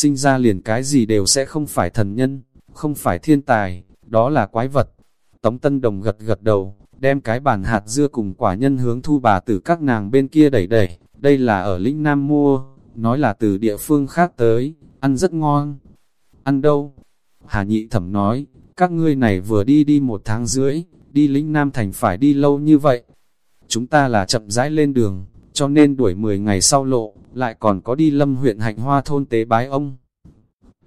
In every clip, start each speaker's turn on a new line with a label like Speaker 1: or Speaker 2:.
Speaker 1: sinh ra liền cái gì đều sẽ không phải thần nhân, không phải thiên tài, đó là quái vật. Tống Tân Đồng gật gật đầu, đem cái bàn hạt dưa cùng quả nhân hướng thu bà từ các nàng bên kia đẩy đẩy, đây là ở lĩnh Nam mua, nói là từ địa phương khác tới, ăn rất ngon. Ăn đâu? Hà nhị thẩm nói, các ngươi này vừa đi đi một tháng rưỡi, đi lĩnh Nam Thành phải đi lâu như vậy. Chúng ta là chậm rãi lên đường, cho nên đuổi 10 ngày sau lộ, lại còn có đi lâm huyện hạnh hoa thôn tế bái ông.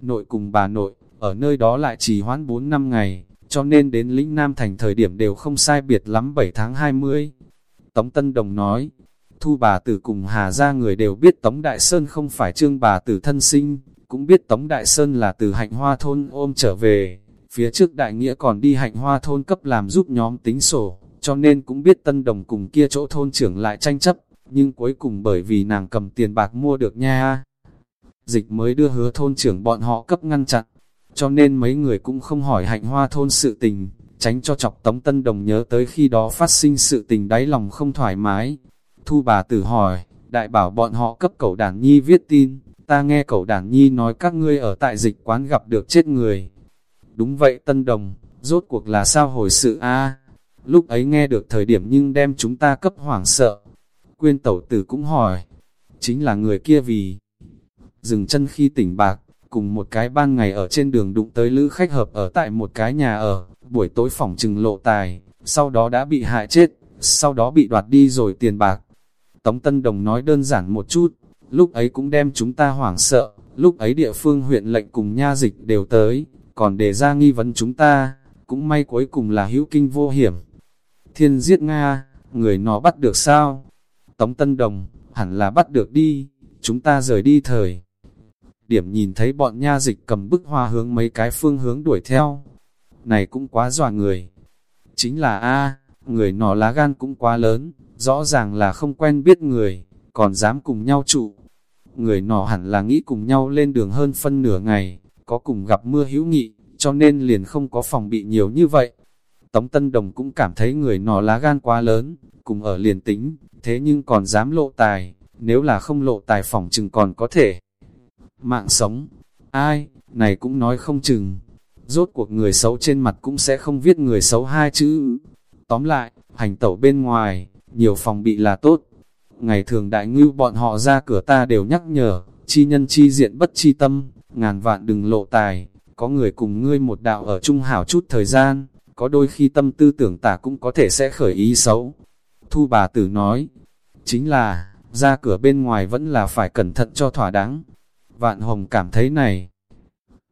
Speaker 1: Nội cùng bà nội, ở nơi đó lại chỉ hoãn 4 năm ngày, cho nên đến lĩnh Nam Thành thời điểm đều không sai biệt lắm 7 tháng 20. Tống Tân Đồng nói, thu bà tử cùng Hà ra người đều biết Tống Đại Sơn không phải trương bà tử thân sinh, cũng biết Tống Đại Sơn là từ hạnh hoa thôn ôm trở về, phía trước Đại Nghĩa còn đi hạnh hoa thôn cấp làm giúp nhóm tính sổ, cho nên cũng biết Tân Đồng cùng kia chỗ thôn trưởng lại tranh chấp, nhưng cuối cùng bởi vì nàng cầm tiền bạc mua được nha. Dịch mới đưa hứa thôn trưởng bọn họ cấp ngăn chặn, cho nên mấy người cũng không hỏi hạnh hoa thôn sự tình, tránh cho chọc Tống Tân Đồng nhớ tới khi đó phát sinh sự tình đáy lòng không thoải mái. Thu bà tử hỏi, đại bảo bọn họ cấp cậu đàn nhi viết tin, ta nghe cậu đàn nhi nói các ngươi ở tại dịch quán gặp được chết người. Đúng vậy Tân Đồng, rốt cuộc là sao hồi sự a Lúc ấy nghe được thời điểm nhưng đem chúng ta cấp hoảng sợ. Quyên tẩu tử cũng hỏi, chính là người kia vì dừng chân khi tỉnh bạc, cùng một cái ban ngày ở trên đường đụng tới lữ khách hợp ở tại một cái nhà ở, buổi tối phòng trừng lộ tài, sau đó đã bị hại chết, sau đó bị đoạt đi rồi tiền bạc. Tống Tân Đồng nói đơn giản một chút, lúc ấy cũng đem chúng ta hoảng sợ, lúc ấy địa phương huyện lệnh cùng nha dịch đều tới, còn để ra nghi vấn chúng ta, cũng may cuối cùng là hữu kinh vô hiểm. Thiên giết Nga, người nó bắt được sao? Tống Tân Đồng, hẳn là bắt được đi, chúng ta rời đi thời điểm nhìn thấy bọn nha dịch cầm bức hoa hướng mấy cái phương hướng đuổi theo. Này cũng quá dọa người. Chính là A, người nọ lá gan cũng quá lớn, rõ ràng là không quen biết người, còn dám cùng nhau trụ. Người nọ hẳn là nghĩ cùng nhau lên đường hơn phân nửa ngày, có cùng gặp mưa hữu nghị, cho nên liền không có phòng bị nhiều như vậy. Tống Tân Đồng cũng cảm thấy người nọ lá gan quá lớn, cùng ở liền tính, thế nhưng còn dám lộ tài, nếu là không lộ tài phòng chừng còn có thể mạng sống. Ai, này cũng nói không chừng. Rốt cuộc người xấu trên mặt cũng sẽ không viết người xấu hai chữ. Tóm lại, hành tẩu bên ngoài, nhiều phòng bị là tốt. Ngày thường đại ngưu bọn họ ra cửa ta đều nhắc nhở, chi nhân chi diện bất chi tâm, ngàn vạn đừng lộ tài. Có người cùng ngươi một đạo ở trung hảo chút thời gian, có đôi khi tâm tư tưởng tả cũng có thể sẽ khởi ý xấu. Thu bà tử nói, chính là, ra cửa bên ngoài vẫn là phải cẩn thận cho thỏa đáng. Vạn Hồng cảm thấy này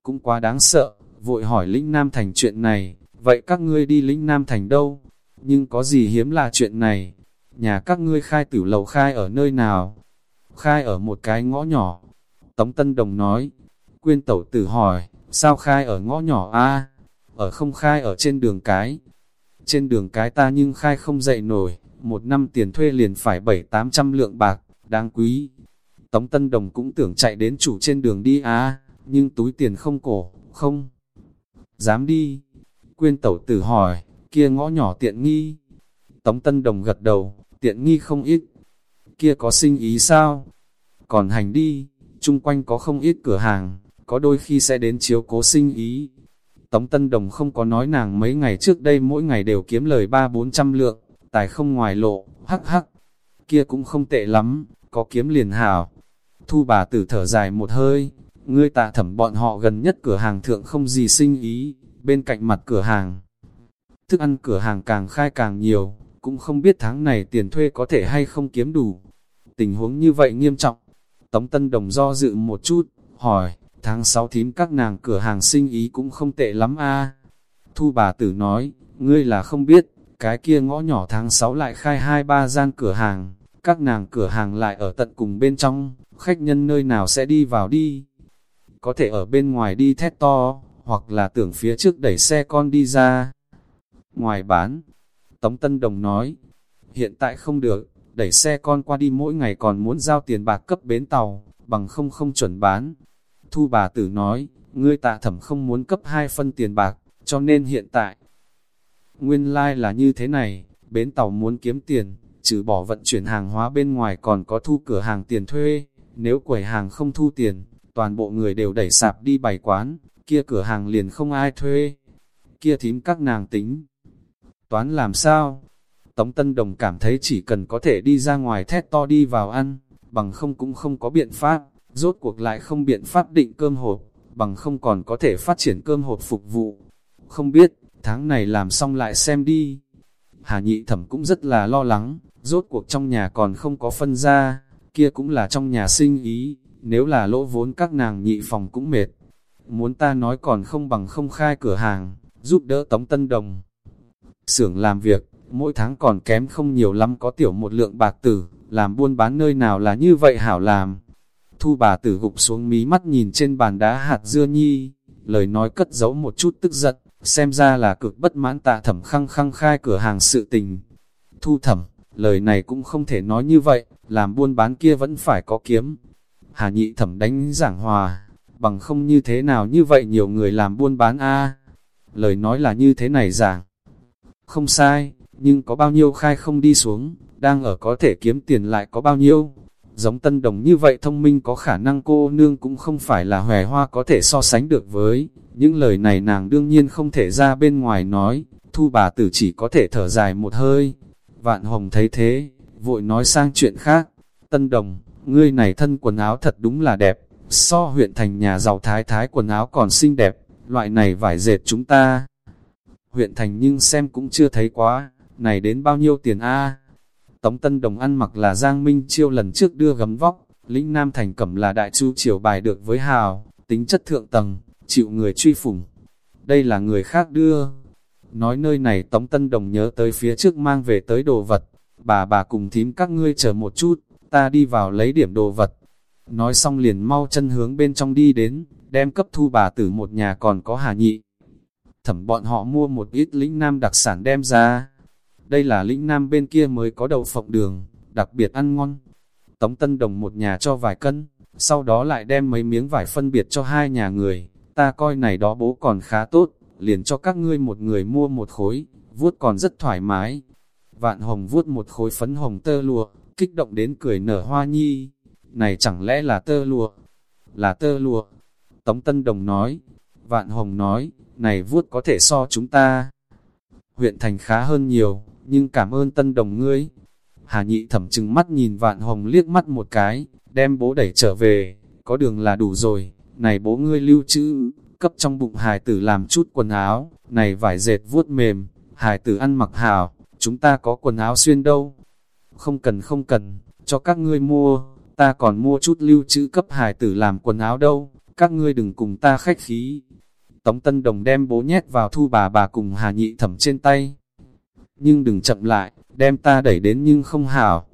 Speaker 1: cũng quá đáng sợ, vội hỏi lĩnh Nam Thành chuyện này, vậy các ngươi đi lĩnh Nam Thành đâu? Nhưng có gì hiếm là chuyện này? Nhà các ngươi khai tử lầu khai ở nơi nào? Khai ở một cái ngõ nhỏ. Tống Tân Đồng nói, quyên tẩu tử hỏi, sao khai ở ngõ nhỏ a Ở không khai ở trên đường cái. Trên đường cái ta nhưng khai không dậy nổi, một năm tiền thuê liền phải bảy tám trăm lượng bạc, đáng quý, Tống Tân Đồng cũng tưởng chạy đến chủ trên đường đi á, nhưng túi tiền không cổ, không. Dám đi. Quyên tẩu tử hỏi, kia ngõ nhỏ tiện nghi. Tống Tân Đồng gật đầu, tiện nghi không ít. Kia có sinh ý sao? Còn hành đi, chung quanh có không ít cửa hàng, có đôi khi sẽ đến chiếu cố sinh ý. Tống Tân Đồng không có nói nàng mấy ngày trước đây mỗi ngày đều kiếm lời ba bốn trăm lượng, tài không ngoài lộ, hắc hắc. Kia cũng không tệ lắm, có kiếm liền hảo. Thu bà tử thở dài một hơi, ngươi tạ thẩm bọn họ gần nhất cửa hàng thượng không gì sinh ý, bên cạnh mặt cửa hàng. Thức ăn cửa hàng càng khai càng nhiều, cũng không biết tháng này tiền thuê có thể hay không kiếm đủ. Tình huống như vậy nghiêm trọng. Tống Tân Đồng do dự một chút, hỏi, tháng 6 thím các nàng cửa hàng sinh ý cũng không tệ lắm a Thu bà tử nói, ngươi là không biết, cái kia ngõ nhỏ tháng 6 lại khai hai ba gian cửa hàng, các nàng cửa hàng lại ở tận cùng bên trong, khách nhân nơi nào sẽ đi vào đi. Có thể ở bên ngoài đi thét to, hoặc là tưởng phía trước đẩy xe con đi ra. Ngoài bán, Tống Tân Đồng nói, hiện tại không được, đẩy xe con qua đi mỗi ngày còn muốn giao tiền bạc cấp bến tàu, bằng không không chuẩn bán. Thu bà tử nói, ngươi tạ thẩm không muốn cấp hai phân tiền bạc, cho nên hiện tại. Nguyên lai like là như thế này, bến tàu muốn kiếm tiền, trừ bỏ vận chuyển hàng hóa bên ngoài còn có thu cửa hàng tiền thuê. Nếu quầy hàng không thu tiền, toàn bộ người đều đẩy sạp đi bày quán, kia cửa hàng liền không ai thuê. Kia thím các nàng tính. Toán làm sao? Tống Tân Đồng cảm thấy chỉ cần có thể đi ra ngoài thét to đi vào ăn, bằng không cũng không có biện pháp, rốt cuộc lại không biện pháp định cơm hộp, bằng không còn có thể phát triển cơm hộp phục vụ. Không biết, tháng này làm xong lại xem đi. Hà nhị thẩm cũng rất là lo lắng, rốt cuộc trong nhà còn không có phân ra, kia cũng là trong nhà sinh ý, nếu là lỗ vốn các nàng nhị phòng cũng mệt. Muốn ta nói còn không bằng không khai cửa hàng, giúp đỡ Tống Tân Đồng. Xưởng làm việc, mỗi tháng còn kém không nhiều lắm có tiểu một lượng bạc tử, làm buôn bán nơi nào là như vậy hảo làm. Thu bà tử gục xuống mí mắt nhìn trên bàn đá hạt dưa nhi, lời nói cất giấu một chút tức giận, xem ra là cực bất mãn tạ thẩm khăng khăng khai cửa hàng sự tình. Thu thẩm, lời này cũng không thể nói như vậy, làm buôn bán kia vẫn phải có kiếm. Hà nhị thẩm đánh giảng hòa, bằng không như thế nào như vậy nhiều người làm buôn bán a Lời nói là như thế này giảng. Không sai, nhưng có bao nhiêu khai không đi xuống, đang ở có thể kiếm tiền lại có bao nhiêu. Giống tân đồng như vậy thông minh có khả năng cô nương cũng không phải là hòe hoa có thể so sánh được với. Những lời này nàng đương nhiên không thể ra bên ngoài nói, thu bà tử chỉ có thể thở dài một hơi. Vạn hồng thấy thế, vội nói sang chuyện khác. Tân đồng, ngươi này thân quần áo thật đúng là đẹp, so huyện thành nhà giàu thái thái quần áo còn xinh đẹp, loại này vải dệt chúng ta. Huyện thành nhưng xem cũng chưa thấy quá, này đến bao nhiêu tiền a Tống Tân Đồng ăn mặc là Giang Minh Chiêu lần trước đưa gấm vóc, lĩnh Nam Thành cẩm là đại chu triều bài được với hào, tính chất thượng tầng, chịu người truy phủng. Đây là người khác đưa. Nói nơi này Tống Tân Đồng nhớ tới phía trước mang về tới đồ vật, bà bà cùng thím các ngươi chờ một chút, ta đi vào lấy điểm đồ vật. Nói xong liền mau chân hướng bên trong đi đến, đem cấp thu bà tử một nhà còn có hà nhị. Thẩm bọn họ mua một ít lĩnh nam đặc sản đem ra. Đây là lĩnh nam bên kia mới có đậu phộng đường, đặc biệt ăn ngon. Tống Tân Đồng một nhà cho vài cân, sau đó lại đem mấy miếng vải phân biệt cho hai nhà người. Ta coi này đó bố còn khá tốt, liền cho các ngươi một người mua một khối, vuốt còn rất thoải mái. Vạn hồng vuốt một khối phấn hồng tơ lụa, kích động đến cười nở hoa nhi. Này chẳng lẽ là tơ lụa? Là tơ lụa. Tống Tân Đồng nói. Vạn Hồng nói, này vuốt có thể so chúng ta. Huyện thành khá hơn nhiều, nhưng cảm ơn Tân Đồng ngươi. Hà nhị thẩm chừng mắt nhìn Vạn Hồng liếc mắt một cái, đem bố đẩy trở về, có đường là đủ rồi, này bố ngươi lưu trữ, cấp trong bụng hài tử làm chút quần áo, này vải dệt vuốt mềm, hài tử ăn mặc hào, chúng ta có quần áo xuyên đâu, không cần không cần, cho các ngươi mua, ta còn mua chút lưu trữ cấp hài tử làm quần áo đâu, các ngươi đừng cùng ta khách khí. Tống Tân Đồng đem bố nhét vào thu bà bà cùng Hà Nhị Thẩm trên tay. Nhưng đừng chậm lại, đem ta đẩy đến nhưng không hảo.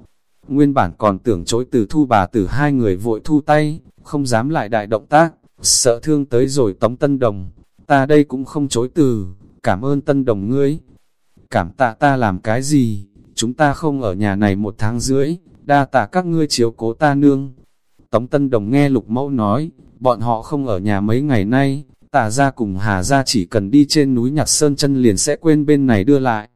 Speaker 1: Nguyên bản còn tưởng chối từ thu bà tử hai người vội thu tay, không dám lại đại động tác, sợ thương tới rồi Tống Tân Đồng. Ta đây cũng không chối từ, cảm ơn Tân Đồng ngươi. Cảm tạ ta làm cái gì? chúng ta không ở nhà này một tháng rưỡi, đa tạ các ngươi chiếu cố ta nương. Tống Tân Đồng nghe lục mẫu nói, bọn họ không ở nhà mấy ngày nay, tả ra cùng Hà ra chỉ cần đi trên núi nhặt sơn chân liền sẽ quên bên này đưa lại.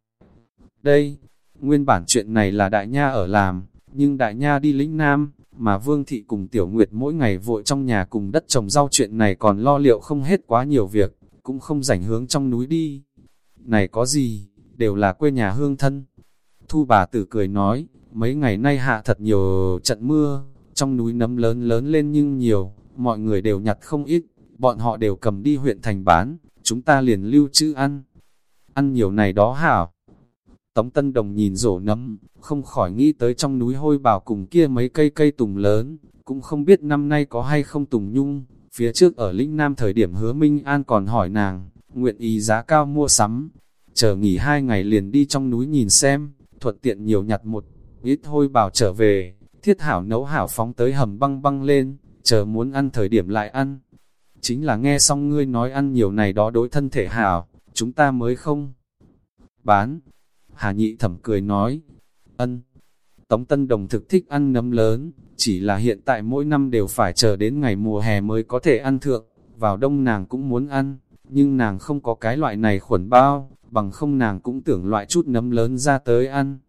Speaker 1: Đây, nguyên bản chuyện này là đại nha ở làm, nhưng đại nha đi lĩnh nam, mà Vương Thị cùng Tiểu Nguyệt mỗi ngày vội trong nhà cùng đất trồng rau chuyện này còn lo liệu không hết quá nhiều việc, cũng không rảnh hướng trong núi đi. Này có gì, đều là quê nhà hương thân. Thu bà tử cười nói, mấy ngày nay hạ thật nhiều trận mưa, trong núi nấm lớn lớn lên nhưng nhiều, mọi người đều nhặt không ít, bọn họ đều cầm đi huyện thành bán, chúng ta liền lưu trữ ăn. Ăn nhiều này đó hảo. Tống Tân Đồng nhìn rổ nấm, không khỏi nghĩ tới trong núi hôi bào cùng kia mấy cây cây tùng lớn, cũng không biết năm nay có hay không tùng nhung. Phía trước ở lĩnh Nam thời điểm hứa Minh An còn hỏi nàng, nguyện ý giá cao mua sắm, chờ nghỉ hai ngày liền đi trong núi nhìn xem, thuận tiện nhiều nhặt một ít hôi bảo trở về, thiết hảo nấu hảo phóng tới hầm băng băng lên, chờ muốn ăn thời điểm lại ăn. Chính là nghe xong ngươi nói ăn nhiều này đó đối thân thể hảo, chúng ta mới không bán. Hà nhị thẩm cười nói, ân. Tống Tân Đồng thực thích ăn nấm lớn, chỉ là hiện tại mỗi năm đều phải chờ đến ngày mùa hè mới có thể ăn thượng, vào đông nàng cũng muốn ăn, nhưng nàng không có cái loại này khuẩn bao, bằng không nàng cũng tưởng loại chút nấm lớn ra tới ăn.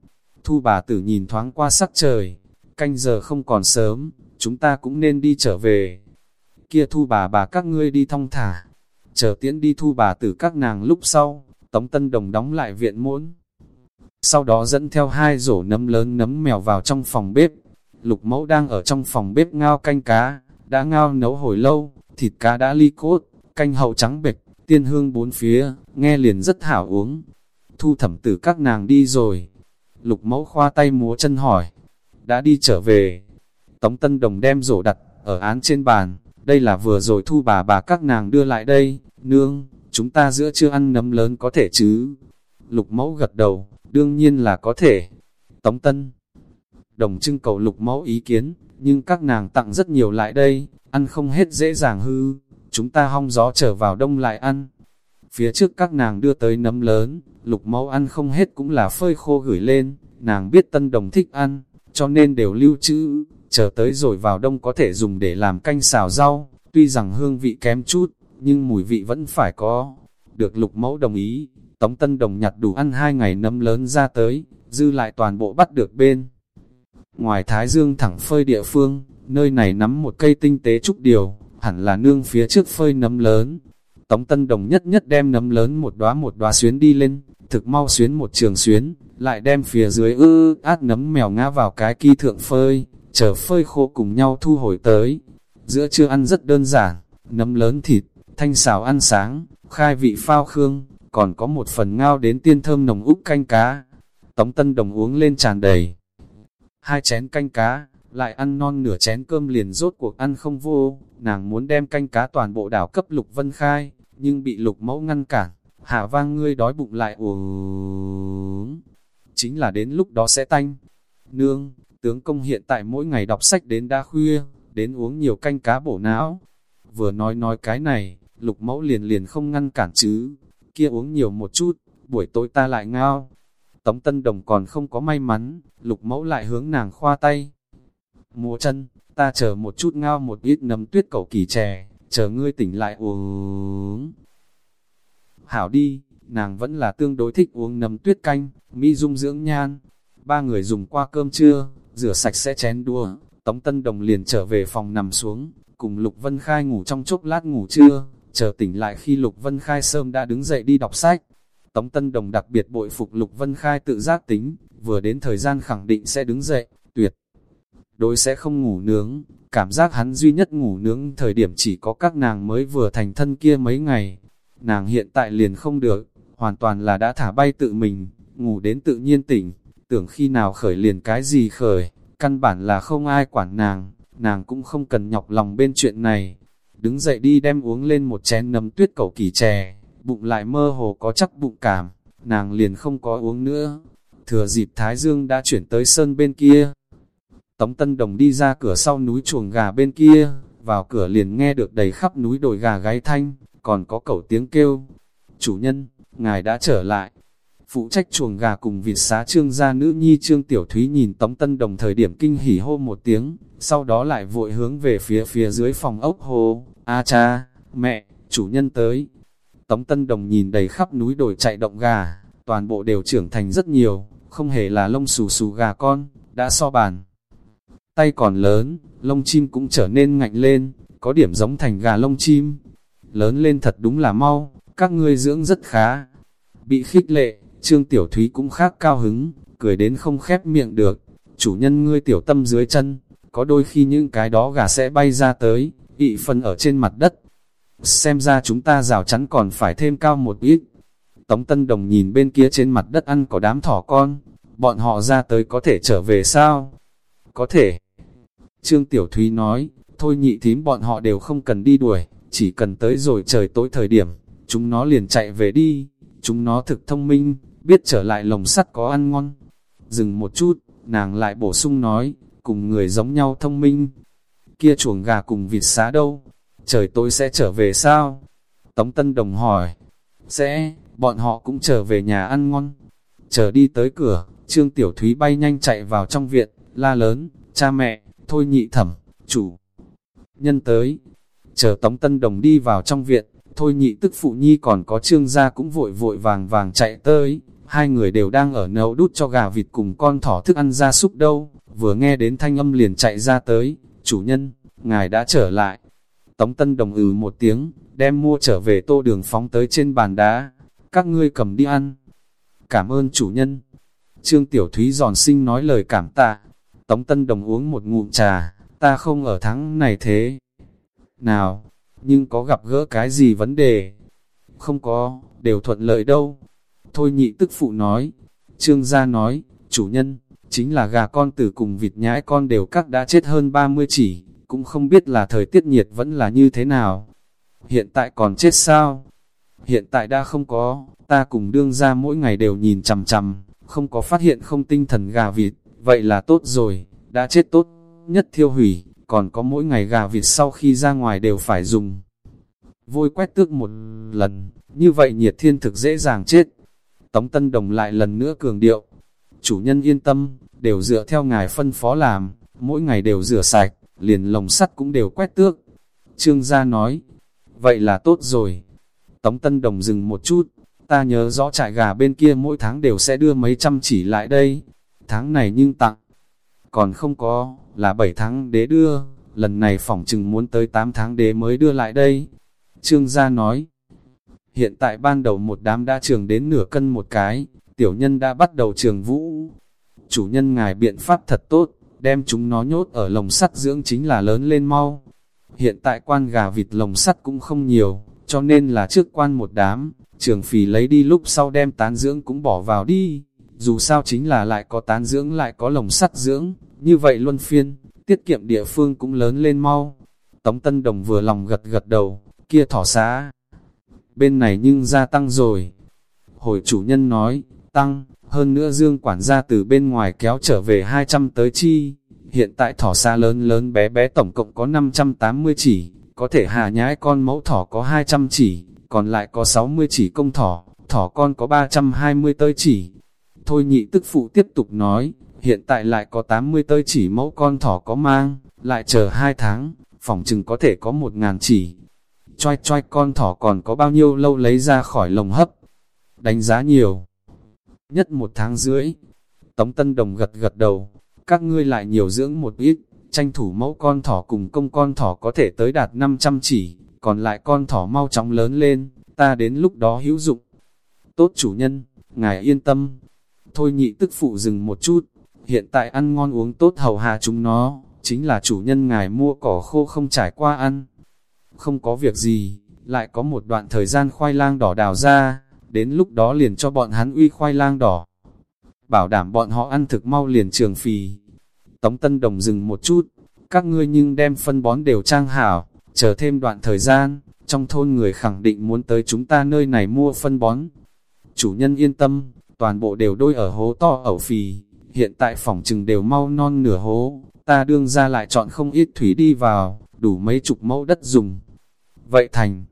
Speaker 1: Thu bà tử nhìn thoáng qua sắc trời, canh giờ không còn sớm, chúng ta cũng nên đi trở về. kia thu bà bà các ngươi đi thong thả, chờ tiễn đi thu bà tử các nàng lúc sau, Tống Tân Đồng đóng lại viện muốn. Sau đó dẫn theo hai rổ nấm lớn nấm mèo vào trong phòng bếp. Lục mẫu đang ở trong phòng bếp ngao canh cá, đã ngao nấu hồi lâu, thịt cá đã ly cốt, canh hậu trắng bệch, tiên hương bốn phía, nghe liền rất hảo uống. Thu thẩm tử các nàng đi rồi. Lục mẫu khoa tay múa chân hỏi, đã đi trở về. Tống Tân Đồng đem rổ đặt, ở án trên bàn, đây là vừa rồi thu bà bà các nàng đưa lại đây, nương, chúng ta giữa chưa ăn nấm lớn có thể chứ? Lục mẫu gật đầu, đương nhiên là có thể. Tống Tân Đồng trưng cầu lục mẫu ý kiến, nhưng các nàng tặng rất nhiều lại đây, ăn không hết dễ dàng hư, chúng ta hong gió trở vào đông lại ăn. Phía trước các nàng đưa tới nấm lớn, lục mẫu ăn không hết cũng là phơi khô gửi lên, nàng biết tân đồng thích ăn, cho nên đều lưu trữ, chờ tới rồi vào đông có thể dùng để làm canh xào rau, tuy rằng hương vị kém chút, nhưng mùi vị vẫn phải có. Được lục mẫu đồng ý, Tống Tân Đồng nhặt đủ ăn hai ngày nấm lớn ra tới, dư lại toàn bộ bắt được bên. Ngoài Thái Dương thẳng phơi địa phương, nơi này nắm một cây tinh tế trúc điều, hẳn là nương phía trước phơi nấm lớn. Tống Tân Đồng nhất nhất đem nấm lớn một đóa một đóa xuyến đi lên, thực mau xuyến một trường xuyến, lại đem phía dưới ư át nấm mèo ngã vào cái kỳ thượng phơi, chờ phơi khô cùng nhau thu hồi tới. Giữa trưa ăn rất đơn giản, nấm lớn thịt, thanh xào ăn sáng, khai vị phao khương, còn có một phần ngao đến tiên thơm nồng úc canh cá. Tống Tân Đồng uống lên tràn đầy. Hai chén canh cá, lại ăn non nửa chén cơm liền rốt cuộc ăn không vô, nàng muốn đem canh cá toàn bộ đảo cấp Lục Vân Khai, nhưng bị Lục Mẫu ngăn cản, hạ vang ngươi đói bụng lại uống. Chính là đến lúc đó sẽ tanh. Nương, tướng công hiện tại mỗi ngày đọc sách đến đa khuya, đến uống nhiều canh cá bổ não. Vừa nói nói cái này, Lục Mẫu liền liền không ngăn cản chứ, kia uống nhiều một chút, buổi tối ta lại ngao. Tống Tân Đồng còn không có may mắn, lục mẫu lại hướng nàng khoa tay. Mùa chân, ta chờ một chút ngao một ít nấm tuyết cầu kỳ chè, chờ ngươi tỉnh lại uống. Hảo đi, nàng vẫn là tương đối thích uống nấm tuyết canh, mỹ dung dưỡng nhan. Ba người dùng qua cơm trưa, rửa sạch sẽ chén đua, Tống Tân Đồng liền trở về phòng nằm xuống, cùng Lục Vân Khai ngủ trong chốc lát ngủ trưa, chờ tỉnh lại khi Lục Vân Khai sớm đã đứng dậy đi đọc sách. Tống Tân Đồng đặc biệt bội phục Lục Vân Khai tự giác tính, vừa đến thời gian khẳng định sẽ đứng dậy, tuyệt. Đối sẽ không ngủ nướng, cảm giác hắn duy nhất ngủ nướng thời điểm chỉ có các nàng mới vừa thành thân kia mấy ngày. Nàng hiện tại liền không được, hoàn toàn là đã thả bay tự mình, ngủ đến tự nhiên tỉnh, tưởng khi nào khởi liền cái gì khởi, căn bản là không ai quản nàng, nàng cũng không cần nhọc lòng bên chuyện này, đứng dậy đi đem uống lên một chén nấm tuyết cầu kỳ chè, bụng lại mơ hồ có chắc bụng cảm, nàng liền không có uống nữa. Thừa dịp Thái Dương đã chuyển tới sơn bên kia. Tống Tân Đồng đi ra cửa sau núi chuồng gà bên kia, vào cửa liền nghe được đầy khắp núi đồi gà gáy thanh, còn có cẩu tiếng kêu. Chủ nhân, ngài đã trở lại. Phụ trách chuồng gà cùng vịt xá trương gia nữ nhi trương tiểu thúy nhìn Tống Tân Đồng thời điểm kinh hỉ hô một tiếng, sau đó lại vội hướng về phía phía dưới phòng ốc hồ. A cha, mẹ, chủ nhân tới. Tống Tân Đồng nhìn đầy khắp núi đồi chạy động gà, toàn bộ đều trưởng thành rất nhiều, không hề là lông xù xù gà con, đã so bàn. Tay còn lớn, lông chim cũng trở nên ngạnh lên, có điểm giống thành gà lông chim. Lớn lên thật đúng là mau, các ngươi dưỡng rất khá. Bị khích lệ, Trương Tiểu Thúy cũng khác cao hứng, cười đến không khép miệng được. Chủ nhân ngươi tiểu tâm dưới chân, có đôi khi những cái đó gà sẽ bay ra tới, ị phân ở trên mặt đất. Xem ra chúng ta rào chắn còn phải thêm cao một ít. Tống Tân Đồng nhìn bên kia trên mặt đất ăn có đám thỏ con, bọn họ ra tới có thể trở về sao? Có thể. Trương Tiểu Thúy nói, thôi nhị thím bọn họ đều không cần đi đuổi, chỉ cần tới rồi trời tối thời điểm, chúng nó liền chạy về đi, chúng nó thực thông minh, biết trở lại lồng sắt có ăn ngon. Dừng một chút, nàng lại bổ sung nói, cùng người giống nhau thông minh, kia chuồng gà cùng vịt xá đâu? Trời tối sẽ trở về sao? Tống Tân Đồng hỏi. Sẽ, bọn họ cũng trở về nhà ăn ngon. Chờ đi tới cửa, Trương Tiểu Thúy bay nhanh chạy vào trong viện, la lớn, cha mẹ, thôi nhị thẩm, chủ. Nhân tới, chờ Tống Tân Đồng đi vào trong viện, thôi nhị tức phụ nhi còn có trương gia cũng vội vội vàng vàng chạy tới, hai người đều đang ở nấu đút cho gà vịt cùng con thỏ thức ăn ra súc đâu, vừa nghe đến thanh âm liền chạy ra tới, chủ nhân, ngài đã trở lại. Tống Tân Đồng ừ một tiếng, đem mua trở về tô đường phóng tới trên bàn đá. Các ngươi cầm đi ăn. Cảm ơn chủ nhân. Trương Tiểu Thúy giòn sinh nói lời cảm tạ. Tống Tân Đồng uống một ngụm trà, ta không ở thắng này thế. Nào, nhưng có gặp gỡ cái gì vấn đề? Không có, đều thuận lợi đâu. Thôi nhị tức phụ nói. Trương gia nói, chủ nhân, chính là gà con tử cùng vịt nhãi con đều các đã chết hơn 30 chỉ, cũng không biết là thời tiết nhiệt vẫn là như thế nào. Hiện tại còn chết sao? Hiện tại đã không có, ta cùng đương ra mỗi ngày đều nhìn chằm chằm, không có phát hiện không tinh thần gà vịt, vậy là tốt rồi, đã chết tốt, nhất thiêu hủy, còn có mỗi ngày gà vịt sau khi ra ngoài đều phải dùng. Vôi quét tước một lần, như vậy nhiệt thiên thực dễ dàng chết. Tống Tân Đồng lại lần nữa cường điệu, chủ nhân yên tâm, đều dựa theo ngài phân phó làm, mỗi ngày đều rửa sạch, liền lồng sắt cũng đều quét tước. Trương gia nói, vậy là tốt rồi. Tống Tân Đồng dừng một chút, ta nhớ rõ trại gà bên kia mỗi tháng đều sẽ đưa mấy trăm chỉ lại đây. Tháng này nhưng tặng, còn không có, là 7 tháng đế đưa, lần này phỏng chừng muốn tới 8 tháng đế mới đưa lại đây. Trương gia nói, hiện tại ban đầu một đám đã trường đến nửa cân một cái, tiểu nhân đã bắt đầu trường vũ. Chủ nhân ngài biện pháp thật tốt, đem chúng nó nhốt ở lồng sắt dưỡng chính là lớn lên mau. Hiện tại quan gà vịt lồng sắt cũng không nhiều, cho nên là trước quan một đám, trường phì lấy đi lúc sau đem tán dưỡng cũng bỏ vào đi. Dù sao chính là lại có tán dưỡng lại có lồng sắt dưỡng, như vậy luân phiên, tiết kiệm địa phương cũng lớn lên mau. Tống Tân Đồng vừa lòng gật gật đầu, kia thỏ xá. Bên này nhưng gia tăng rồi. Hồi chủ nhân nói, tăng, hơn nữa dương quản gia từ bên ngoài kéo trở về 200 tới chi. Hiện tại thỏ xa lớn lớn bé bé tổng cộng có 580 chỉ, có thể hạ nhái con mẫu thỏ có 200 chỉ, còn lại có 60 chỉ công thỏ, thỏ con có 320 tới chỉ. Thôi nhị tức phụ tiếp tục nói, hiện tại lại có 80 tới chỉ mẫu con thỏ có mang, lại chờ 2 tháng, phòng chừng có thể có 1.000 chỉ. Choi choi con thỏ còn có bao nhiêu lâu lấy ra khỏi lồng hấp. Đánh giá nhiều nhất một tháng rưỡi. Tống Tân Đồng gật gật đầu, các ngươi lại nhiều dưỡng một ít, tranh thủ mẫu con thỏ cùng công con thỏ có thể tới đạt 500 chỉ, còn lại con thỏ mau chóng lớn lên, ta đến lúc đó hữu dụng. Tốt chủ nhân, ngài yên tâm. Thôi nhị tức phụ dừng một chút, hiện tại ăn ngon uống tốt hầu hạ chúng nó, chính là chủ nhân ngài mua cỏ khô không trải qua ăn. Không có việc gì, lại có một đoạn thời gian khoai lang đỏ đào ra, đến lúc đó liền cho bọn hắn uy khoai lang đỏ. Bảo đảm bọn họ ăn thực mau liền trường phì. Tống Tân Đồng dừng một chút, các ngươi nhưng đem phân bón đều trang hảo, chờ thêm đoạn thời gian, trong thôn người khẳng định muốn tới chúng ta nơi này mua phân bón. Chủ nhân yên tâm, toàn bộ đều đôi ở hố to ẩu phì, hiện tại phòng trừng đều mau non nửa hố, ta đương ra lại chọn không ít thủy đi vào, đủ mấy chục mẫu đất dùng. Vậy thành,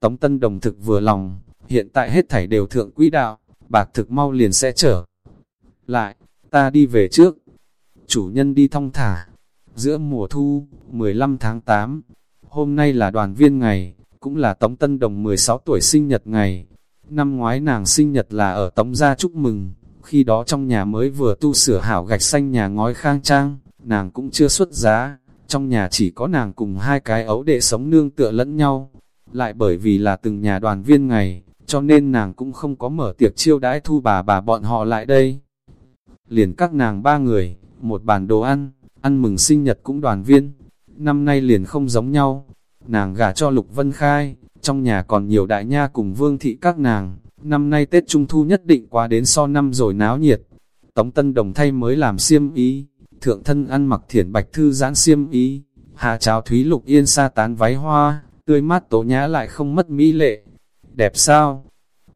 Speaker 1: Tống Tân Đồng thực vừa lòng, hiện tại hết thảy đều thượng quỹ đạo, bạc thực mau liền sẽ trở. Lại, ta đi về trước. Chủ nhân đi thong thả. Giữa mùa thu, 15 tháng 8, hôm nay là đoàn viên ngày, cũng là Tống Tân Đồng 16 tuổi sinh nhật ngày. Năm ngoái nàng sinh nhật là ở Tống Gia chúc mừng, khi đó trong nhà mới vừa tu sửa hảo gạch xanh nhà ngói khang trang, nàng cũng chưa xuất giá, trong nhà chỉ có nàng cùng hai cái ấu đệ sống nương tựa lẫn nhau. Lại bởi vì là từng nhà đoàn viên ngày, cho nên nàng cũng không có mở tiệc chiêu đãi thu bà bà bọn họ lại đây. Liền các nàng ba người, một bàn đồ ăn, ăn mừng sinh nhật cũng đoàn viên, năm nay liền không giống nhau. Nàng gả cho Lục Vân Khai, trong nhà còn nhiều đại nha cùng vương thị các nàng, năm nay Tết Trung Thu nhất định qua đến so năm rồi náo nhiệt. Tống Tân Đồng thay mới làm xiêm ý, thượng thân ăn mặc thiển bạch thư giãn xiêm ý, hạ cháo thúy lục yên sa tán váy hoa, tươi mát tố nhã lại không mất mỹ lệ, đẹp sao?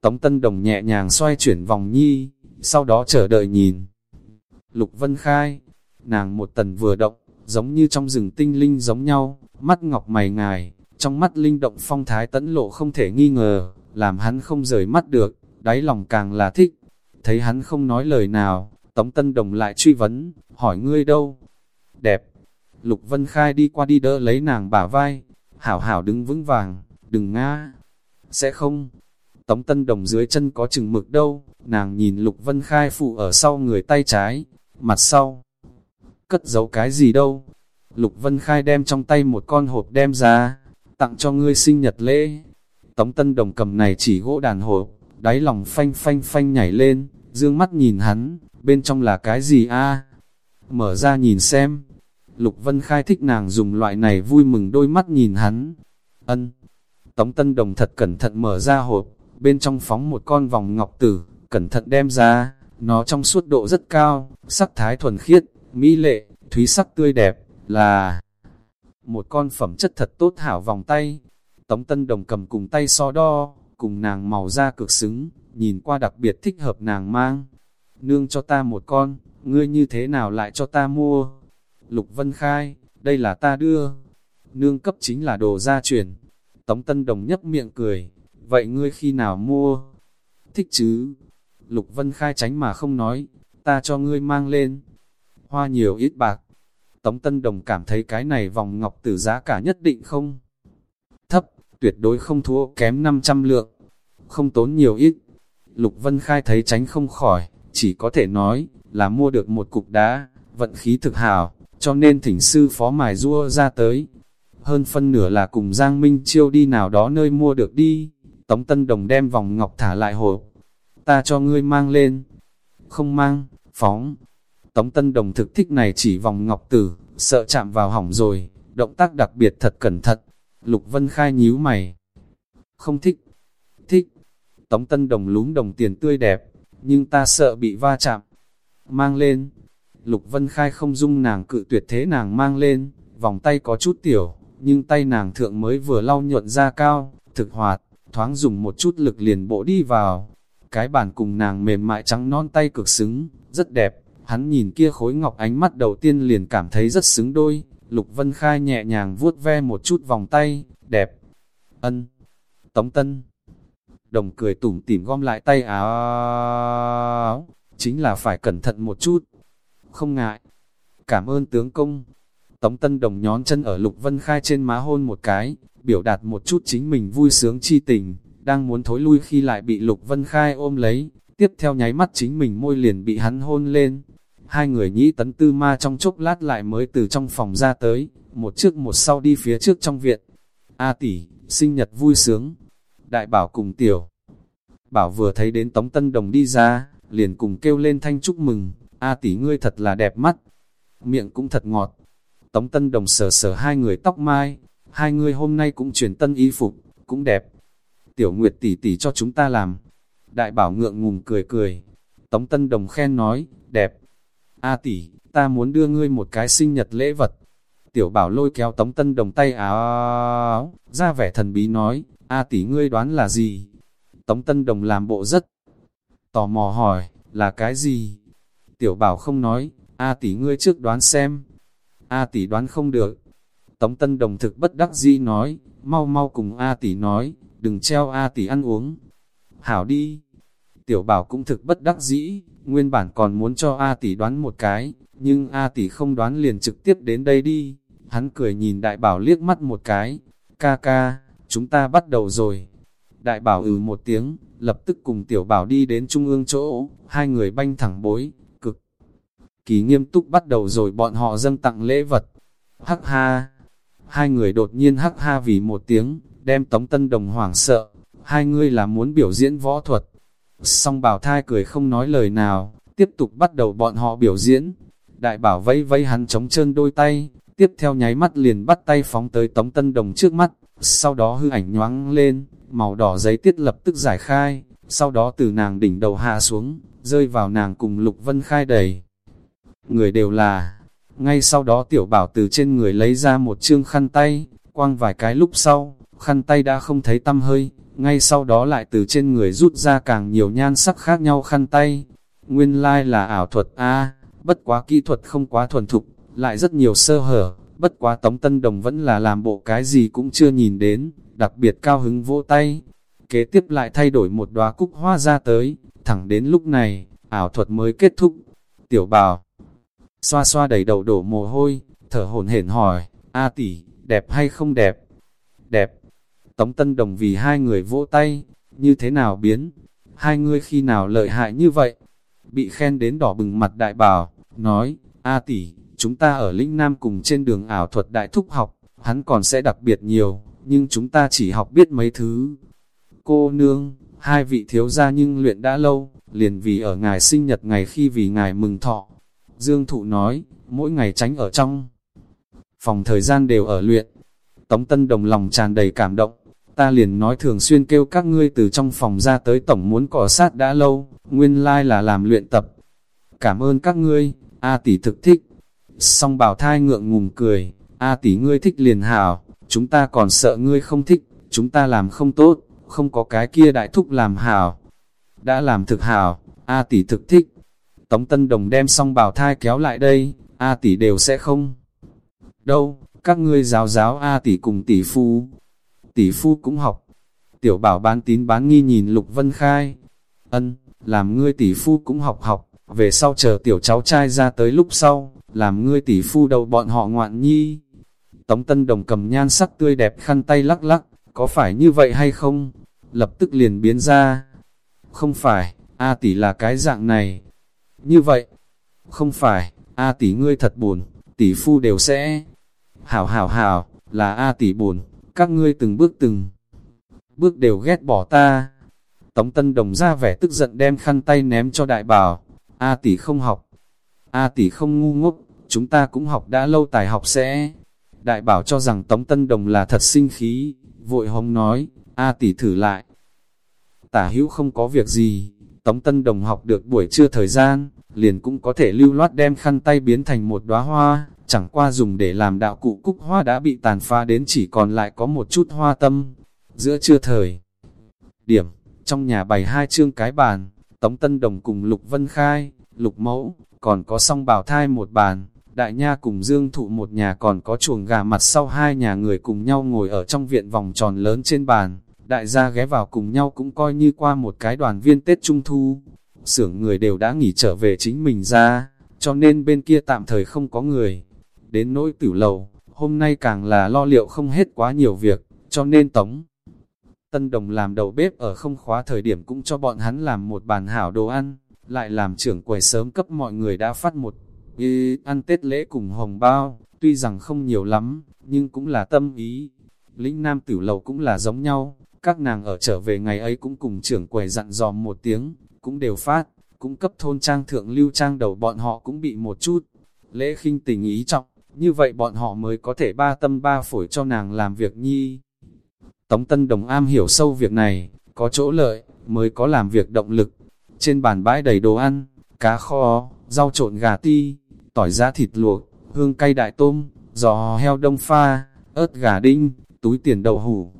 Speaker 1: Tống Tân Đồng nhẹ nhàng xoay chuyển vòng nhi, sau đó chờ đợi nhìn. Lục Vân Khai, nàng một tần vừa động, giống như trong rừng tinh linh giống nhau, mắt ngọc mày ngài, trong mắt linh động phong thái tẫn lộ không thể nghi ngờ, làm hắn không rời mắt được, đáy lòng càng là thích. Thấy hắn không nói lời nào, Tống Tân Đồng lại truy vấn, hỏi ngươi đâu? Đẹp. Lục Vân Khai đi qua đi đỡ lấy nàng bả vai, hảo hảo đứng vững vàng, đừng ngã, sẽ không. Tống Tân Đồng dưới chân có chừng mực đâu, nàng nhìn Lục Vân Khai phụ ở sau người tay trái, mặt sau. Cất giấu cái gì đâu? Lục Vân Khai đem trong tay một con hộp đem ra, tặng cho ngươi sinh nhật lễ. Tống Tân Đồng cầm này chỉ gỗ đàn hộp, đáy lòng phanh phanh phanh nhảy lên, dương mắt nhìn hắn, bên trong là cái gì a? Mở ra nhìn xem. Lục Vân Khai thích nàng dùng loại này vui mừng đôi mắt nhìn hắn. Ân. Tống Tân Đồng thật cẩn thận mở ra hộp, bên trong phóng một con vòng ngọc tử, cẩn thận đem ra, nó trong suốt độ rất cao, sắc thái thuần khiết, mỹ lệ, thúy sắc tươi đẹp, là một con phẩm chất thật tốt hảo vòng tay. Tống Tân Đồng cầm cùng tay so đo, cùng nàng màu da cực xứng, nhìn qua đặc biệt thích hợp nàng mang. Nương cho ta một con, ngươi như thế nào lại cho ta mua? Lục Vân Khai, đây là ta đưa. Nương cấp chính là đồ gia truyền. Tống Tân Đồng nhấp miệng cười, vậy ngươi khi nào mua? Thích chứ? Lục Vân Khai tránh mà không nói, ta cho ngươi mang lên. Hoa nhiều ít bạc. Tống Tân Đồng cảm thấy cái này vòng ngọc tử giá cả nhất định không? Thấp, tuyệt đối không thua kém 500 lượng. Không tốn nhiều ít. Lục Vân Khai thấy tránh không khỏi, chỉ có thể nói, là mua được một cục đá, vận khí thực hảo, cho nên thỉnh sư phó mài rua ra tới. Hơn phân nửa là cùng Giang Minh Chiêu đi nào đó nơi mua được đi. Tống Tân Đồng đem vòng ngọc thả lại hộp. Ta cho ngươi mang lên. Không mang, phóng. Tống Tân Đồng thực thích này chỉ vòng ngọc tử, sợ chạm vào hỏng rồi, động tác đặc biệt thật cẩn thận. Lục Vân Khai nhíu mày. Không thích. Thích. Tống Tân Đồng lúm đồng tiền tươi đẹp, nhưng ta sợ bị va chạm. Mang lên. Lục Vân Khai không dung nàng cự tuyệt thế nàng mang lên, vòng tay có chút tiểu, nhưng tay nàng thượng mới vừa lau nhuận ra cao, thực hoạt, thoáng dùng một chút lực liền bộ đi vào. Cái bàn cùng nàng mềm mại trắng non tay cực xứng, rất đẹp, hắn nhìn kia khối ngọc ánh mắt đầu tiên liền cảm thấy rất xứng đôi. Lục Vân Khai nhẹ nhàng vuốt ve một chút vòng tay, đẹp. Ân. Tống Tân. Đồng cười tủm tỉm gom lại tay áo. Chính là phải cẩn thận một chút. Không ngại. Cảm ơn tướng công. Tống Tân Đồng nhón chân ở Lục Vân Khai trên má hôn một cái, biểu đạt một chút chính mình vui sướng chi tình, đang muốn thối lui khi lại bị Lục Vân Khai ôm lấy, tiếp theo nháy mắt chính mình môi liền bị hắn hôn lên. Hai người nhĩ tấn tư ma trong chốc lát lại mới từ trong phòng ra tới, một trước một sau đi phía trước trong viện. A tỷ, sinh nhật vui sướng. Đại bảo cùng tiểu. Bảo vừa thấy đến Tống Tân Đồng đi ra, liền cùng kêu lên thanh chúc mừng. A tỷ ngươi thật là đẹp mắt. Miệng cũng thật ngọt. Tống Tân Đồng sờ sờ hai người tóc mai. Hai người hôm nay cũng chuyển tân y phục, cũng đẹp. Tiểu Nguyệt tỷ tỷ cho chúng ta làm. Đại bảo ngượng ngùng cười cười. Tống Tân Đồng khen nói, đẹp. A tỷ, ta muốn đưa ngươi một cái sinh nhật lễ vật. Tiểu bảo lôi kéo Tống Tân Đồng tay áo, ra vẻ thần bí nói, A tỷ ngươi đoán là gì? Tống Tân Đồng làm bộ rất tò mò hỏi, là cái gì? Tiểu bảo không nói, A tỷ ngươi trước đoán xem. A tỷ đoán không được. Tống Tân Đồng thực bất đắc dĩ nói, mau mau cùng A tỷ nói, đừng treo A tỷ ăn uống. Hảo đi. Tiểu bảo cũng thực bất đắc dĩ, nguyên bản còn muốn cho A tỷ đoán một cái, nhưng A tỷ không đoán liền trực tiếp đến đây đi. Hắn cười nhìn đại bảo liếc mắt một cái, ca ca, chúng ta bắt đầu rồi. Đại bảo ừ một tiếng, lập tức cùng tiểu bảo đi đến trung ương chỗ, hai người banh thẳng bối, kỳ nghiêm túc bắt đầu rồi bọn họ dâng tặng lễ vật. Hắc ha, hai người đột nhiên hắc ha vì một tiếng, đem tống tân đồng hoảng sợ, hai người là muốn biểu diễn võ thuật. Song bảo thai cười không nói lời nào, tiếp tục bắt đầu bọn họ biểu diễn. Đại bảo vây vây hắn chống chân đôi tay, tiếp theo nháy mắt liền bắt tay phóng tới tống tân đồng trước mắt, sau đó hư ảnh nhoáng lên, màu đỏ giấy tiết lập tức giải khai, sau đó từ nàng đỉnh đầu hạ xuống, rơi vào nàng cùng lục vân khai đầy. Người đều là, ngay sau đó tiểu bảo từ trên người lấy ra một chương khăn tay, quang vài cái lúc sau, khăn tay đã không thấy tâm hơi, ngay sau đó lại từ trên người rút ra càng nhiều nhan sắc khác nhau khăn tay. Nguyên lai like là ảo thuật A, bất quá kỹ thuật không quá thuần thục, lại rất nhiều sơ hở, bất quá Tống Tân Đồng vẫn là làm bộ cái gì cũng chưa nhìn đến, đặc biệt cao hứng vỗ tay. Kế tiếp lại thay đổi một đóa cúc hoa ra tới, thẳng đến lúc này, ảo thuật mới kết thúc. Tiểu bảo xoa xoa đầy đầu đổ mồ hôi, thở hổn hển hỏi, A tỷ, đẹp hay không đẹp? Đẹp. Tống Tân Đồng vì hai người vỗ tay, như thế nào biến? Hai người khi nào lợi hại như vậy? Bị khen đến đỏ bừng mặt đại bảo, nói, A tỷ, chúng ta ở lĩnh Nam cùng trên đường ảo thuật đại thúc học, hắn còn sẽ đặc biệt nhiều, nhưng chúng ta chỉ học biết mấy thứ. Cô nương, hai vị thiếu gia nhưng luyện đã lâu, liền vì ở ngài sinh nhật ngày khi vì ngài mừng thọ. Dương Thụ nói, mỗi ngày tránh ở trong. Phòng thời gian đều ở luyện. Tống Tân Đồng lòng tràn đầy cảm động. Ta liền nói thường xuyên kêu các ngươi từ trong phòng ra tới tổng muốn cỏ sát đã lâu, nguyên lai là làm luyện tập. Cảm ơn các ngươi, A tỷ thực thích. Song bảo thai ngượng ngùng cười, A tỷ ngươi thích liền hảo, chúng ta còn sợ ngươi không thích, chúng ta làm không tốt, không có cái kia đại thúc làm hảo. Đã làm thực hảo, A tỷ thực thích. Tống Tân Đồng đem xong bảo thai kéo lại đây, A tỷ đều sẽ không. Đâu, các ngươi giáo giáo A tỷ cùng tỷ phu. Tỷ phu cũng học. Tiểu bảo bán tín bán nghi nhìn Lục Vân Khai. Ân, làm ngươi tỷ phu cũng học học, về sau chờ tiểu cháu trai ra tới lúc sau, làm ngươi tỷ phu đầu bọn họ ngoạn nhi. Tống Tân Đồng cầm nhan sắc tươi đẹp khăn tay lắc lắc, có phải như vậy hay không? Lập tức liền biến ra. Không phải, A tỷ là cái dạng này. Như vậy, không phải, A tỷ ngươi thật buồn, tỷ phu đều sẽ. Hảo hảo hảo, là A tỷ buồn, các ngươi từng bước từng bước đều ghét bỏ ta. Tống Tân Đồng ra vẻ tức giận đem khăn tay ném cho đại bảo. A tỷ không học. A tỷ không ngu ngốc, chúng ta cũng học đã lâu tài học sẽ. Đại bảo cho rằng Tống Tân Đồng là thật sinh khí, vội hồng nói, A tỷ thử lại. Tả hữu không có việc gì, Tống Tân Đồng học được buổi trưa thời gian, liền cũng có thể lưu loát đem khăn tay biến thành một đóa hoa, chẳng qua dùng để làm đạo cụ cúc hoa đã bị tàn phá đến chỉ còn lại có một chút hoa tâm. Giữa trưa thời, điểm, trong nhà bày hai chương cái bàn, Tống Tân Đồng cùng Lục Vân Khai, Lục Mẫu, còn có song bào thai một bàn, Đại Nha cùng Dương Thụ một nhà còn có chuồng gà mặt sau hai nhà người cùng nhau ngồi ở trong viện vòng tròn lớn trên bàn. Đại gia ghé vào cùng nhau cũng coi như qua một cái đoàn viên Tết Trung Thu. Sưởng người đều đã nghỉ trở về chính mình ra, cho nên bên kia tạm thời không có người. Đến nỗi tử lầu, hôm nay càng là lo liệu không hết quá nhiều việc, cho nên Tống. Tân Đồng làm đầu bếp ở không khóa thời điểm cũng cho bọn hắn làm một bàn hảo đồ ăn, lại làm trưởng quầy sớm cấp mọi người đã phát một ý, ăn Tết lễ cùng hồng bao, tuy rằng không nhiều lắm, nhưng cũng là tâm ý. Lĩnh Nam Tử Lầu cũng là giống nhau, các nàng ở trở về ngày ấy cũng cùng trưởng quầy dặn dò một tiếng, cũng đều phát, cũng cấp thôn trang thượng lưu trang đầu bọn họ cũng bị một chút. Lễ khinh tình ý trọng, như vậy bọn họ mới có thể ba tâm ba phổi cho nàng làm việc nhi. Tống Tân Đồng am hiểu sâu việc này, có chỗ lợi, mới có làm việc động lực. Trên bàn bãi đầy đồ ăn, cá kho, rau trộn gà ti, tỏi giá thịt luộc, hương cay đại tôm, giò heo đông pha, ớt gà đinh, túi tiền đậu hủ.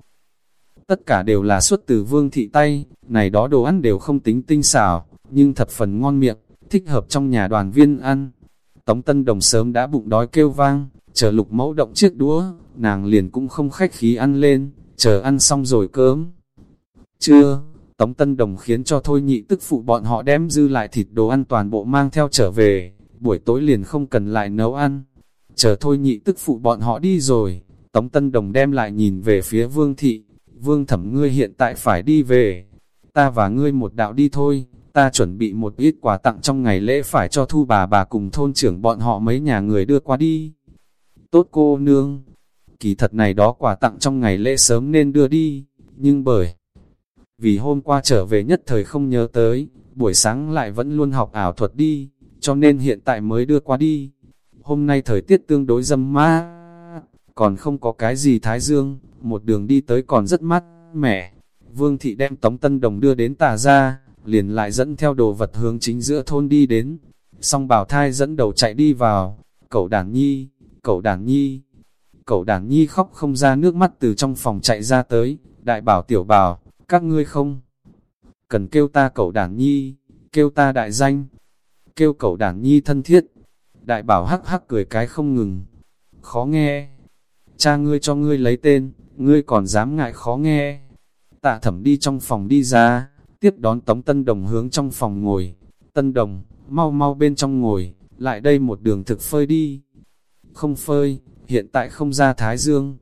Speaker 1: Tất cả đều là xuất từ vương thị tay, này đó đồ ăn đều không tính tinh xảo, nhưng thập phần ngon miệng, thích hợp trong nhà đoàn viên ăn. Tống Tân Đồng sớm đã bụng đói kêu vang, chờ lục mẫu động chiếc đũa, nàng liền cũng không khách khí ăn lên, chờ ăn xong rồi cơm. Chưa, Tống Tân Đồng khiến cho thôi nhị tức phụ bọn họ đem dư lại thịt đồ ăn toàn bộ mang theo trở về, buổi tối liền không cần lại nấu ăn. Chờ thôi nhị tức phụ bọn họ đi rồi, Tống Tân Đồng đem lại nhìn về phía Vương Thị, Vương Thẩm ngươi hiện tại phải đi về, ta và ngươi một đạo đi thôi, ta chuẩn bị một ít quà tặng trong ngày lễ phải cho thu bà bà cùng thôn trưởng bọn họ mấy nhà người đưa qua đi. Tốt cô nương, kỳ thật này đó quà tặng trong ngày lễ sớm nên đưa đi, nhưng bởi vì hôm qua trở về nhất thời không nhớ tới, buổi sáng lại vẫn luôn học ảo thuật đi, cho nên hiện tại mới đưa qua đi. Hôm nay thời tiết tương đối dâm ma, còn không có cái gì thái dương, một đường đi tới còn rất mát, mẻ. Vương thị đem Tống Tân Đồng đưa đến tà ra, liền lại dẫn theo đồ vật hướng chính giữa thôn đi đến. Xong bảo thai dẫn đầu chạy đi vào, cậu đàn nhi, cậu đàn nhi. Cậu đàn nhi khóc không ra nước mắt từ trong phòng chạy ra tới, đại bảo tiểu bảo, các ngươi không. Cần kêu ta cậu đàn nhi, kêu ta đại danh, kêu cậu đàn nhi thân thiết. Đại bảo hắc hắc cười cái không ngừng. Khó nghe. Cha ngươi cho ngươi lấy tên, ngươi còn dám ngại khó nghe. Tạ thẩm đi trong phòng đi ra, tiếp đón Tống Tân Đồng hướng trong phòng ngồi. Tân Đồng, mau mau bên trong ngồi, lại đây một đường thực phơi đi. Không phơi, hiện tại không ra Thái Dương.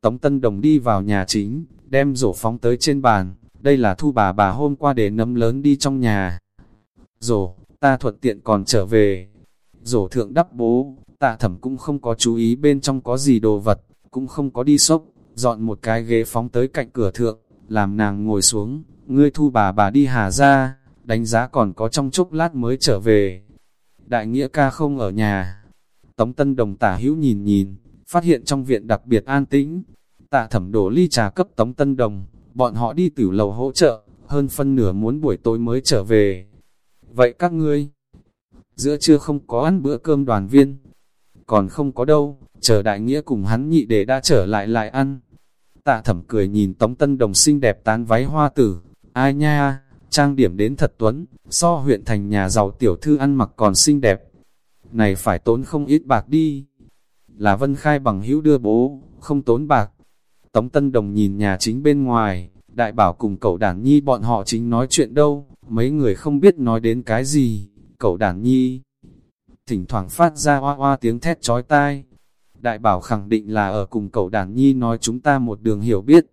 Speaker 1: Tống Tân Đồng đi vào nhà chính, đem rổ phóng tới trên bàn, đây là thu bà bà hôm qua để nấm lớn đi trong nhà. Rổ, ta thuận tiện còn trở về. Rổ thượng đắp bố, tạ thẩm cũng không có chú ý bên trong có gì đồ vật, cũng không có đi sốc, dọn một cái ghế phóng tới cạnh cửa thượng, làm nàng ngồi xuống, ngươi thu bà bà đi hà ra, đánh giá còn có trong chốc lát mới trở về. Đại nghĩa ca không ở nhà. Tống Tân Đồng tả hữu nhìn nhìn, phát hiện trong viện đặc biệt an tĩnh. Tạ thẩm đổ ly trà cấp Tống Tân Đồng, bọn họ đi tử lầu hỗ trợ, hơn phân nửa muốn buổi tối mới trở về. Vậy các ngươi, giữa trưa không có ăn bữa cơm đoàn viên, còn không có đâu, chờ đại nghĩa cùng hắn nhị để đã trở lại lại ăn. Tạ thẩm cười nhìn Tống Tân Đồng xinh đẹp tán váy hoa tử, ai nha, trang điểm đến thật tuấn, so huyện thành nhà giàu tiểu thư ăn mặc còn xinh đẹp. Này phải tốn không ít bạc đi. Là Vân Khai bằng hữu đưa bố, không tốn bạc. Tống Tân Đồng nhìn nhà chính bên ngoài, đại bảo cùng cậu đản nhi bọn họ chính nói chuyện đâu, mấy người không biết nói đến cái gì, cậu đản nhi. Thỉnh thoảng phát ra hoa hoa tiếng thét chói tai. Đại bảo khẳng định là ở cùng cậu đản nhi nói chúng ta một đường hiểu biết.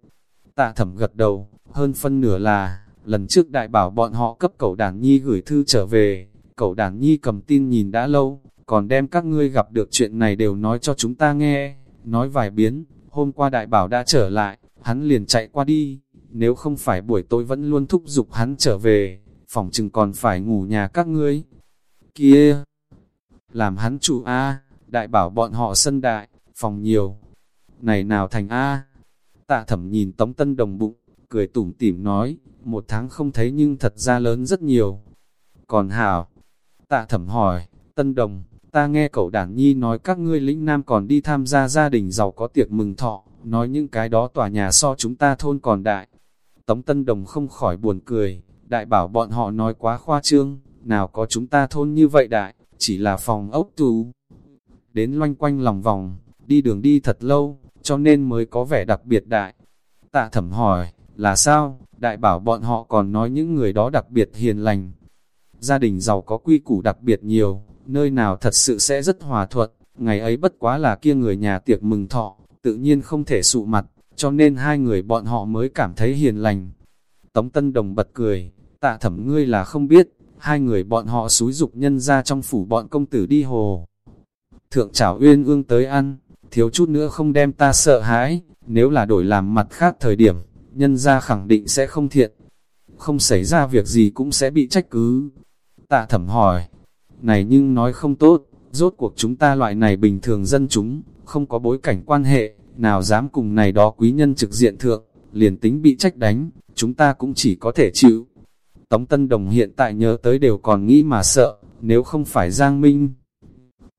Speaker 1: Tạ thẩm gật đầu, hơn phân nửa là, lần trước đại bảo bọn họ cấp cậu đản nhi gửi thư trở về, cậu đản nhi cầm tin nhìn đã lâu, còn đem các ngươi gặp được chuyện này đều nói cho chúng ta nghe, nói vài biến, hôm qua đại bảo đã trở lại, hắn liền chạy qua đi, nếu không phải buổi tối vẫn luôn thúc giục hắn trở về, phòng chừng còn phải ngủ nhà các ngươi. Kia, làm hắn chủ A, đại bảo bọn họ sân đại, phòng nhiều. Này nào thành A, tạ thẩm nhìn tống tân đồng bụng, cười tủm tỉm nói, một tháng không thấy nhưng thật ra lớn rất nhiều. Còn hảo, tạ thẩm hỏi, tân đồng, ta nghe cậu đản nhi nói các ngươi lĩnh nam còn đi tham gia gia đình giàu có tiệc mừng thọ, nói những cái đó tòa nhà so chúng ta thôn còn đại. Tống Tân Đồng không khỏi buồn cười, đại bảo bọn họ nói quá khoa trương, nào có chúng ta thôn như vậy đại, chỉ là phòng ốc tù. Đến loanh quanh lòng vòng, đi đường đi thật lâu, cho nên mới có vẻ đặc biệt đại. Tạ thẩm hỏi, là sao, đại bảo bọn họ còn nói những người đó đặc biệt hiền lành. Gia đình giàu có quy củ đặc biệt nhiều, nơi nào thật sự sẽ rất hòa thuận, ngày ấy bất quá là kia người nhà tiệc mừng thọ, tự nhiên không thể sụ mặt, cho nên hai người bọn họ mới cảm thấy hiền lành. Tống Tân Đồng bật cười, tạ thẩm ngươi là không biết, hai người bọn họ xúi dục nhân ra trong phủ bọn công tử đi hồ. Thượng trảo uyên ương tới ăn, thiếu chút nữa không đem ta sợ hãi, nếu là đổi làm mặt khác thời điểm, nhân ra khẳng định sẽ không thiện. Không xảy ra việc gì cũng sẽ bị trách cứ. Tạ thẩm hỏi, này nhưng nói không tốt, rốt cuộc chúng ta loại này bình thường dân chúng, không có bối cảnh quan hệ, nào dám cùng này đó quý nhân trực diện thượng, liền tính bị trách đánh, chúng ta cũng chỉ có thể chịu. Tống Tân Đồng hiện tại nhớ tới đều còn nghĩ mà sợ, nếu không phải Giang Minh.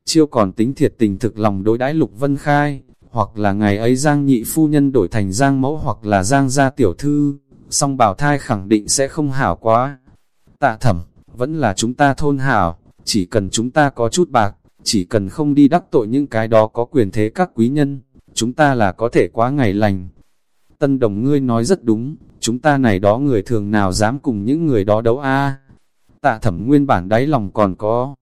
Speaker 1: Chiêu còn tính thiệt tình thực lòng đối đãi Lục Vân Khai, hoặc là ngày ấy Giang nhị phu nhân đổi thành Giang mẫu hoặc là Giang gia tiểu thư, song bảo thai khẳng định sẽ không hảo quá. Tạ thẩm, vẫn là chúng ta thôn hảo, chỉ cần chúng ta có chút bạc, chỉ cần không đi đắc tội những cái đó có quyền thế các quý nhân, chúng ta là có thể quá ngày lành. Tân đồng ngươi nói rất đúng, chúng ta này đó người thường nào dám cùng những người đó đấu a Tạ thẩm nguyên bản đáy lòng còn có.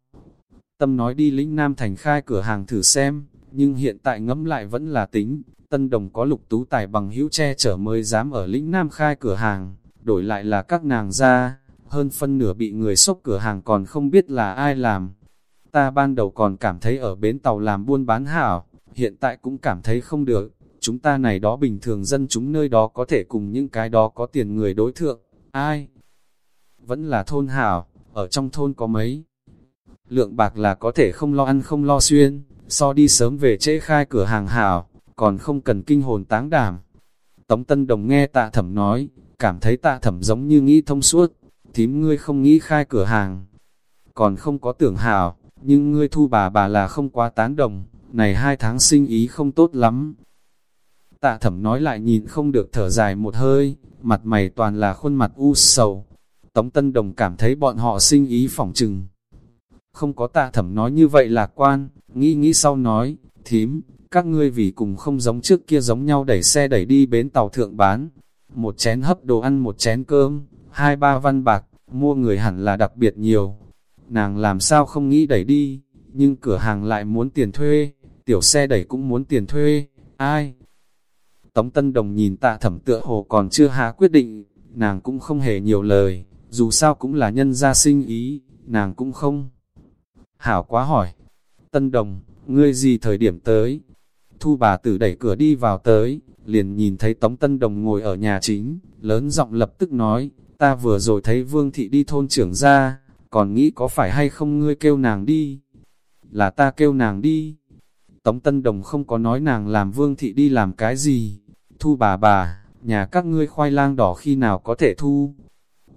Speaker 1: Tâm nói đi lĩnh Nam Thành khai cửa hàng thử xem, nhưng hiện tại ngẫm lại vẫn là tính, tân đồng có lục tú tài bằng hữu che chở mới dám ở lĩnh Nam khai cửa hàng, đổi lại là các nàng ra, hơn phân nửa bị người xốc cửa hàng còn không biết là ai làm. Ta ban đầu còn cảm thấy ở bến tàu làm buôn bán hảo, hiện tại cũng cảm thấy không được, chúng ta này đó bình thường dân chúng nơi đó có thể cùng những cái đó có tiền người đối thượng, ai? Vẫn là thôn hảo, ở trong thôn có mấy. Lượng bạc là có thể không lo ăn không lo xuyên, so đi sớm về trễ khai cửa hàng hảo, còn không cần kinh hồn táng đảm. Tống Tân Đồng nghe tạ thẩm nói, cảm thấy tạ thẩm giống như nghĩ thông suốt, thím ngươi không nghĩ khai cửa hàng. Còn không có tưởng hảo, nhưng ngươi thu bà bà là không quá tán đồng, này hai tháng sinh ý không tốt lắm. Tạ thẩm nói lại nhìn không được thở dài một hơi, mặt mày toàn là khuôn mặt u sầu. Tống Tân Đồng cảm thấy bọn họ sinh ý phỏng trừng. Không có tạ thẩm nói như vậy lạc quan, nghĩ nghĩ sau nói, thím, các ngươi vì cùng không giống trước kia giống nhau đẩy xe đẩy đi bến tàu thượng bán. Một chén hấp đồ ăn một chén cơm, hai ba văn bạc, mua người hẳn là đặc biệt nhiều. Nàng làm sao không nghĩ đẩy đi, nhưng cửa hàng lại muốn tiền thuê, tiểu xe đẩy cũng muốn tiền thuê, ai? Tống Tân Đồng nhìn tạ thẩm tựa hồ còn chưa hạ quyết định, nàng cũng không hề nhiều lời, dù sao cũng là nhân gia sinh ý, nàng cũng không. Hảo quá hỏi, Tân Đồng, ngươi gì thời điểm tới? Thu bà tử đẩy cửa đi vào tới, liền nhìn thấy Tống Tân Đồng ngồi ở nhà chính, lớn giọng lập tức nói, ta vừa rồi thấy Vương Thị đi thôn trưởng ra, còn nghĩ có phải hay không ngươi kêu nàng đi? Là ta kêu nàng đi. Tống Tân Đồng không có nói nàng làm Vương Thị đi làm cái gì. Thu bà bà, nhà các ngươi khoai lang đỏ khi nào có thể thu?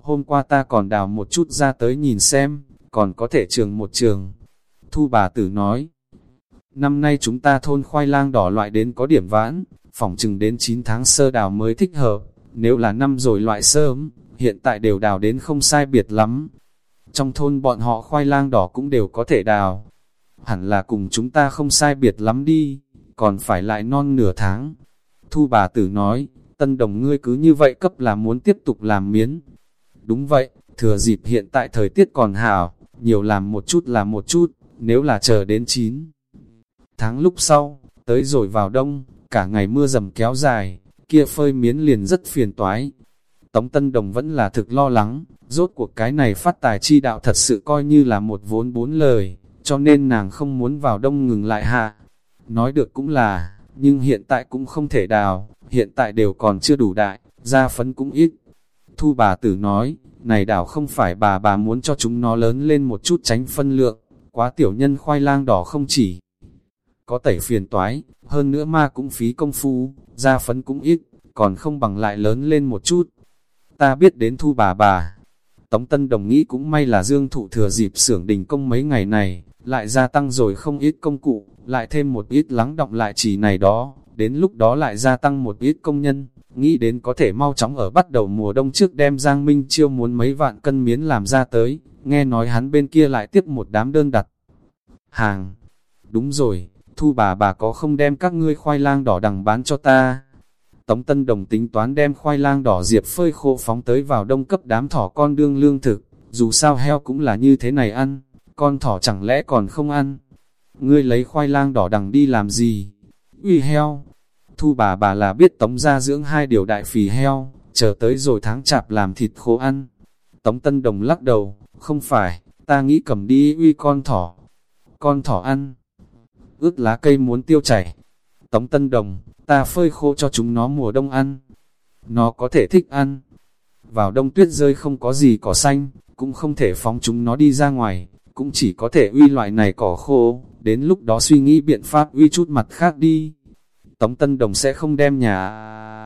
Speaker 1: Hôm qua ta còn đào một chút ra tới nhìn xem, còn có thể trường một trường. Thu bà tử nói, năm nay chúng ta thôn khoai lang đỏ loại đến có điểm vãn, phỏng chừng đến 9 tháng sơ đào mới thích hợp, nếu là năm rồi loại sớm, hiện tại đều đào đến không sai biệt lắm. Trong thôn bọn họ khoai lang đỏ cũng đều có thể đào, hẳn là cùng chúng ta không sai biệt lắm đi, còn phải lại non nửa tháng. Thu bà tử nói, tân đồng ngươi cứ như vậy cấp là muốn tiếp tục làm miến. Đúng vậy, thừa dịp hiện tại thời tiết còn hảo, nhiều làm một chút là một chút, nếu là chờ đến 9 tháng lúc sau, tới rồi vào đông, cả ngày mưa dầm kéo dài, kia phơi miến liền rất phiền toái. Tống Tân Đồng vẫn là thực lo lắng, rốt cuộc cái này phát tài chi đạo thật sự coi như là một vốn bốn lời, cho nên nàng không muốn vào đông ngừng lại hạ. Nói được cũng là, nhưng hiện tại cũng không thể đào, hiện tại đều còn chưa đủ đại, gia phấn cũng ít. Thu bà tử nói, này đảo không phải bà bà muốn cho chúng nó lớn lên một chút tránh phân lượng, quá tiểu nhân khoai lang đỏ không chỉ có tẩy phiền toái, hơn nữa ma cũng phí công phu, gia phấn cũng ít, còn không bằng lại lớn lên một chút. Ta biết đến thu bà bà. Tống Tân Đồng nghĩ cũng may là Dương Thụ thừa dịp xưởng đình công mấy ngày này, lại gia tăng rồi không ít công cụ, lại thêm một ít lắng động lại chỉ này đó, đến lúc đó lại gia tăng một ít công nhân, nghĩ đến có thể mau chóng ở bắt đầu mùa đông trước đem Giang Minh chiêu muốn mấy vạn cân miến làm ra tới, nghe nói hắn bên kia lại tiếp một đám đơn đặt. Hàng, đúng rồi, thu bà bà có không đem các ngươi khoai lang đỏ đằng bán cho ta. Tống Tân Đồng tính toán đem khoai lang đỏ diệp phơi khô phóng tới vào đông cấp đám thỏ con đương lương thực, dù sao heo cũng là như thế này ăn, con thỏ chẳng lẽ còn không ăn. Ngươi lấy khoai lang đỏ đằng đi làm gì? Uy heo! Thu bà bà là biết tống ra dưỡng hai điều đại phì heo, chờ tới rồi tháng chạp làm thịt khô ăn. Tống Tân Đồng lắc đầu, không phải, ta nghĩ cầm đi uy con thỏ. Con thỏ ăn, ướt lá cây muốn tiêu chảy. Tống Tân Đồng, ta phơi khô cho chúng nó mùa đông ăn. Nó có thể thích ăn. Vào đông tuyết rơi không có gì cỏ xanh, cũng không thể phóng chúng nó đi ra ngoài, cũng chỉ có thể uy loại này cỏ khô, đến lúc đó suy nghĩ biện pháp uy chút mặt khác đi. Tống Tân Đồng sẽ không đem nhà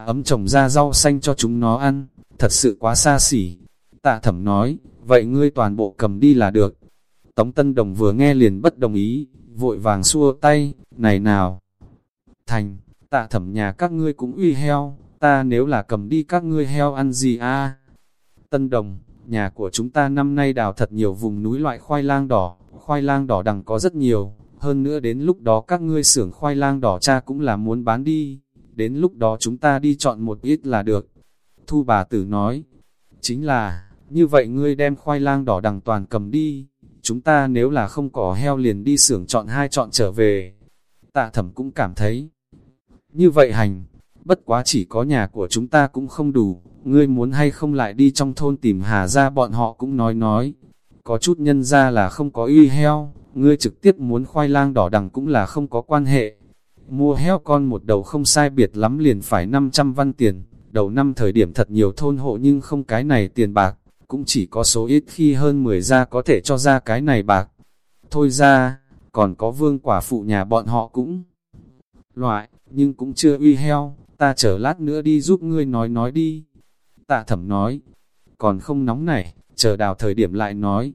Speaker 1: ấm trồng ra rau xanh cho chúng nó ăn, thật sự quá xa xỉ. Tạ thẩm nói, vậy ngươi toàn bộ cầm đi là được. Tống Tân Đồng vừa nghe liền bất đồng ý, vội vàng xua tay, này nào. Thành, tạ thẩm nhà các ngươi cũng uy heo, ta nếu là cầm đi các ngươi heo ăn gì a Tân Đồng, nhà của chúng ta năm nay đào thật nhiều vùng núi loại khoai lang đỏ, khoai lang đỏ đằng có rất nhiều, hơn nữa đến lúc đó các ngươi xưởng khoai lang đỏ cha cũng là muốn bán đi, đến lúc đó chúng ta đi chọn một ít là được. Thu bà tử nói, chính là, như vậy ngươi đem khoai lang đỏ đằng toàn cầm đi, chúng ta nếu là không có heo liền đi xưởng chọn hai chọn trở về. Tạ thẩm cũng cảm thấy, như vậy hành, bất quá chỉ có nhà của chúng ta cũng không đủ, ngươi muốn hay không lại đi trong thôn tìm hà ra bọn họ cũng nói nói. Có chút nhân ra là không có uy heo, ngươi trực tiếp muốn khoai lang đỏ đằng cũng là không có quan hệ. Mua heo con một đầu không sai biệt lắm liền phải 500 văn tiền, đầu năm thời điểm thật nhiều thôn hộ nhưng không cái này tiền bạc cũng chỉ có số ít khi hơn 10 gia có thể cho ra cái này bạc. Thôi ra, còn có vương quả phụ nhà bọn họ cũng loại, nhưng cũng chưa uy heo, ta chờ lát nữa đi giúp ngươi nói nói đi. Tạ thẩm nói, còn không nóng này, chờ đào thời điểm lại nói.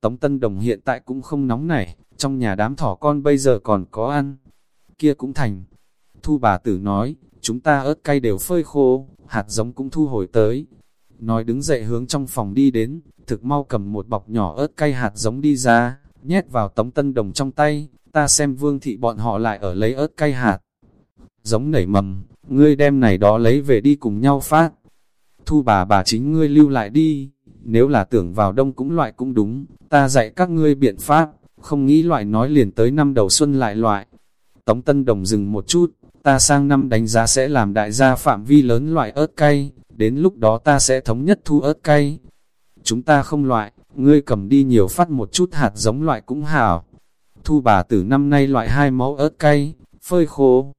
Speaker 1: Tống Tân Đồng hiện tại cũng không nóng này, trong nhà đám thỏ con bây giờ còn có ăn. Kia cũng thành. Thu bà tử nói, chúng ta ớt cay đều phơi khô, hạt giống cũng thu hồi tới, nói đứng dậy hướng trong phòng đi đến, thực mau cầm một bọc nhỏ ớt cay hạt giống đi ra, nhét vào tống tân đồng trong tay, ta xem vương thị bọn họ lại ở lấy ớt cay hạt. Giống nảy mầm, ngươi đem này đó lấy về đi cùng nhau phát. Thu bà bà chính ngươi lưu lại đi, nếu là tưởng vào đông cũng loại cũng đúng, ta dạy các ngươi biện pháp, không nghĩ loại nói liền tới năm đầu xuân lại loại. Tống Tân Đồng dừng một chút, ta sang năm đánh giá sẽ làm đại gia phạm vi lớn loại ớt cay, đến lúc đó ta sẽ thống nhất thu ớt cay. Chúng ta không loại, ngươi cầm đi nhiều phát một chút hạt giống loại cũng hảo. Thu bà tử năm nay loại hai mẫu ớt cay, phơi khô,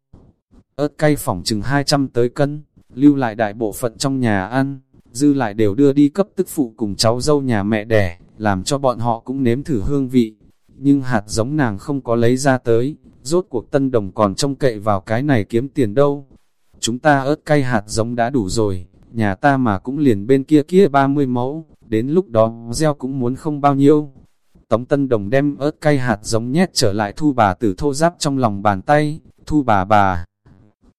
Speaker 1: ớt cay phỏng chừng 200 tới cân, lưu lại đại bộ phận trong nhà ăn, dư lại đều đưa đi cấp tức phụ cùng cháu dâu nhà mẹ đẻ, làm cho bọn họ cũng nếm thử hương vị. Nhưng hạt giống nàng không có lấy ra tới, rốt cuộc tân đồng còn trông cậy vào cái này kiếm tiền đâu. Chúng ta ớt cay hạt giống đã đủ rồi, nhà ta mà cũng liền bên kia kia 30 mẫu, đến lúc đó gieo cũng muốn không bao nhiêu. Tống Tân Đồng đem ớt cay hạt giống nhét trở lại thu bà tử thô giáp trong lòng bàn tay, thu bà bà.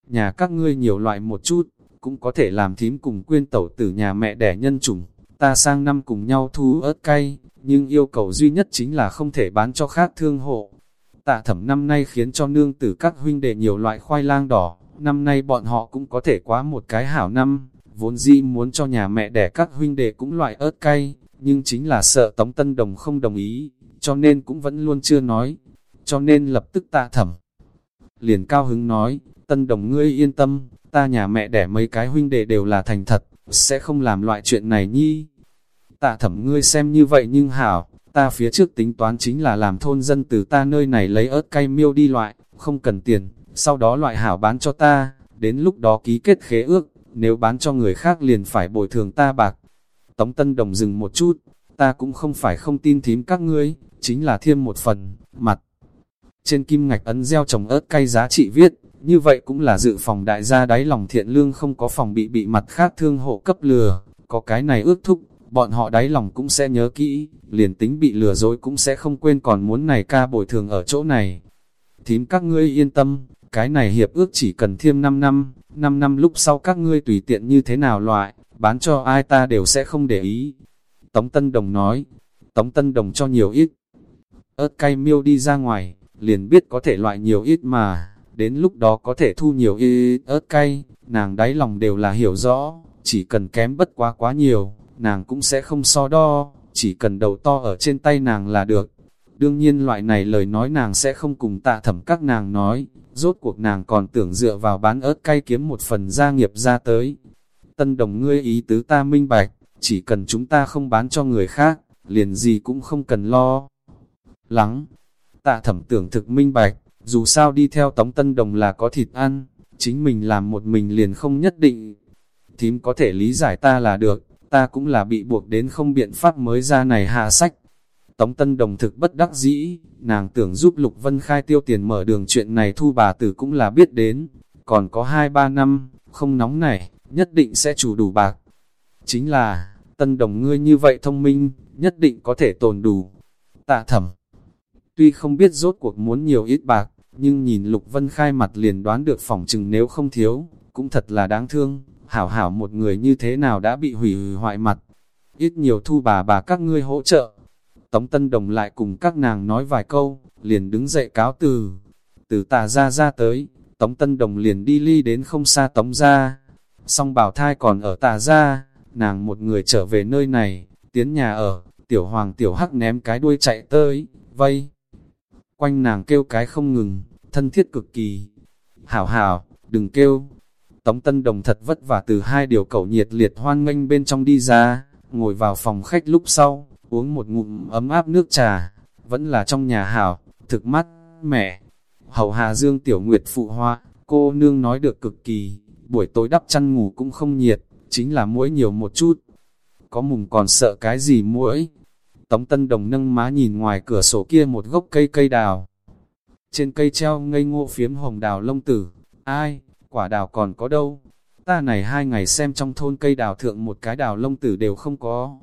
Speaker 1: Nhà các ngươi nhiều loại một chút, cũng có thể làm thím cùng quyên tẩu tử nhà mẹ đẻ nhân chủng, ta sang năm cùng nhau thu ớt cay, nhưng yêu cầu duy nhất chính là không thể bán cho khác thương hộ. Tạ thẩm năm nay khiến cho nương tử các huynh đệ nhiều loại khoai lang đỏ, năm nay bọn họ cũng có thể quá một cái hảo năm, vốn dĩ muốn cho nhà mẹ đẻ các huynh đệ cũng loại ớt cay, nhưng chính là sợ Tống Tân Đồng không đồng ý, cho nên cũng vẫn luôn chưa nói, cho nên lập tức tạ thẩm. Liền cao hứng nói, Tân Đồng ngươi yên tâm, ta nhà mẹ đẻ mấy cái huynh đệ đều là thành thật, sẽ không làm loại chuyện này nhi. Tạ thẩm ngươi xem như vậy nhưng hảo, ta phía trước tính toán chính là làm thôn dân từ ta nơi này lấy ớt cay miêu đi loại, không cần tiền, sau đó loại hảo bán cho ta, đến lúc đó ký kết khế ước, nếu bán cho người khác liền phải bồi thường ta bạc. Tống Tân Đồng dừng một chút, ta cũng không phải không tin thím các ngươi, chính là thêm một phần, mặt. Trên kim ngạch ấn gieo trồng ớt cay giá trị viết, như vậy cũng là dự phòng đại gia đáy lòng thiện lương không có phòng bị bị mặt khác thương hộ cấp lừa, có cái này ước thúc, bọn họ đáy lòng cũng sẽ nhớ kỹ, liền tính bị lừa dối cũng sẽ không quên còn muốn này ca bồi thường ở chỗ này. Thím các ngươi yên tâm, cái này hiệp ước chỉ cần thêm 5 năm, 5 năm lúc sau các ngươi tùy tiện như thế nào loại, bán cho ai ta đều sẽ không để ý. Tống Tân Đồng nói, Tống Tân Đồng cho nhiều ít. ớt cay miêu đi ra ngoài, liền biết có thể loại nhiều ít mà, đến lúc đó có thể thu nhiều y ớt cay, nàng đáy lòng đều là hiểu rõ, chỉ cần kém bất quá quá nhiều, nàng cũng sẽ không so đo, chỉ cần đầu to ở trên tay nàng là được. Đương nhiên loại này lời nói nàng sẽ không cùng tạ thẩm các nàng nói, rốt cuộc nàng còn tưởng dựa vào bán ớt cay kiếm một phần gia nghiệp ra tới. Tân đồng ngươi ý tứ ta minh bạch, chỉ cần chúng ta không bán cho người khác, liền gì cũng không cần lo. Lắng, tạ thẩm tưởng thực minh bạch, dù sao đi theo tống tân đồng là có thịt ăn, chính mình làm một mình liền không nhất định. Thím có thể lý giải ta là được, ta cũng là bị buộc đến không biện pháp mới ra này hạ sách. Tống Tân Đồng thực bất đắc dĩ, nàng tưởng giúp Lục Vân Khai tiêu tiền mở đường chuyện này thu bà tử cũng là biết đến, còn có 2-3 năm, không nóng này, nhất định sẽ chủ đủ bạc. Chính là, Tân Đồng ngươi như vậy thông minh, nhất định có thể tồn đủ. Tạ thẩm, tuy không biết rốt cuộc muốn nhiều ít bạc, nhưng nhìn Lục Vân Khai mặt liền đoán được phỏng chừng nếu không thiếu, cũng thật là đáng thương, hảo hảo một người như thế nào đã bị hủy hoại mặt. Ít nhiều thu bà bà các ngươi hỗ trợ, Tống Tân Đồng lại cùng các nàng nói vài câu, liền đứng dậy cáo từ. Từ tà ra ra tới, Tống Tân Đồng liền đi ly đến không xa Tống ra. Song bảo thai còn ở tà ra, nàng một người trở về nơi này, tiến nhà ở, tiểu hoàng tiểu hắc ném cái đuôi chạy tới, vây. Quanh nàng kêu cái không ngừng, thân thiết cực kỳ. Hảo hảo, đừng kêu. Tống Tân Đồng thật vất vả từ hai điều cẩu nhiệt liệt hoan nghênh bên trong đi ra, ngồi vào phòng khách lúc sau, uống một ngụm ấm áp nước trà, vẫn là trong nhà hảo, thực mắt, mẹ. Hầu Hà Dương Tiểu Nguyệt phụ hoa, cô nương nói được cực kỳ, buổi tối đắp chăn ngủ cũng không nhiệt, chính là mũi nhiều một chút. Có mùng còn sợ cái gì mũi? Tống Tân Đồng nâng má nhìn ngoài cửa sổ kia một gốc cây cây đào. Trên cây treo ngây ngô phiếm hồng đào lông tử. Ai, quả đào còn có đâu? Ta này hai ngày xem trong thôn cây đào thượng một cái đào lông tử đều không có,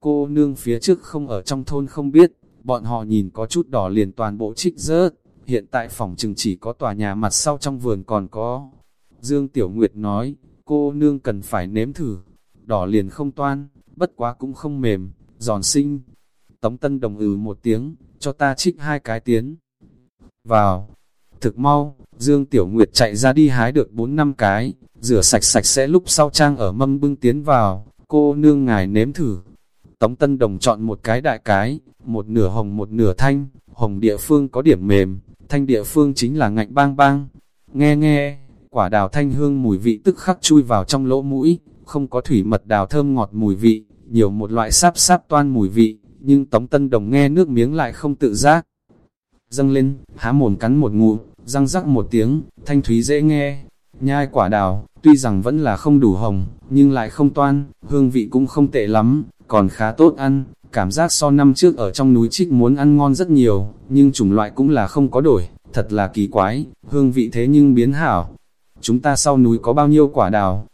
Speaker 1: Cô nương phía trước không ở trong thôn không biết, bọn họ nhìn có chút đỏ liền toàn bộ trích rớt, hiện tại phòng chừng chỉ có tòa nhà mặt sau trong vườn còn có. Dương Tiểu Nguyệt nói, cô nương cần phải nếm thử, đỏ liền không toan, bất quá cũng không mềm, giòn xinh. Tống Tân đồng ừ một tiếng, cho ta trích hai cái tiến. Vào, thực mau, Dương Tiểu Nguyệt chạy ra đi hái được 4 năm cái, rửa sạch sạch sẽ lúc sau trang ở mâm bưng tiến vào, cô nương ngài nếm thử, Tống Tân Đồng chọn một cái đại cái, một nửa hồng một nửa thanh, hồng địa phương có điểm mềm, thanh địa phương chính là ngạnh bang bang. Nghe nghe, quả đào thanh hương mùi vị tức khắc chui vào trong lỗ mũi, không có thủy mật đào thơm ngọt mùi vị, nhiều một loại sáp sáp toan mùi vị, nhưng Tống Tân Đồng nghe nước miếng lại không tự giác. Dâng lên, há mồm cắn một ngụm, răng rắc một tiếng, thanh thúy dễ nghe, nhai quả đào, tuy rằng vẫn là không đủ hồng, nhưng lại không toan, hương vị cũng không tệ lắm, còn khá tốt ăn, cảm giác so năm trước ở trong núi trích muốn ăn ngon rất nhiều, nhưng chủng loại cũng là không có đổi, thật là kỳ quái, hương vị thế nhưng biến hảo. Chúng ta sau núi có bao nhiêu quả đào?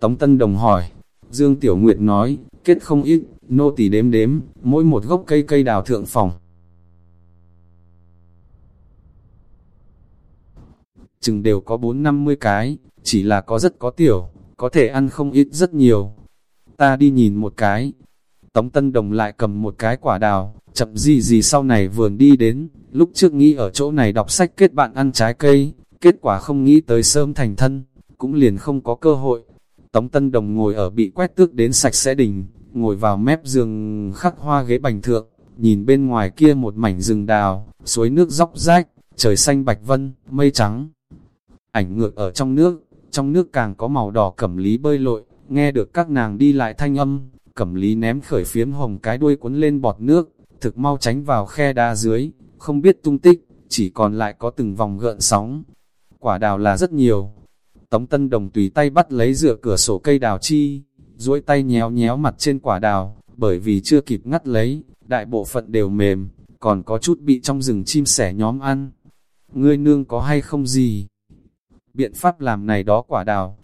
Speaker 1: Tống Tân Đồng hỏi, Dương Tiểu Nguyệt nói, kết không ít, nô tỳ đếm đếm, mỗi một gốc cây cây đào thượng phòng. Chừng đều có 4-50 cái, chỉ là có rất có tiểu, có thể ăn không ít rất nhiều. Ta đi nhìn một cái. Tống Tân Đồng lại cầm một cái quả đào, chậm gì gì sau này vườn đi đến, lúc trước nghĩ ở chỗ này đọc sách kết bạn ăn trái cây, kết quả không nghĩ tới sớm thành thân, cũng liền không có cơ hội. Tống Tân Đồng ngồi ở bị quét tước đến sạch sẽ đình, ngồi vào mép giường khắc hoa ghế bành thượng, nhìn bên ngoài kia một mảnh rừng đào, suối nước dốc rách, trời xanh bạch vân, mây trắng. Ảnh ngược ở trong nước, trong nước càng có màu đỏ cẩm lý bơi lội, nghe được các nàng đi lại thanh âm, cẩm lý ném khởi phiếm hồng cái đuôi cuốn lên bọt nước, thực mau tránh vào khe đá dưới, không biết tung tích, chỉ còn lại có từng vòng gợn sóng. Quả đào là rất nhiều. Tống Tân Đồng tùy tay bắt lấy dựa cửa sổ cây đào chi, duỗi tay nhéo nhéo mặt trên quả đào, bởi vì chưa kịp ngắt lấy, đại bộ phận đều mềm, còn có chút bị trong rừng chim sẻ nhóm ăn. Ngươi nương có hay không gì? Biện pháp làm này đó quả đào.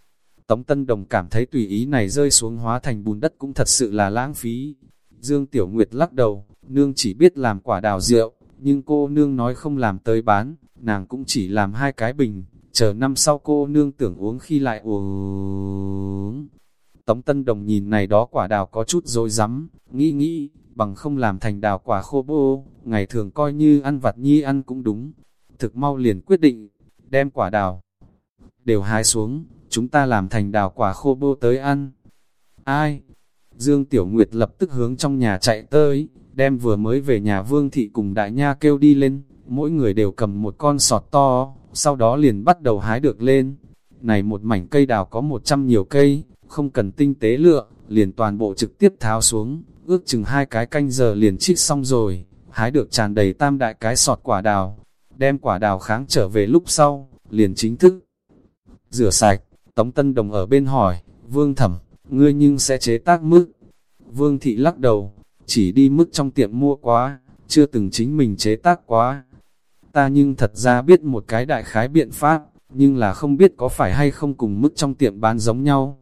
Speaker 1: Tống Tân Đồng cảm thấy tùy ý này rơi xuống hóa thành bùn đất cũng thật sự là lãng phí. Dương Tiểu Nguyệt lắc đầu, nương chỉ biết làm quả đào rượu, nhưng cô nương nói không làm tới bán, nàng cũng chỉ làm hai cái bình, chờ năm sau cô nương tưởng uống khi lại uống. Tống Tân Đồng nhìn này đó quả đào có chút dối rắm nghĩ nghĩ, bằng không làm thành đào quả khô bô, ngày thường coi như ăn vặt nhi ăn cũng đúng. Thực mau liền quyết định, đem quả đào, đều hái xuống, chúng ta làm thành đào quả khô bô tới ăn. Ai? Dương Tiểu Nguyệt lập tức hướng trong nhà chạy tới, đem vừa mới về nhà Vương Thị cùng Đại Nha kêu đi lên, mỗi người đều cầm một con sọt to, sau đó liền bắt đầu hái được lên. Này một mảnh cây đào có một trăm nhiều cây, không cần tinh tế lựa, liền toàn bộ trực tiếp tháo xuống, ước chừng hai cái canh giờ liền trích xong rồi, hái được tràn đầy tam đại cái sọt quả đào, đem quả đào kháng trở về lúc sau, liền chính thức. Rửa sạch, Tống Tân Đồng ở bên hỏi, Vương Thẩm, ngươi nhưng sẽ chế tác mức. Vương Thị lắc đầu, chỉ đi mức trong tiệm mua quá, chưa từng chính mình chế tác quá. Ta nhưng thật ra biết một cái đại khái biện pháp, nhưng là không biết có phải hay không cùng mức trong tiệm bán giống nhau.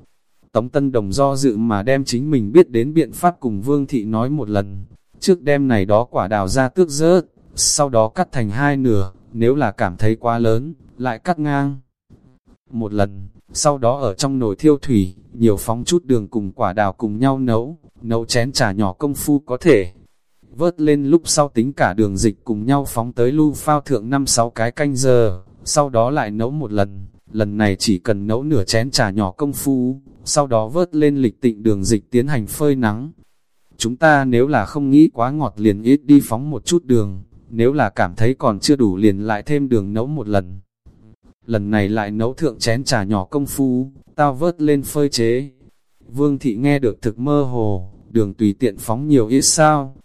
Speaker 1: Tống Tân Đồng do dự mà đem chính mình biết đến biện pháp cùng Vương Thị nói một lần. Trước đem này đó quả đào ra tước rớt, sau đó cắt thành hai nửa, nếu là cảm thấy quá lớn, lại cắt ngang. Một lần, sau đó ở trong nồi thiêu thủy, nhiều phóng chút đường cùng quả đào cùng nhau nấu, nấu chén trà nhỏ công phu có thể. Vớt lên lúc sau tính cả đường dịch cùng nhau phóng tới lưu phao thượng 5-6 cái canh giờ, sau đó lại nấu một lần, lần này chỉ cần nấu nửa chén trà nhỏ công phu, sau đó vớt lên lịch tịnh đường dịch tiến hành phơi nắng. Chúng ta nếu là không nghĩ quá ngọt liền ít đi phóng một chút đường, nếu là cảm thấy còn chưa đủ liền lại thêm đường nấu một lần. Lần này lại nấu thượng chén trà nhỏ công phu, tao vớt lên phơi chế. Vương thị nghe được thực mơ hồ, đường tùy tiện phóng nhiều ít sao.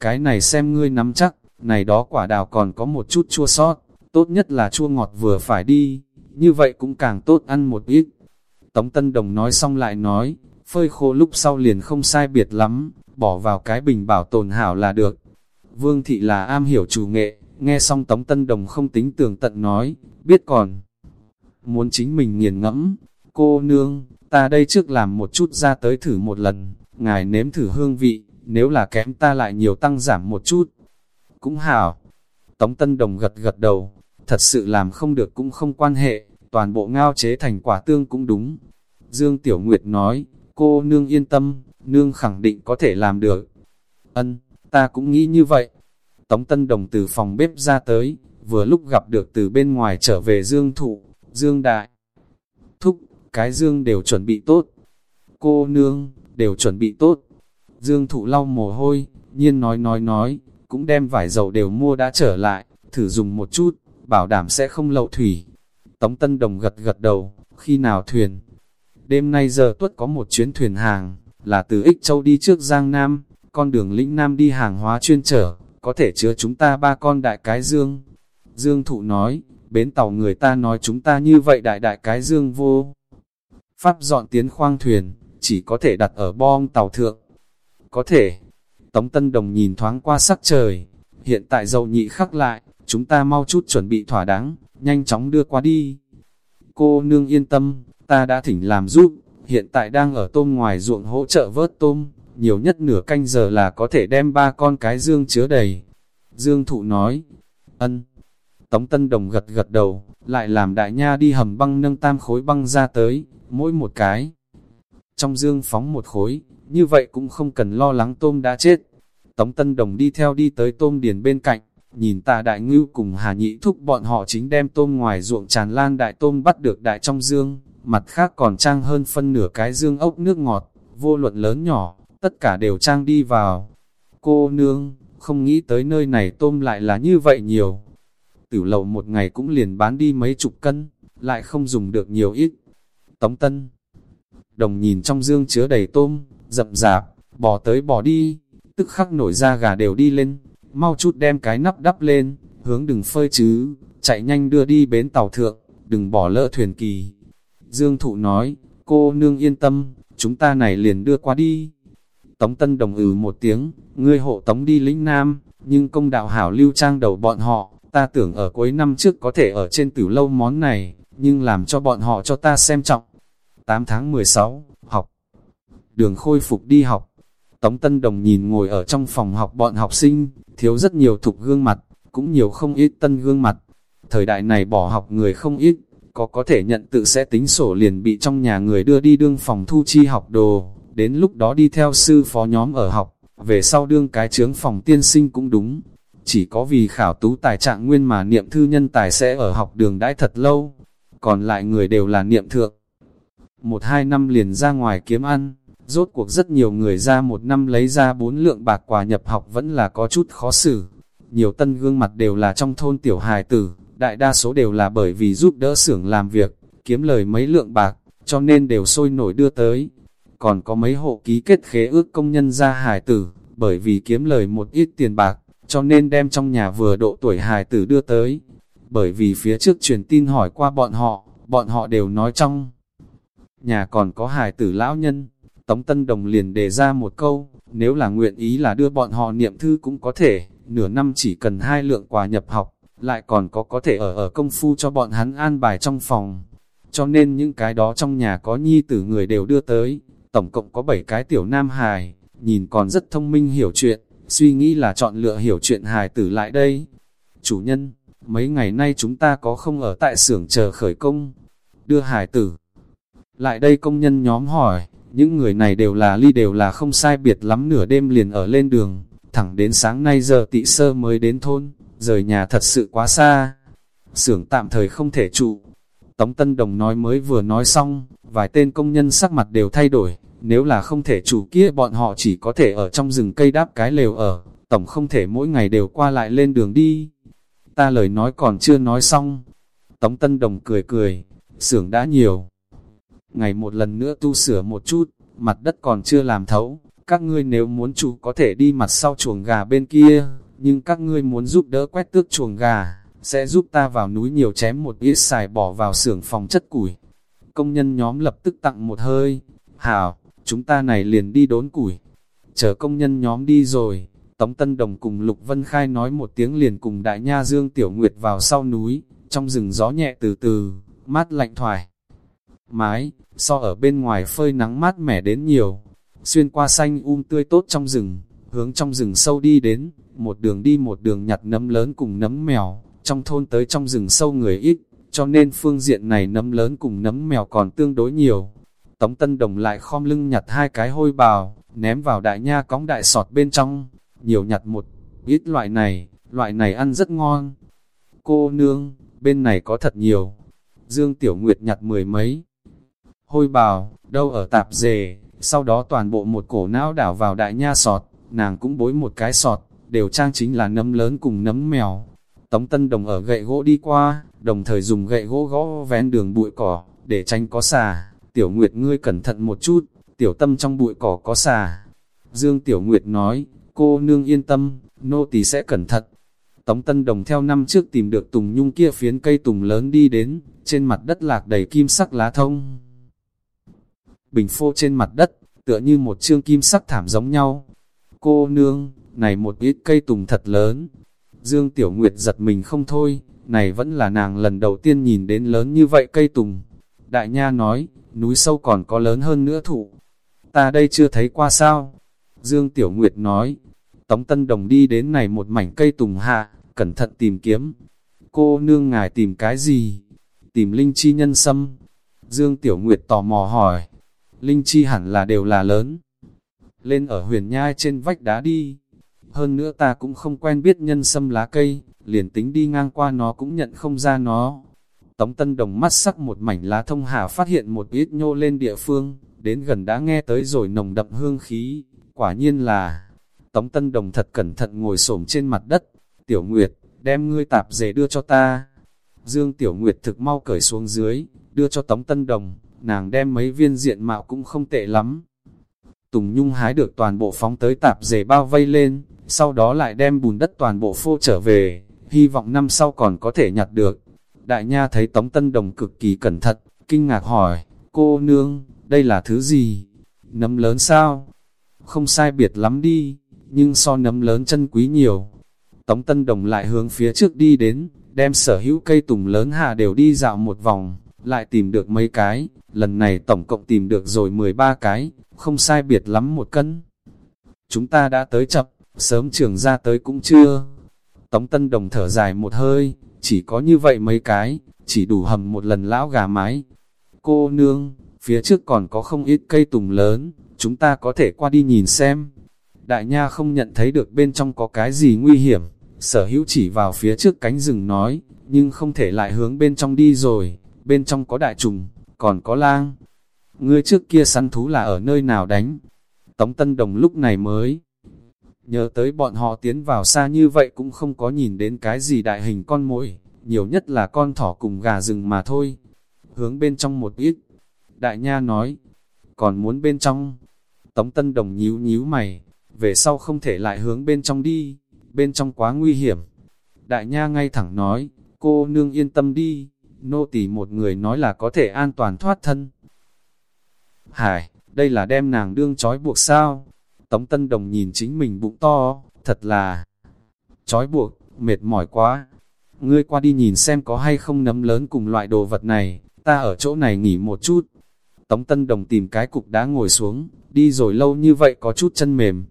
Speaker 1: Cái này xem ngươi nắm chắc, này đó quả đào còn có một chút chua sót, tốt nhất là chua ngọt vừa phải đi, như vậy cũng càng tốt ăn một ít. Tống Tân Đồng nói xong lại nói, phơi khô lúc sau liền không sai biệt lắm, bỏ vào cái bình bảo tồn hảo là được. Vương thị là am hiểu chủ nghệ, nghe xong Tống Tân Đồng không tính tường tận nói, biết còn. Muốn chính mình nghiền ngẫm, cô nương, ta đây trước làm một chút ra tới thử một lần, ngài nếm thử hương vị, nếu là kém ta lại nhiều tăng giảm một chút. Cũng hảo. Tống Tân Đồng gật gật đầu, thật sự làm không được cũng không quan hệ, toàn bộ ngao chế thành quả tương cũng đúng. Dương Tiểu Nguyệt nói, cô nương yên tâm, nương khẳng định có thể làm được. Ân, ta cũng nghĩ như vậy. Tống Tân Đồng từ phòng bếp ra tới, vừa lúc gặp được từ bên ngoài trở về Dương Thụ, Dương Đại. Thúc, cái Dương đều chuẩn bị tốt. Cô nương, đều chuẩn bị tốt. Dương Thụ lau mồ hôi, nhiên nói nói nói, cũng đem vải dầu đều mua đã trở lại, thử dùng một chút, bảo đảm sẽ không lậu thủy. Tống Tân Đồng gật gật đầu, khi nào thuyền? Đêm nay giờ tuất có một chuyến thuyền hàng, là từ Ích Châu đi trước Giang Nam, con đường lĩnh Nam đi hàng hóa chuyên trở, có thể chứa chúng ta ba con đại cái dương. Dương Thụ nói, bến tàu người ta nói chúng ta như vậy đại đại cái dương vô. Pháp dọn tiến khoang thuyền, chỉ có thể đặt ở bom tàu thượng. Có thể, Tống Tân Đồng nhìn thoáng qua sắc trời, hiện tại dầu nhị khắc lại, chúng ta mau chút chuẩn bị thỏa đáng, nhanh chóng đưa qua đi. Cô nương yên tâm, ta đã thỉnh làm giúp, hiện tại đang ở tôm ngoài ruộng hỗ trợ vớt tôm, nhiều nhất nửa canh giờ là có thể đem ba con cái dương chứa đầy. Dương thụ nói, ân. Tống Tân Đồng gật gật đầu, lại làm đại nha đi hầm băng nâng tam khối băng ra tới, mỗi một cái. Trong dương phóng một khối, như vậy cũng không cần lo lắng tôm đã chết. Tống Tân Đồng đi theo đi tới tôm điền bên cạnh, nhìn tà đại ngưu cùng hà nhị thúc bọn họ chính đem tôm ngoài ruộng tràn lan đại tôm bắt được đại trong dương, mặt khác còn trang hơn phân nửa cái dương ốc nước ngọt, vô luận lớn nhỏ, tất cả đều trang đi vào. Cô nương, không nghĩ tới nơi này tôm lại là như vậy nhiều. Tử lầu một ngày cũng liền bán đi mấy chục cân, lại không dùng được nhiều ít. Tống Tân Đồng nhìn trong dương chứa đầy tôm, rậm rạp, bỏ tới bỏ đi, tức khắc nổi ra gà đều đi lên, mau chút đem cái nắp đắp lên, hướng đừng phơi chứ, chạy nhanh đưa đi bến tàu thượng, đừng bỏ lỡ thuyền kỳ. Dương Thụ nói, cô nương yên tâm, chúng ta này liền đưa qua đi. Tống Tân đồng ừ một tiếng, ngươi hộ tống đi lĩnh Nam, nhưng công đạo hảo lưu trang đầu bọn họ, ta tưởng ở cuối năm trước có thể ở trên tử lâu món này, nhưng làm cho bọn họ cho ta xem trọng. 8 tháng 16. Đường khôi phục đi học. Tống Tân Đồng nhìn ngồi ở trong phòng học bọn học sinh, thiếu rất nhiều thục gương mặt, cũng nhiều không ít tân gương mặt. Thời đại này bỏ học người không ít, có có thể nhận tự sẽ tính sổ liền bị trong nhà người đưa đi đương phòng thu chi học đồ, đến lúc đó đi theo sư phó nhóm ở học, về sau đương cái chướng phòng tiên sinh cũng đúng. Chỉ có vì khảo tú tài trạng nguyên mà niệm thư nhân tài sẽ ở học đường đãi thật lâu, còn lại người đều là niệm thượng. Một hai năm liền ra ngoài kiếm ăn, rốt cuộc rất nhiều người ra một năm lấy ra bốn lượng bạc quà nhập học vẫn là có chút khó xử. Nhiều tân gương mặt đều là trong thôn tiểu hài tử, đại đa số đều là bởi vì giúp đỡ xưởng làm việc, kiếm lời mấy lượng bạc, cho nên đều sôi nổi đưa tới. Còn có mấy hộ ký kết khế ước công nhân ra hài tử, bởi vì kiếm lời một ít tiền bạc, cho nên đem trong nhà vừa độ tuổi hài tử đưa tới. Bởi vì phía trước truyền tin hỏi qua bọn họ, bọn họ đều nói trong nhà còn có hài tử lão nhân. Tống Tân Đồng liền đề ra một câu, nếu là nguyện ý là đưa bọn họ niệm thư cũng có thể, nửa năm chỉ cần hai lượng quà nhập học, lại còn có có thể ở ở công phu cho bọn hắn an bài trong phòng. Cho nên những cái đó trong nhà có nhi tử người đều đưa tới, tổng cộng có 7 cái tiểu nam hài, nhìn còn rất thông minh hiểu chuyện, suy nghĩ là chọn lựa hiểu chuyện hài tử lại đây. Chủ nhân, mấy ngày nay chúng ta có không ở tại xưởng chờ khởi công, đưa hài tử. Lại đây công nhân nhóm hỏi, những người này đều là ly đều là không sai biệt lắm nửa đêm liền ở lên đường, thẳng đến sáng nay giờ tị sơ mới đến thôn, rời nhà thật sự quá xa. xưởng tạm thời không thể trụ. Tống Tân Đồng nói mới vừa nói xong, vài tên công nhân sắc mặt đều thay đổi, nếu là không thể chủ kia bọn họ chỉ có thể ở trong rừng cây đáp cái lều ở, tổng không thể mỗi ngày đều qua lại lên đường đi. Ta lời nói còn chưa nói xong. Tống Tân Đồng cười cười, xưởng đã nhiều. Ngày một lần nữa tu sửa một chút, mặt đất còn chưa làm thấu, các ngươi nếu muốn chủ có thể đi mặt sau chuồng gà bên kia, nhưng các ngươi muốn giúp đỡ quét tước chuồng gà, sẽ giúp ta vào núi nhiều chém một ít xài bỏ vào xưởng phòng chất củi. Công nhân nhóm lập tức tặng một hơi, hảo, chúng ta này liền đi đốn củi. Chờ công nhân nhóm đi rồi, Tống Tân Đồng cùng Lục Vân Khai nói một tiếng liền cùng Đại Nha Dương Tiểu Nguyệt vào sau núi, trong rừng gió nhẹ từ từ, mát lạnh thoải. Mái, so ở bên ngoài phơi nắng mát mẻ đến nhiều, xuyên qua xanh um tươi tốt trong rừng, hướng trong rừng sâu đi đến, một đường đi một đường nhặt nấm lớn cùng nấm mèo, trong thôn tới trong rừng sâu người ít, cho nên phương diện này nấm lớn cùng nấm mèo còn tương đối nhiều. Tống Tân Đồng lại khom lưng nhặt hai cái hôi bào, ném vào đại nha cóng đại sọt bên trong, nhiều nhặt một ít loại này, loại này ăn rất ngon. Cô nương, bên này có thật nhiều. Dương Tiểu Nguyệt nhặt mười mấy. Hôi bào, đâu ở tạp dề, sau đó toàn bộ một cổ não đảo vào đại nha sọt, nàng cũng bối một cái sọt, đều trang chính là nấm lớn cùng nấm mèo. Tống Tân Đồng ở gậy gỗ đi qua, đồng thời dùng gậy gỗ gõ vén đường bụi cỏ, để tránh có xà. Tiểu Nguyệt ngươi cẩn thận một chút, tiểu tâm trong bụi cỏ có xà. Dương Tiểu Nguyệt nói, cô nương yên tâm, nô tỳ sẽ cẩn thận. Tống Tân Đồng theo năm trước tìm được tùng nhung kia phiến cây tùng lớn đi đến, trên mặt đất lạc đầy kim sắc lá thông. Bình phô trên mặt đất, tựa như một chương kim sắc thảm giống nhau. Cô nương, này một ít cây tùng thật lớn. Dương Tiểu Nguyệt giật mình không thôi, này vẫn là nàng lần đầu tiên nhìn đến lớn như vậy cây tùng. Đại Nha nói, núi sâu còn có lớn hơn nữa thụ. Ta đây chưa thấy qua sao? Dương Tiểu Nguyệt nói, Tống Tân Đồng đi đến này một mảnh cây tùng hạ, cẩn thận tìm kiếm. Cô nương ngài tìm cái gì? Tìm linh chi nhân sâm. Dương Tiểu Nguyệt tò mò hỏi. Linh chi hẳn là đều là lớn. Lên ở huyền nhai trên vách đá đi. Hơn nữa ta cũng không quen biết nhân sâm lá cây, liền tính đi ngang qua nó cũng nhận không ra nó. Tống Tân Đồng mắt sắc một mảnh lá thông hà phát hiện một ít nhô lên địa phương, đến gần đã nghe tới rồi nồng đậm hương khí, quả nhiên là... Tống Tân Đồng thật cẩn thận ngồi xổm trên mặt đất, Tiểu Nguyệt, đem ngươi tạp dề đưa cho ta. Dương Tiểu Nguyệt thực mau cởi xuống dưới, đưa cho Tống Tân Đồng, nàng đem mấy viên diện mạo cũng không tệ lắm. Tùng Nhung hái được toàn bộ phóng tới tạp dề bao vây lên, sau đó lại đem bùn đất toàn bộ phô trở về, hy vọng năm sau còn có thể nhặt được. Đại Nha thấy Tống Tân Đồng cực kỳ cẩn thận, kinh ngạc hỏi, cô nương, đây là thứ gì? Nấm lớn sao? Không sai biệt lắm đi, nhưng so nấm lớn chân quý nhiều. Tống Tân Đồng lại hướng phía trước đi đến, đem sở hữu cây tùng lớn hạ đều đi dạo một vòng, lại tìm được mấy cái, lần này tổng cộng tìm được rồi 13 cái, không sai biệt lắm một cân. Chúng ta đã tới chập, sớm trường ra tới cũng chưa. Tống Tân Đồng thở dài một hơi, chỉ có như vậy mấy cái, chỉ đủ hầm một lần lão gà mái. Cô nương, phía trước còn có không ít cây tùng lớn, chúng ta có thể qua đi nhìn xem. Đại nha không nhận thấy được bên trong có cái gì nguy hiểm, sở hữu chỉ vào phía trước cánh rừng nói, nhưng không thể lại hướng bên trong đi rồi, bên trong có đại trùng, còn có lang. Ngươi trước kia săn thú là ở nơi nào đánh? Tống Tân Đồng lúc này mới nhớ tới bọn họ tiến vào xa như vậy cũng không có nhìn đến cái gì đại hình con muỗi, nhiều nhất là con thỏ cùng gà rừng mà thôi. Hướng bên trong một ít, đại nha nói, còn muốn bên trong. Tống Tân Đồng nhíu nhíu mày, về sau không thể lại hướng bên trong đi, bên trong quá nguy hiểm. Đại nha ngay thẳng nói, cô nương yên tâm đi, nô tỳ một người nói là có thể an toàn thoát thân. Hải, đây là đem nàng đương trói buộc sao? Tống Tân Đồng nhìn chính mình bụng to, thật là trói buộc, mệt mỏi quá. Ngươi qua đi nhìn xem có hay không nấm lớn cùng loại đồ vật này, ta ở chỗ này nghỉ một chút. Tống Tân Đồng tìm cái cục đá ngồi xuống, đi rồi lâu như vậy có chút chân mềm.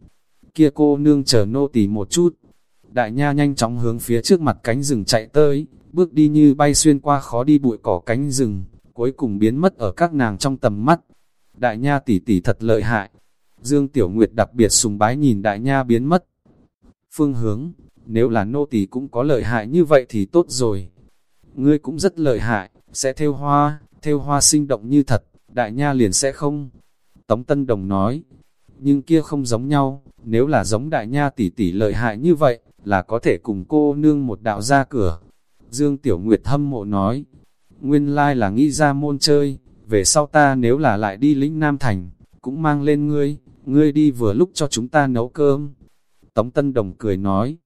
Speaker 1: Kia cô nương chờ nô tỳ một chút. Đại nha nhanh chóng hướng phía trước mặt cánh rừng chạy tới, bước đi như bay xuyên qua khó đi bụi cỏ cánh rừng, cuối cùng biến mất ở các nàng trong tầm mắt. Đại nha tỷ tỷ thật lợi hại. Dương Tiểu Nguyệt đặc biệt sùng bái nhìn đại nha biến mất. Phương hướng, nếu là nô tỳ cũng có lợi hại như vậy thì tốt rồi. Ngươi cũng rất lợi hại, sẽ theo hoa, theo hoa sinh động như thật, đại nha liền sẽ không. Tống Tân Đồng nói, nhưng kia không giống nhau, nếu là giống đại nha tỷ tỷ lợi hại như vậy, là có thể cùng cô nương một đạo ra cửa. Dương Tiểu Nguyệt hâm mộ nói, nguyên lai là nghĩ ra môn chơi, về sau ta nếu là lại đi lĩnh Nam Thành, cũng mang lên ngươi, ngươi đi vừa lúc cho chúng ta nấu cơm. Tống Tân Đồng cười nói.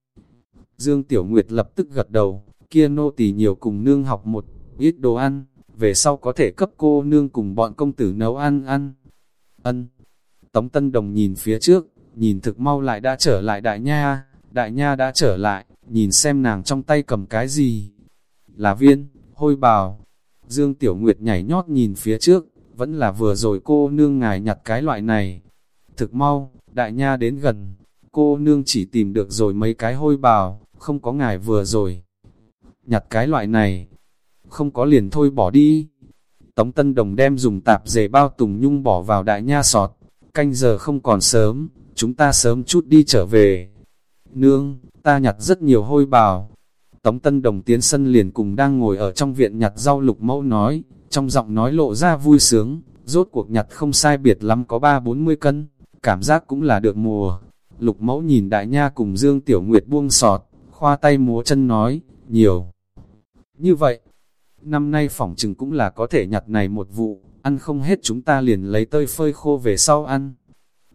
Speaker 1: Dương Tiểu Nguyệt lập tức gật đầu, kia nô tỳ nhiều cùng nương học một ít đồ ăn, về sau có thể cấp cô nương cùng bọn công tử nấu ăn ăn. Ân. Tống Tân Đồng nhìn phía trước, nhìn thực mau lại đã trở lại đại nha, đại nha đã trở lại, nhìn xem nàng trong tay cầm cái gì. Là viên, hôi bào. Dương Tiểu Nguyệt nhảy nhót nhìn phía trước, vẫn là vừa rồi cô nương ngài nhặt cái loại này. Thực mau, đại nha đến gần, cô nương chỉ tìm được rồi mấy cái hôi bào, không có ngài vừa rồi. Nhặt cái loại này, không có liền thôi bỏ đi. Tống Tân Đồng đem dùng tạp dề bao tùng nhung bỏ vào đại nha sọt, canh giờ không còn sớm, chúng ta sớm chút đi trở về. Nương, ta nhặt rất nhiều hôi bào. Tống Tân Đồng tiến sân liền cùng đang ngồi ở trong viện nhặt rau lục mẫu nói, trong giọng nói lộ ra vui sướng, rốt cuộc nhặt không sai biệt lắm có ba bốn mươi cân, cảm giác cũng là được mùa. Lục mẫu nhìn đại nha cùng Dương Tiểu Nguyệt buông sọt, khoa tay múa chân nói, nhiều. Như vậy, năm nay phỏng chừng cũng là có thể nhặt này một vụ, ăn không hết chúng ta liền lấy tơi phơi khô về sau ăn.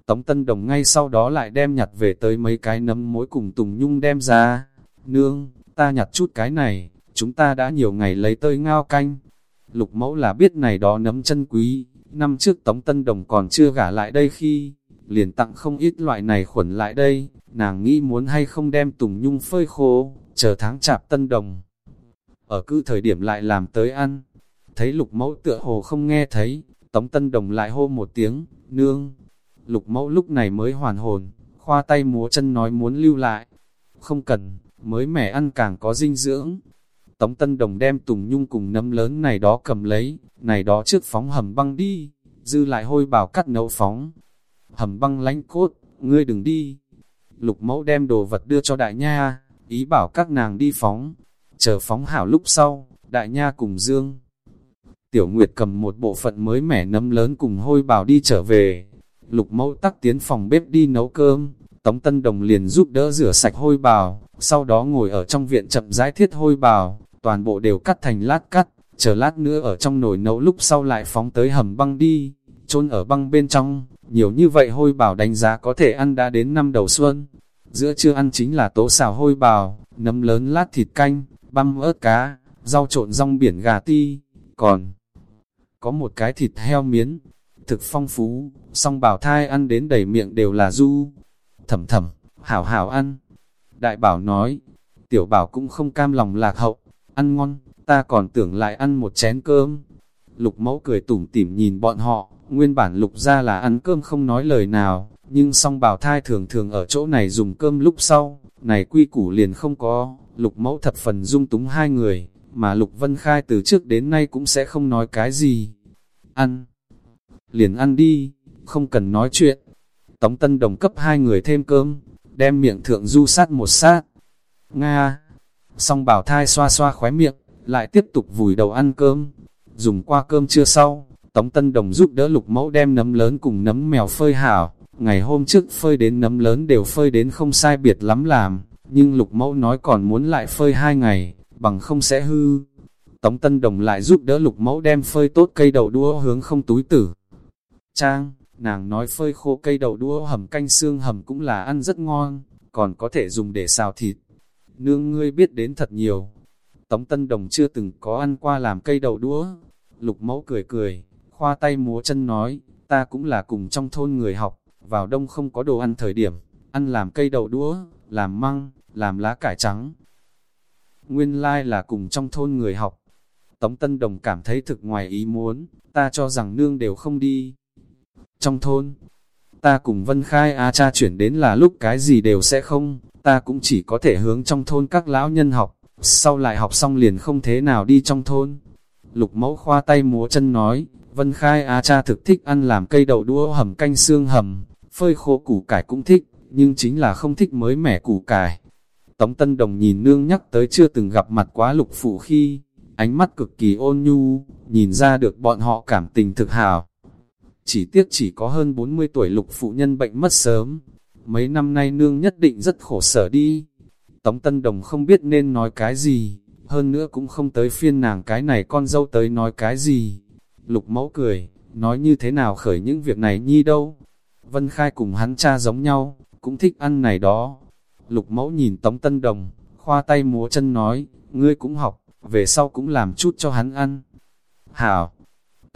Speaker 1: Tống Tân Đồng ngay sau đó lại đem nhặt về tới mấy cái nấm mối cùng Tùng Nhung đem ra. Nương, ta nhặt chút cái này, chúng ta đã nhiều ngày lấy tơi ngao canh. Lục mẫu là biết này đó nấm chân quý, năm trước Tống Tân Đồng còn chưa gả lại đây khi, liền tặng không ít loại này khuẩn lại đây, nàng nghĩ muốn hay không đem tùng nhung phơi khô, chờ tháng chạp Tân Đồng. Ở cứ thời điểm lại làm tới ăn, thấy lục mẫu tựa hồ không nghe thấy, Tống Tân Đồng lại hô một tiếng, nương. Lục mẫu lúc này mới hoàn hồn, khoa tay múa chân nói muốn lưu lại. Không cần, mới mẻ ăn càng có dinh dưỡng. Tống Tân Đồng đem tùng nhung cùng nấm lớn này đó cầm lấy, này đó trước phóng hầm băng đi, dư lại hôi bảo cắt nấu phóng. Hầm băng lánh cốt, ngươi đừng đi. Lục mẫu đem đồ vật đưa cho đại nha, ý bảo các nàng đi phóng. Chờ phóng hảo lúc sau, đại nha cùng Dương. Tiểu Nguyệt cầm một bộ phận mới mẻ nấm lớn cùng hôi bảo đi trở về. Lục mẫu tắc tiến phòng bếp đi nấu cơm, Tống Tân Đồng liền giúp đỡ rửa sạch hôi bào, sau đó ngồi ở trong viện chậm rãi thiết hôi bào, toàn bộ đều cắt thành lát cắt, chờ lát nữa ở trong nồi nấu lúc sau lại phóng tới hầm băng đi, chôn ở băng bên trong, nhiều như vậy hôi bào đánh giá có thể ăn đã đến năm đầu xuân. Giữa trưa ăn chính là tố xào hôi bào, nấm lớn lát thịt canh, băm ớt cá, rau trộn rong biển gà ti, còn có một cái thịt heo miến, thực phong phú, song bảo thai ăn đến đầy miệng đều là du. Thầm thầm, hảo hảo ăn. Đại bảo nói, tiểu bảo cũng không cam lòng lạc hậu, ăn ngon, ta còn tưởng lại ăn một chén cơm. Lục mẫu cười tủm tỉm nhìn bọn họ, nguyên bản lục ra là ăn cơm không nói lời nào, nhưng song bảo thai thường thường ở chỗ này dùng cơm lúc sau, này quy củ liền không có, lục mẫu thập phần dung túng hai người, mà lục vân khai từ trước đến nay cũng sẽ không nói cái gì. Ăn, liền ăn đi, không cần nói chuyện. Tống Tân Đồng cấp hai người thêm cơm, đem miệng thượng du sát một sát. Nga, song bảo thai xoa xoa khóe miệng, lại tiếp tục vùi đầu ăn cơm. Dùng qua cơm trưa sau, Tống Tân Đồng giúp đỡ lục mẫu đem nấm lớn cùng nấm mèo phơi hảo. Ngày hôm trước phơi đến nấm lớn đều phơi đến không sai biệt lắm làm, nhưng lục mẫu nói còn muốn lại phơi hai ngày, bằng không sẽ hư. Tống Tân Đồng lại giúp đỡ lục mẫu đem phơi tốt cây đậu đua hướng không túi tử. Trang, nàng nói phơi khô cây đậu đũa hầm canh xương hầm cũng là ăn rất ngon, còn có thể dùng để xào thịt. Nương ngươi biết đến thật nhiều. Tống Tân Đồng chưa từng có ăn qua làm cây đậu đũa. Lục mẫu cười cười, khoa tay múa chân nói, ta cũng là cùng trong thôn người học, vào đông không có đồ ăn thời điểm, ăn làm cây đậu đũa, làm măng, làm lá cải trắng. Nguyên lai like là cùng trong thôn người học. Tống Tân Đồng cảm thấy thực ngoài ý muốn, ta cho rằng nương đều không đi. Trong thôn, ta cùng Vân Khai A cha chuyển đến là lúc cái gì đều sẽ không, ta cũng chỉ có thể hướng trong thôn các lão nhân học, sau lại học xong liền không thế nào đi trong thôn. Lục mẫu khoa tay múa chân nói, Vân Khai A cha thực thích ăn làm cây đậu đũa hầm canh xương hầm, phơi khô củ cải cũng thích, nhưng chính là không thích mới mẻ củ cải. Tống Tân Đồng nhìn nương nhắc tới chưa từng gặp mặt quá lục phụ khi, ánh mắt cực kỳ ôn nhu, nhìn ra được bọn họ cảm tình thực hào. Chỉ tiếc chỉ có hơn 40 tuổi lục phụ nhân bệnh mất sớm, mấy năm nay nương nhất định rất khổ sở đi. Tống Tân Đồng không biết nên nói cái gì, hơn nữa cũng không tới phiên nàng cái này con dâu tới nói cái gì. Lục mẫu cười, nói như thế nào khởi những việc này nhi đâu. Vân Khai cùng hắn cha giống nhau, cũng thích ăn này đó. Lục mẫu nhìn Tống Tân Đồng, khoa tay múa chân nói, ngươi cũng học, về sau cũng làm chút cho hắn ăn. Hảo!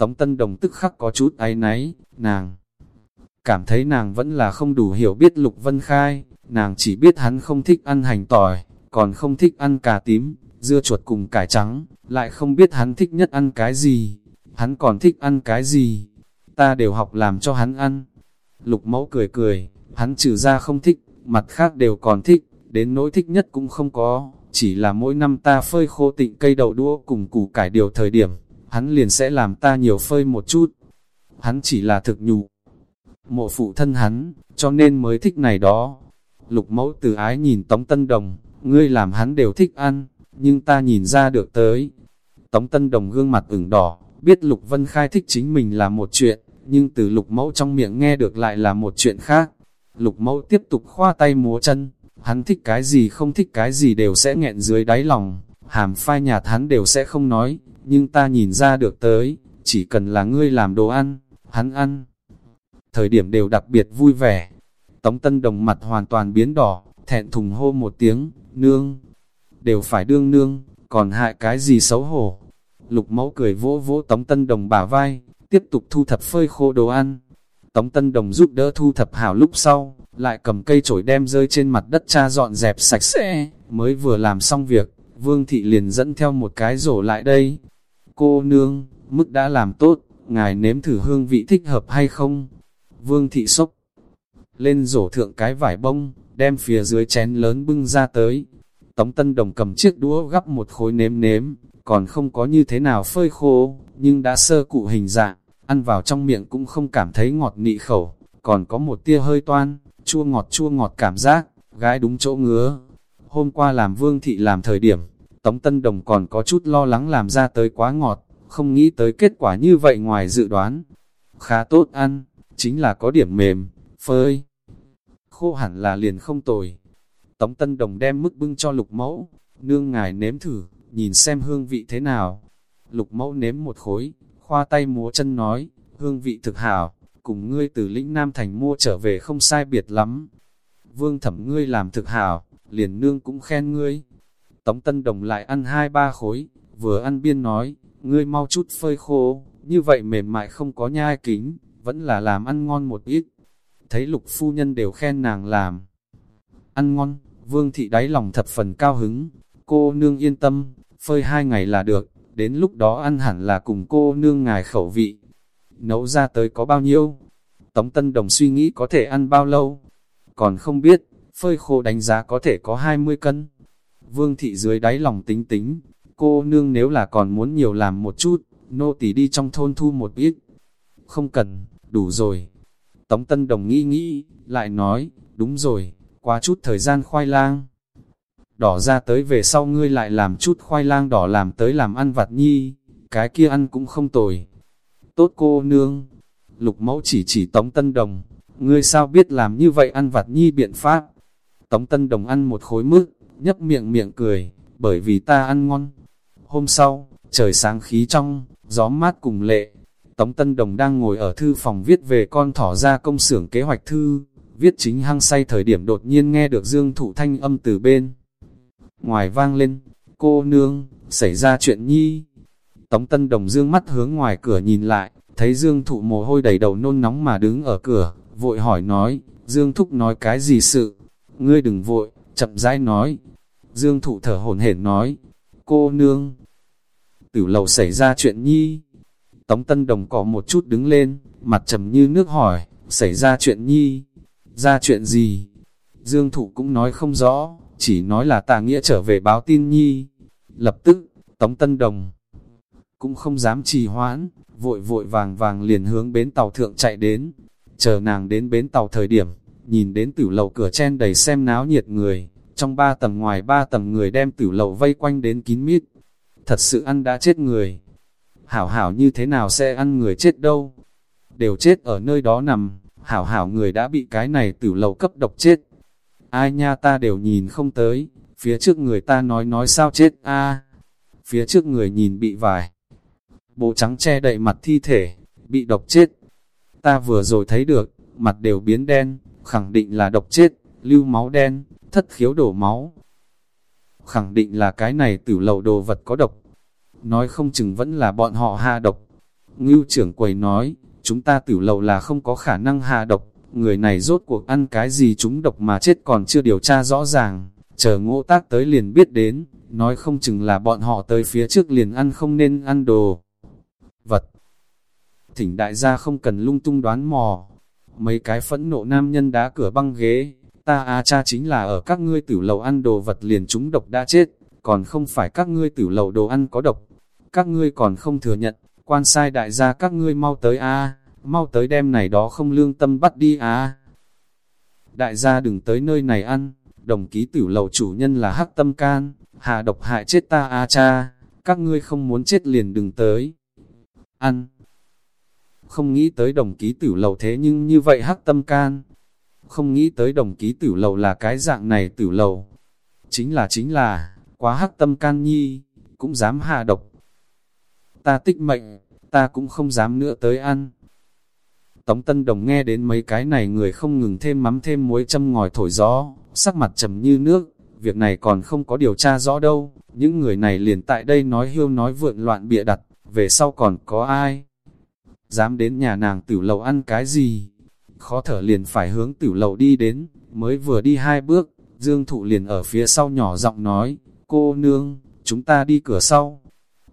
Speaker 1: Tống Tân Đồng tức khắc có chút áy náy, nàng cảm thấy nàng vẫn là không đủ hiểu biết Lục Vân Khai, nàng chỉ biết hắn không thích ăn hành tỏi, còn không thích ăn cà tím, dưa chuột cùng cải trắng, lại không biết hắn thích nhất ăn cái gì, hắn còn thích ăn cái gì, ta đều học làm cho hắn ăn. Lục mẫu cười cười, hắn trừ ra không thích, mặt khác đều còn thích, đến nỗi thích nhất cũng không có, chỉ là mỗi năm ta phơi khô tịnh cây đậu đũa cùng củ cải điều thời điểm, hắn liền sẽ làm ta nhiều phơi một chút. Hắn chỉ là thực nhụ, mộ phụ thân hắn, cho nên mới thích này đó. Lục mẫu từ ái nhìn Tống Tân Đồng, ngươi làm hắn đều thích ăn, nhưng ta nhìn ra được tới. Tống Tân Đồng gương mặt ửng đỏ, biết Lục Vân Khai thích chính mình là một chuyện, nhưng từ lục mẫu trong miệng nghe được lại là một chuyện khác. Lục mẫu tiếp tục khoa tay múa chân, hắn thích cái gì không thích cái gì đều sẽ nghẹn dưới đáy lòng, hàm phai nhạt hắn đều sẽ không nói, nhưng ta nhìn ra được tới, chỉ cần là ngươi làm đồ ăn, hắn ăn. Thời điểm đều đặc biệt vui vẻ. Tống Tân Đồng mặt hoàn toàn biến đỏ, thẹn thùng hô một tiếng, nương. đều phải đương nương, còn hại cái gì xấu hổ. Lục mẫu cười vỗ vỗ Tống Tân Đồng bả vai, tiếp tục thu thập phơi khô đồ ăn. Tống Tân Đồng giúp đỡ thu thập hảo lúc sau, lại cầm cây chổi đem rơi trên mặt đất cha dọn dẹp sạch sẽ, mới vừa làm xong việc, Vương Thị liền dẫn theo một cái rổ lại đây. Cô nương, mức đã làm tốt, ngài nếm thử hương vị thích hợp hay không? Vương Thị sốc lên rổ thượng cái vải bông, đem phía dưới chén lớn bưng ra tới. Tống Tân Đồng cầm chiếc đũa gắp một khối nếm nếm, còn không có như thế nào phơi khô, nhưng đã sơ cụ hình dạng, ăn vào trong miệng cũng không cảm thấy ngọt nị khẩu, còn có một tia hơi toan, chua ngọt chua ngọt cảm giác, gái đúng chỗ ngứa. Hôm qua làm vương thị làm thời điểm, Tống Tân Đồng còn có chút lo lắng làm ra tới quá ngọt, không nghĩ tới kết quả như vậy ngoài dự đoán. Khá tốt ăn, chính là có điểm mềm, phơi. Khô hẳn là liền không tồi. Tống Tân Đồng đem mức bưng cho lục mẫu, nương ngài nếm thử, nhìn xem hương vị thế nào. Lục mẫu nếm một khối, khoa tay múa chân nói, hương vị thực hảo, cùng ngươi từ lĩnh Nam Thành mua trở về không sai biệt lắm. Vương thẩm ngươi làm thực hảo, liền nương cũng khen ngươi. Tống Tân Đồng lại ăn hai ba khối, vừa ăn biên nói, ngươi mau chút phơi khô, như vậy mềm mại không có nhai kính, vẫn là làm ăn ngon một ít. Thấy lục phu nhân đều khen nàng làm. Ăn ngon, vương thị đáy lòng thập phần cao hứng, cô nương yên tâm, phơi hai ngày là được, đến lúc đó ăn hẳn là cùng cô nương ngài khẩu vị. Nấu ra tới có bao nhiêu? Tống Tân Đồng suy nghĩ có thể ăn bao lâu? Còn không biết, phơi khô đánh giá có thể có 20 cân. Vương thị dưới đáy lòng tính tính, cô nương nếu là còn muốn nhiều làm một chút, nô tỳ đi trong thôn thu một ít. Không cần, đủ rồi. Tống Tân Đồng nghĩ nghĩ, lại nói, đúng rồi, qua chút thời gian khoai lang. Đỏ ra tới về sau ngươi lại làm chút khoai lang đỏ làm tới làm ăn vặt nhi, cái kia ăn cũng không tồi. Tốt cô nương, lục mẫu chỉ chỉ Tống Tân Đồng, ngươi sao biết làm như vậy ăn vặt nhi biện pháp. Tống Tân Đồng ăn một khối mức, nhấp miệng miệng cười, bởi vì ta ăn ngon. Hôm sau, trời sáng khí trong, gió mát cùng lệ. Tống Tân Đồng đang ngồi ở thư phòng viết về con thỏ ra công xưởng kế hoạch thư, viết chính hăng say thời điểm đột nhiên nghe được Dương Thụ Thanh âm từ bên. Ngoài vang lên, cô nương, xảy ra chuyện nhi. Tống Tân Đồng dương mắt hướng ngoài cửa nhìn lại, thấy Dương Thụ mồ hôi đầy đầu nôn nóng mà đứng ở cửa, vội hỏi nói, Dương Thúc nói cái gì sự? Ngươi đừng vội, chậm rãi nói. Dương Thụ thở hổn hển nói, cô nương, tử lầu xảy ra chuyện nhi. Tống Tân Đồng có một chút đứng lên, mặt trầm như nước hỏi, xảy ra chuyện nhi, ra chuyện gì? Dương Thụ cũng nói không rõ, chỉ nói là tà nghĩa trở về báo tin nhi. Lập tức, Tống Tân Đồng cũng không dám trì hoãn, vội vội vàng vàng liền hướng bến tàu thượng chạy đến. Chờ nàng đến bến tàu thời điểm, nhìn đến tử lầu cửa chen đầy xem náo nhiệt người, trong ba tầng ngoài ba tầng người đem tử lầu vây quanh đến kín mít. Thật sự ăn đã chết người. Hảo hảo như thế nào sẽ ăn người chết đâu? Đều chết ở nơi đó nằm, hảo hảo người đã bị cái này tử lầu cấp độc chết. Ai nha ta đều nhìn không tới, phía trước người ta nói nói sao chết a Phía trước người nhìn bị vải. Bộ trắng che đậy mặt thi thể, bị độc chết. Ta vừa rồi thấy được, mặt đều biến đen, khẳng định là độc chết, lưu máu đen, thất khiếu đổ máu. Khẳng định là cái này tử lầu đồ vật có độc. Nói không chừng vẫn là bọn họ hạ độc. Ngưu trưởng quầy nói, chúng ta tử lầu là không có khả năng hạ độc, người này rốt cuộc ăn cái gì chúng độc mà chết còn chưa điều tra rõ ràng, chờ ngộ tác tới liền biết đến, nói không chừng là bọn họ tới phía trước liền ăn không nên ăn đồ. Vật Thỉnh đại gia không cần lung tung đoán mò, mấy cái phẫn nộ nam nhân đá cửa băng ghế, ta a cha chính là ở các ngươi tử lầu ăn đồ vật liền chúng độc đã chết, còn không phải các ngươi tử lầu đồ ăn có độc, các ngươi còn không thừa nhận, quan sai đại gia các ngươi mau tới a mau tới đem này đó không lương tâm bắt đi à. Đại gia đừng tới nơi này ăn, đồng ký tử lầu chủ nhân là hắc tâm can, hạ độc hại chết ta a cha, các ngươi không muốn chết liền đừng tới. Ăn. Không nghĩ tới đồng ký tử lầu thế nhưng như vậy hắc tâm can. Không nghĩ tới đồng ký tử lầu là cái dạng này tử lầu. Chính là chính là, quá hắc tâm can nhi, cũng dám hạ độc. Ta tích mệnh, ta cũng không dám nữa tới ăn. Tống Tân Đồng nghe đến mấy cái này người không ngừng thêm mắm thêm muối châm ngòi thổi gió, sắc mặt trầm như nước, việc này còn không có điều tra rõ đâu, những người này liền tại đây nói hiêu nói vượn loạn bịa đặt, về sau còn có ai? Dám đến nhà nàng tử lầu ăn cái gì? Khó thở liền phải hướng tử lầu đi đến, mới vừa đi hai bước, Dương Thụ liền ở phía sau nhỏ giọng nói, cô nương, chúng ta đi cửa sau.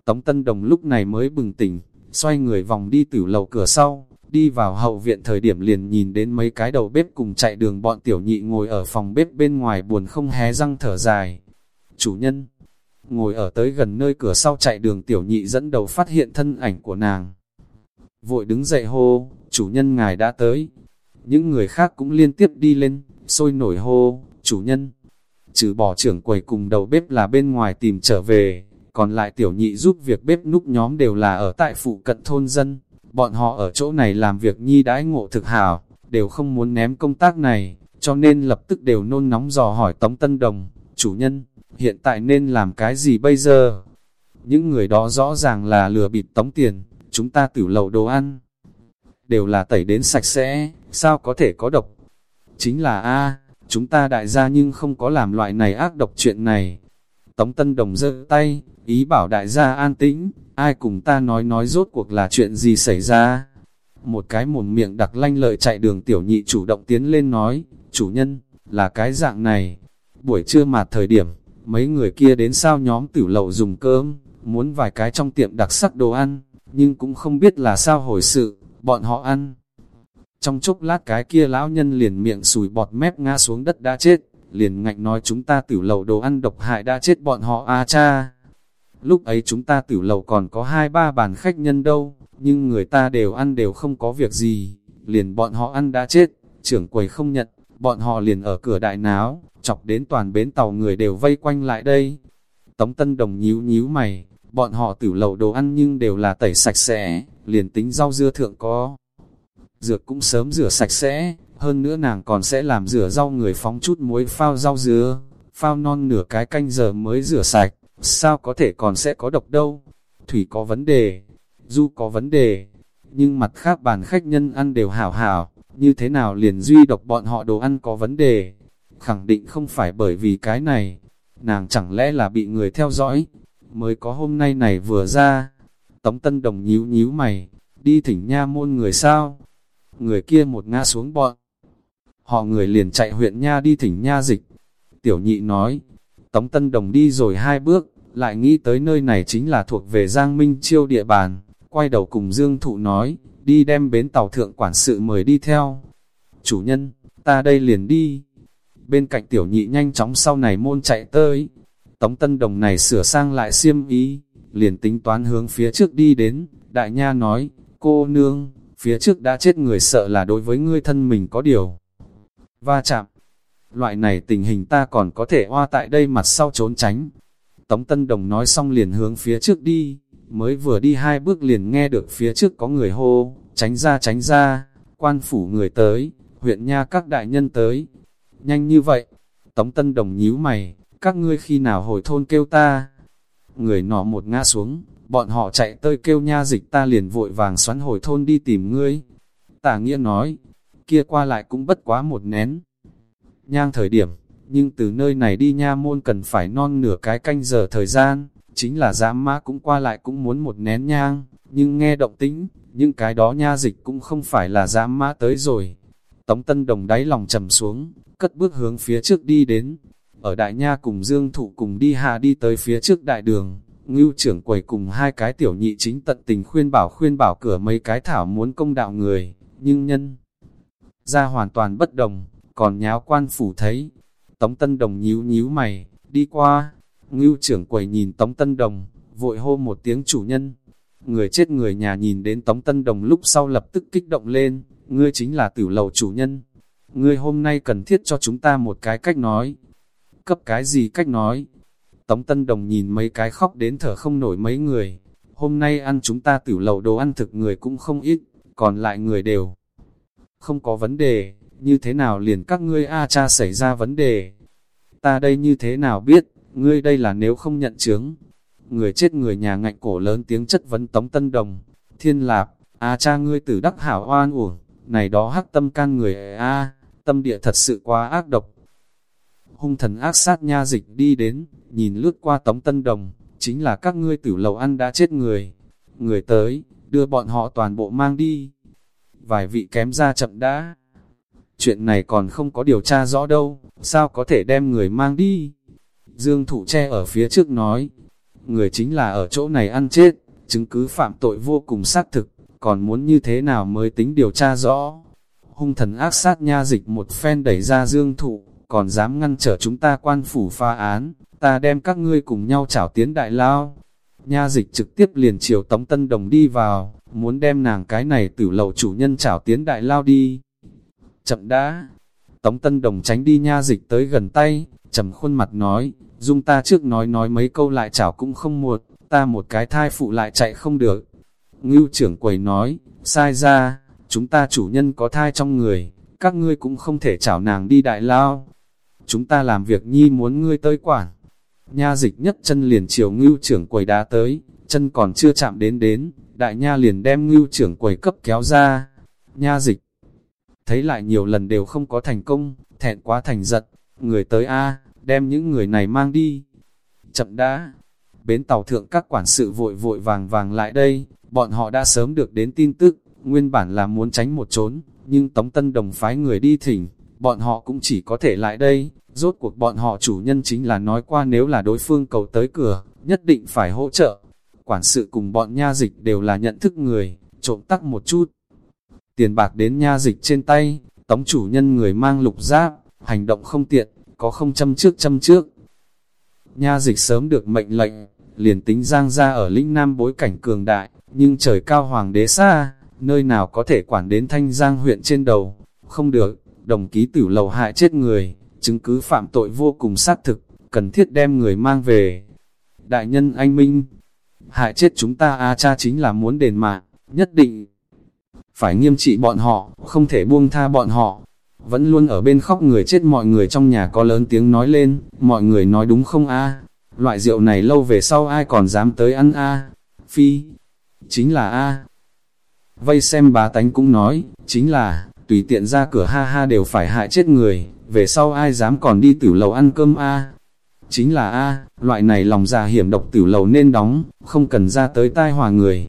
Speaker 1: Tống Tân Đồng lúc này mới bừng tỉnh, xoay người vòng đi tử lầu cửa sau, đi vào hậu viện thời điểm liền nhìn đến mấy cái đầu bếp cùng chạy đường bọn tiểu nhị ngồi ở phòng bếp bên ngoài buồn không hé răng thở dài. Chủ nhân, ngồi ở tới gần nơi cửa sau chạy đường tiểu nhị dẫn đầu phát hiện thân ảnh của nàng. Vội đứng dậy hô, chủ nhân ngài đã tới. Những người khác cũng liên tiếp đi lên, sôi nổi hô, chủ nhân. Trừ bỏ trưởng quầy cùng đầu bếp là bên ngoài tìm trở về, còn lại tiểu nhị giúp việc bếp núc nhóm đều là ở tại phụ cận thôn dân. Bọn họ ở chỗ này làm việc nhi đãi ngộ thực hảo, đều không muốn ném công tác này, cho nên lập tức đều nôn nóng dò hỏi Tống Tân Đồng, chủ nhân, hiện tại nên làm cái gì bây giờ? Những người đó rõ ràng là lừa bịp tống tiền, chúng ta tử lầu đồ ăn. Đều là tẩy đến sạch sẽ, sao có thể có độc? Chính là A, chúng ta đại gia nhưng không có làm loại này ác độc chuyện này. Tống Tân Đồng giơ tay, ý bảo đại gia an tĩnh, ai cùng ta nói nói rốt cuộc là chuyện gì xảy ra. Một cái mồm miệng đặc lanh lợi chạy đường tiểu nhị chủ động tiến lên nói, chủ nhân, là cái dạng này. Buổi trưa mà thời điểm, mấy người kia đến sao nhóm tử lầu dùng cơm, muốn vài cái trong tiệm đặc sắc đồ ăn, nhưng cũng không biết là sao hồi sự, bọn họ ăn. Trong chốc lát cái kia lão nhân liền miệng sùi bọt mép ngã xuống đất đã chết, liền ngạnh nói chúng ta tử lầu đồ ăn độc hại đã chết bọn họ a cha. Lúc ấy chúng ta tử lầu còn có hai ba bàn khách nhân đâu, nhưng người ta đều ăn đều không có việc gì, liền bọn họ ăn đã chết, trưởng quầy không nhận, bọn họ liền ở cửa đại náo, chọc đến toàn bến tàu người đều vây quanh lại đây. Tống Tân Đồng nhíu nhíu mày, bọn họ tử lầu đồ ăn nhưng đều là tẩy sạch sẽ, liền tính rau dưa thượng có. Dược cũng sớm rửa sạch sẽ, hơn nữa nàng còn sẽ làm rửa rau người phóng chút muối phao rau dứa, phao non nửa cái canh giờ mới rửa sạch, sao có thể còn sẽ có độc đâu. Thủy có vấn đề, du có vấn đề, nhưng mặt khác bàn khách nhân ăn đều hảo hảo, như thế nào liền duy độc bọn họ đồ ăn có vấn đề. Khẳng định không phải bởi vì cái này, nàng chẳng lẽ là bị người theo dõi, mới có hôm nay này vừa ra. Tống Tân Đồng nhíu nhíu mày, đi thỉnh nha môn người sao? Người kia một ngã xuống bọn. Họ người liền chạy huyện nha đi thỉnh nha dịch. Tiểu nhị nói, Tống Tân Đồng đi rồi hai bước, lại nghĩ tới nơi này chính là thuộc về Giang Minh Chiêu địa bàn, quay đầu cùng Dương Thụ nói, đi đem bến tàu thượng quản sự mời đi theo. Chủ nhân, ta đây liền đi. Bên cạnh tiểu nhị nhanh chóng sau này môn chạy tới. Tống Tân Đồng này sửa sang lại xiêm ý, liền tính toán hướng phía trước đi đến, đại nha nói, cô nương, phía trước đã chết người sợ là đối với ngươi thân mình có điều. Va chạm, loại này tình hình ta còn có thể hoa tại đây mặt sau trốn tránh. Tống Tân Đồng nói xong liền hướng phía trước đi, mới vừa đi hai bước liền nghe được phía trước có người hô, tránh ra tránh ra, quan phủ người tới, huyện nha các đại nhân tới. Nhanh như vậy, Tống Tân Đồng nhíu mày, các ngươi khi nào hồi thôn kêu ta? Người nọ một ngã xuống, bọn họ chạy tới kêu nha dịch ta liền vội vàng xoắn hồi thôn đi tìm ngươi. Tả nghĩa nói, kia qua lại cũng bất quá một nén. Nhang thời điểm, nhưng từ nơi này đi nha môn cần phải non nửa cái canh giờ thời gian, chính là giã mã cũng qua lại cũng muốn một nén nhang, nhưng nghe động tĩnh, những cái đó nha dịch cũng không phải là giã mã tới rồi. Tống Tân Đồng đáy lòng trầm xuống, cất bước hướng phía trước đi đến. Ở đại nha cùng Dương Thụ cùng đi hạ đi tới phía trước đại đường, ngưu trưởng quầy cùng hai cái tiểu nhị chính tận tình khuyên bảo khuyên bảo cửa mấy cái thảo muốn công đạo người, nhưng nhân ra hoàn toàn bất đồng, còn nháo quan phủ thấy. Tống Tân Đồng nhíu nhíu mày, đi qua, ngưu trưởng quầy nhìn Tống Tân Đồng, vội hô một tiếng chủ nhân. Người chết người nhà nhìn đến Tống Tân Đồng lúc sau lập tức kích động lên, ngươi chính là tử lầu chủ nhân. Ngươi hôm nay cần thiết cho chúng ta một cái cách nói. Cấp cái gì cách nói? Tống Tân Đồng nhìn mấy cái khóc đến thở không nổi mấy người. Hôm nay ăn chúng ta tiểu lầu đồ ăn thực người cũng không ít, còn lại người đều. Không có vấn đề, như thế nào liền các ngươi A cha xảy ra vấn đề. Ta đây như thế nào biết, ngươi đây là nếu không nhận chứng. Người chết người nhà ngạnh cổ lớn tiếng chất vấn Tống Tân Đồng. Thiên lạp, A cha ngươi tử đắc hảo oan uổng, này đó hắc tâm can người A, tâm địa thật sự quá ác độc. hung thần ác sát nha dịch đi đến, nhìn lướt qua tống tân đồng, chính là các ngươi tử lầu ăn đã chết người. Người tới, đưa bọn họ toàn bộ mang đi. Vài vị kém ra chậm đã. Chuyện này còn không có điều tra rõ đâu, sao có thể đem người mang đi? Dương thủ tre ở phía trước nói, người chính là ở chỗ này ăn chết, chứng cứ phạm tội vô cùng xác thực, còn muốn như thế nào mới tính điều tra rõ. Hung thần ác sát nha dịch một phen đẩy ra dương thụ, còn dám ngăn trở chúng ta quan phủ pha án, ta đem các ngươi cùng nhau chảo tiến đại lao. Nha dịch trực tiếp liền chiều Tống Tân Đồng đi vào, muốn đem nàng cái này tử lầu chủ nhân chảo tiến đại lao đi. Chậm đã, Tống Tân Đồng tránh đi nha dịch tới gần tay, trầm khuôn mặt nói, dung ta trước nói nói mấy câu lại chảo cũng không muộn, ta một cái thai phụ lại chạy không được. Ngưu trưởng quầy nói, sai ra, chúng ta chủ nhân có thai trong người, các ngươi cũng không thể chảo nàng đi đại lao. Chúng ta làm việc nhi muốn ngươi tới quản. Nha dịch nhất chân liền chiều ngưu trưởng quầy đá tới, chân còn chưa chạm đến đến, đại nha liền đem ngưu trưởng quầy cấp kéo ra. Nha dịch thấy lại nhiều lần đều không có thành công, thẹn quá thành giận, người tới A, đem những người này mang đi. Chậm đã, bến tàu thượng các quản sự vội vội vàng vàng lại đây, bọn họ đã sớm được đến tin tức, nguyên bản là muốn tránh một trốn, nhưng Tống Tân Đồng phái người đi thỉnh, bọn họ cũng chỉ có thể lại đây, rốt cuộc bọn họ chủ nhân chính là nói qua nếu là đối phương cầu tới cửa, nhất định phải hỗ trợ. Quản sự cùng bọn nha dịch đều là nhận thức người, trộm tắc một chút. Tiền bạc đến nha dịch trên tay, tống chủ nhân người mang lục giáp, hành động không tiện, có không châm trước châm trước. Nha dịch sớm được mệnh lệnh, liền tính giang ra ở lĩnh nam bối cảnh cường đại, nhưng trời cao hoàng đế xa, nơi nào có thể quản đến thanh giang huyện trên đầu, không được, đồng ký tử lầu hại chết người, chứng cứ phạm tội vô cùng xác thực, cần thiết đem người mang về. Đại nhân anh Minh, hại chết chúng ta A cha chính là muốn đền mạng, nhất định phải nghiêm trị bọn họ, không thể buông tha bọn họ. Vẫn luôn ở bên khóc người chết mọi người trong nhà có lớn tiếng nói lên, mọi người nói đúng không a Loại rượu này lâu về sau ai còn dám tới ăn a Phi, chính là a Vây xem bá tánh cũng nói, chính là, tùy tiện ra cửa ha ha đều phải hại chết người, về sau ai dám còn đi tử lầu ăn cơm a Chính là a loại này lòng già hiểm độc tử lầu nên đóng, không cần ra tới tai hòa người.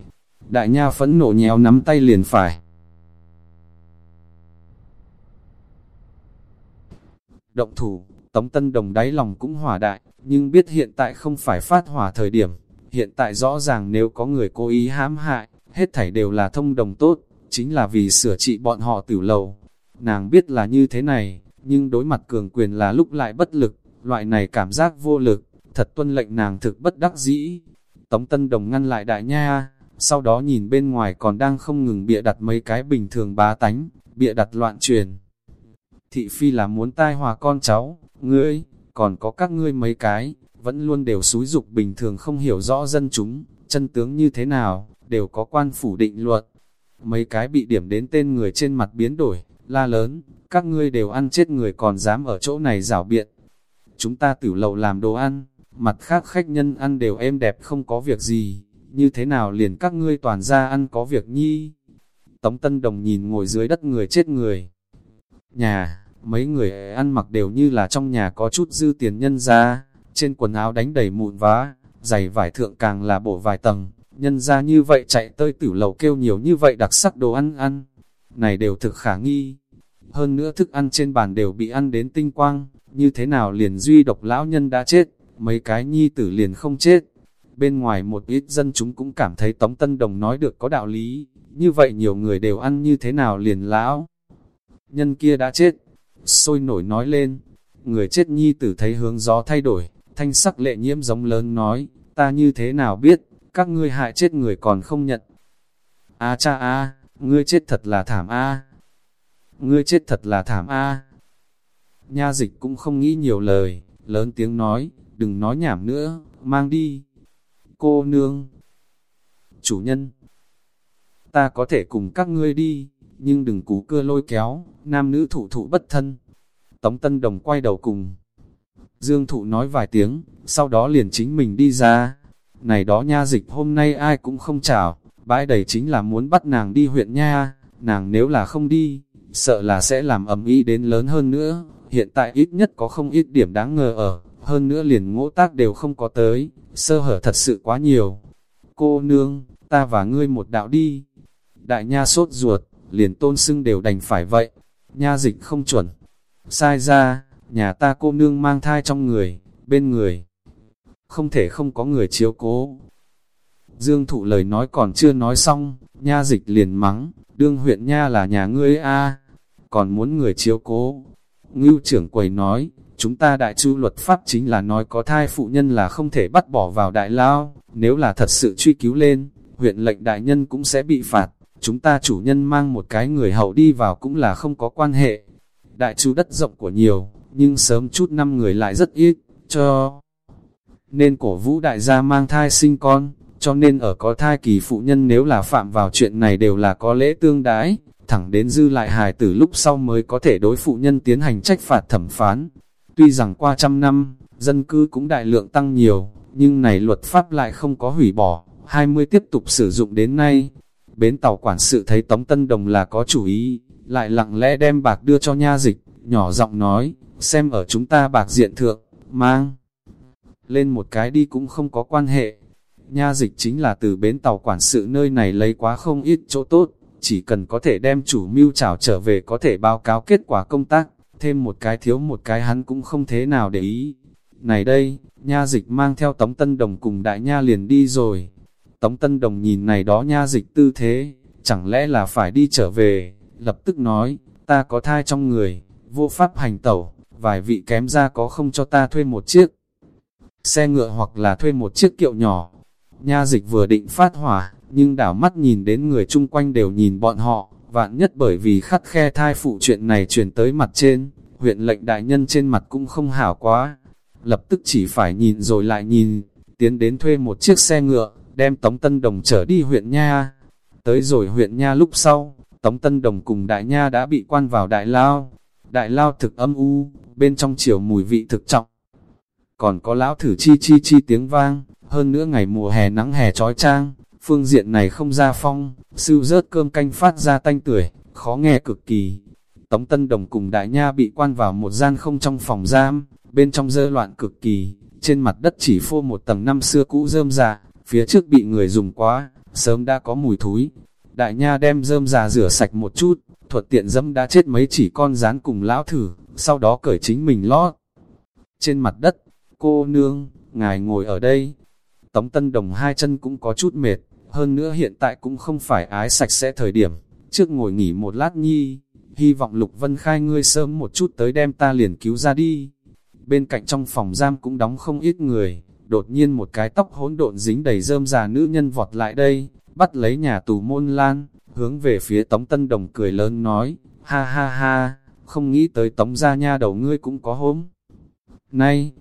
Speaker 1: Đại nha phẫn nộ nhéo nắm tay liền phải. Động thủ, Tống Tân Đồng đáy lòng cũng hòa đại, nhưng biết hiện tại không phải phát hỏa thời điểm. Hiện tại rõ ràng nếu có người cố ý hãm hại, hết thảy đều là thông đồng tốt, chính là vì sửa trị bọn họ tử lầu. Nàng biết là như thế này, nhưng đối mặt cường quyền là lúc lại bất lực, loại này cảm giác vô lực, thật tuân lệnh nàng thực bất đắc dĩ. Tống Tân Đồng ngăn lại đại nha, sau đó nhìn bên ngoài còn đang không ngừng bịa đặt mấy cái bình thường bá tánh, bịa đặt loạn truyền. Thị phi là muốn tai hòa con cháu, ngươi, còn có các ngươi mấy cái, vẫn luôn đều xúi dục bình thường không hiểu rõ dân chúng, chân tướng như thế nào, đều có quan phủ định luật. Mấy cái bị điểm đến tên người trên mặt biến đổi, la lớn, các ngươi đều ăn chết người còn dám ở chỗ này rảo biện. Chúng ta tử lầu làm đồ ăn, mặt khác khách nhân ăn đều êm đẹp không có việc gì, như thế nào liền các ngươi toàn ra ăn có việc nhi. Tống Tân Đồng nhìn ngồi dưới đất người chết người. Nhà, mấy người ăn mặc đều như là trong nhà có chút dư tiền nhân ra, trên quần áo đánh đầy mụn vá, giày vải thượng càng là bổ vài tầng, nhân ra như vậy chạy tới tử lầu kêu nhiều như vậy đặc sắc đồ ăn ăn. Này đều thực khả nghi. Hơn nữa thức ăn trên bàn đều bị ăn đến tinh quang, như thế nào liền duy độc lão nhân đã chết, mấy cái nhi tử liền không chết. Bên ngoài một ít dân chúng cũng cảm thấy Tống Tân Đồng nói được có đạo lý, như vậy nhiều người đều ăn như thế nào liền lão. Nhân kia đã chết, sôi nổi nói lên, người chết nhi tử thấy hướng gió thay đổi, thanh sắc lệ nhiễm giống lớn nói, ta như thế nào biết, các ngươi hại chết người còn không nhận. A cha a, ngươi chết thật là thảm a. Ngươi chết thật là thảm a. Nha dịch cũng không nghĩ nhiều lời, lớn tiếng nói, đừng nói nhảm nữa, mang đi. Cô nương, chủ nhân, ta có thể cùng các ngươi đi, nhưng đừng cú cưa lôi kéo, nam nữ thủ thụ bất thân. Tống Tân Đồng quay đầu cùng. Dương thụ nói vài tiếng, sau đó liền chính mình đi ra. Này đó nha dịch hôm nay ai cũng không chào, bãi đầy chính là muốn bắt nàng đi huyện nha, nàng nếu là không đi, sợ là sẽ làm ầm ĩ đến lớn hơn nữa, hiện tại ít nhất có không ít điểm đáng ngờ ở, hơn nữa liền ngỗ tác đều không có tới, sơ hở thật sự quá nhiều. Cô nương, ta và ngươi một đạo đi. Đại nha sốt ruột, liền tôn sưng đều đành phải vậy. Nha dịch không chuẩn. Sai ra, nhà ta cô nương mang thai trong người, bên người. Không thể không có người chiếu cố. Dương thụ lời nói còn chưa nói xong, nha dịch liền mắng, đương huyện nha là nhà ngươi a còn muốn người chiếu cố. Ngưu trưởng quầy nói, chúng ta đại chu luật pháp chính là nói có thai phụ nhân là không thể bắt bỏ vào đại lao, nếu là thật sự truy cứu lên, huyện lệnh đại nhân cũng sẽ bị phạt, chúng ta chủ nhân mang một cái người hậu đi vào cũng là không có quan hệ. Đại chu đất rộng của nhiều, nhưng sớm chút năm người lại rất ít, cho nên cổ vũ đại gia mang thai sinh con, cho nên ở có thai kỳ phụ nhân nếu là phạm vào chuyện này đều là có lễ tương đái, thẳng đến dư lại hài tử lúc sau mới có thể đối phụ nhân tiến hành trách phạt thẩm phán. Tuy rằng qua trăm năm, dân cư cũng đại lượng tăng nhiều, nhưng này luật pháp lại không có hủy bỏ, 20 tiếp tục sử dụng đến nay. Bến tàu quản sự thấy Tống Tân Đồng là có chủ ý, lại lặng lẽ đem bạc đưa cho nha dịch, nhỏ giọng nói, xem ở chúng ta bạc diện thượng, mang lên một cái đi cũng không có quan hệ. Nha dịch chính là từ bến tàu quản sự nơi này lấy quá không ít chỗ tốt, chỉ cần có thể đem chủ mưu trảo trở về có thể báo cáo kết quả công tác, thêm một cái thiếu một cái hắn cũng không thế nào để ý. Này đây, nha dịch mang theo Tống Tân Đồng cùng đại nha liền đi rồi. Tống Tân Đồng nhìn này đó nha dịch tư thế, chẳng lẽ là phải đi trở về, lập tức nói, ta có thai trong người, vô pháp hành tẩu, vài vị kém ra có không cho ta thuê một chiếc xe ngựa hoặc là thuê một chiếc kiệu nhỏ. Nha dịch vừa định phát hỏa, nhưng đảo mắt nhìn đến người chung quanh đều nhìn bọn họ, vạn nhất bởi vì khắt khe thai phụ chuyện này truyền tới mặt trên, huyện lệnh đại nhân trên mặt cũng không hảo quá. Lập tức chỉ phải nhìn rồi lại nhìn, tiến đến thuê một chiếc xe ngựa, đem Tống Tân Đồng trở đi huyện Nha. Tới rồi huyện Nha lúc sau, Tống Tân Đồng cùng Đại Nha đã bị quan vào Đại Lao. Đại Lao thực âm u, bên trong chiều mùi vị thực trọng. Còn có lão thử chi chi chi tiếng vang, hơn nữa ngày mùa hè nắng hè trói trang, phương diện này không ra phong, sưu rớt cơm canh phát ra tanh tuổi, khó nghe cực kỳ. Tống Tân Đồng cùng Đại Nha bị quan vào một gian không trong phòng giam, bên trong dơ loạn cực kỳ, trên mặt đất chỉ phô một tầng năm xưa cũ rơm già, phía trước bị người dùng quá, sớm đã có mùi thúi. Đại Nha đem rơm già rửa sạch một chút, thuật tiện dâm đã chết mấy chỉ con rán cùng lão thử, sau đó cởi chính mình lót. Trên mặt đất, cô nương, ngài ngồi ở đây. Tống Tân Đồng hai chân cũng có chút mệt, hơn nữa hiện tại cũng không phải ái sạch sẽ thời điểm, trước ngồi nghỉ một lát nhi, hy vọng Lục Vân Khai ngươi sớm một chút tới đem ta liền cứu ra đi. Bên cạnh trong phòng giam cũng đóng không ít người, đột nhiên một cái tóc hỗn độn dính đầy rơm già nữ nhân vọt lại đây, bắt lấy nhà tù môn lan, hướng về phía Tống Tân Đồng cười lớn nói, ha ha ha, không nghĩ tới Tống gia nha đầu ngươi cũng có hôm. Nay,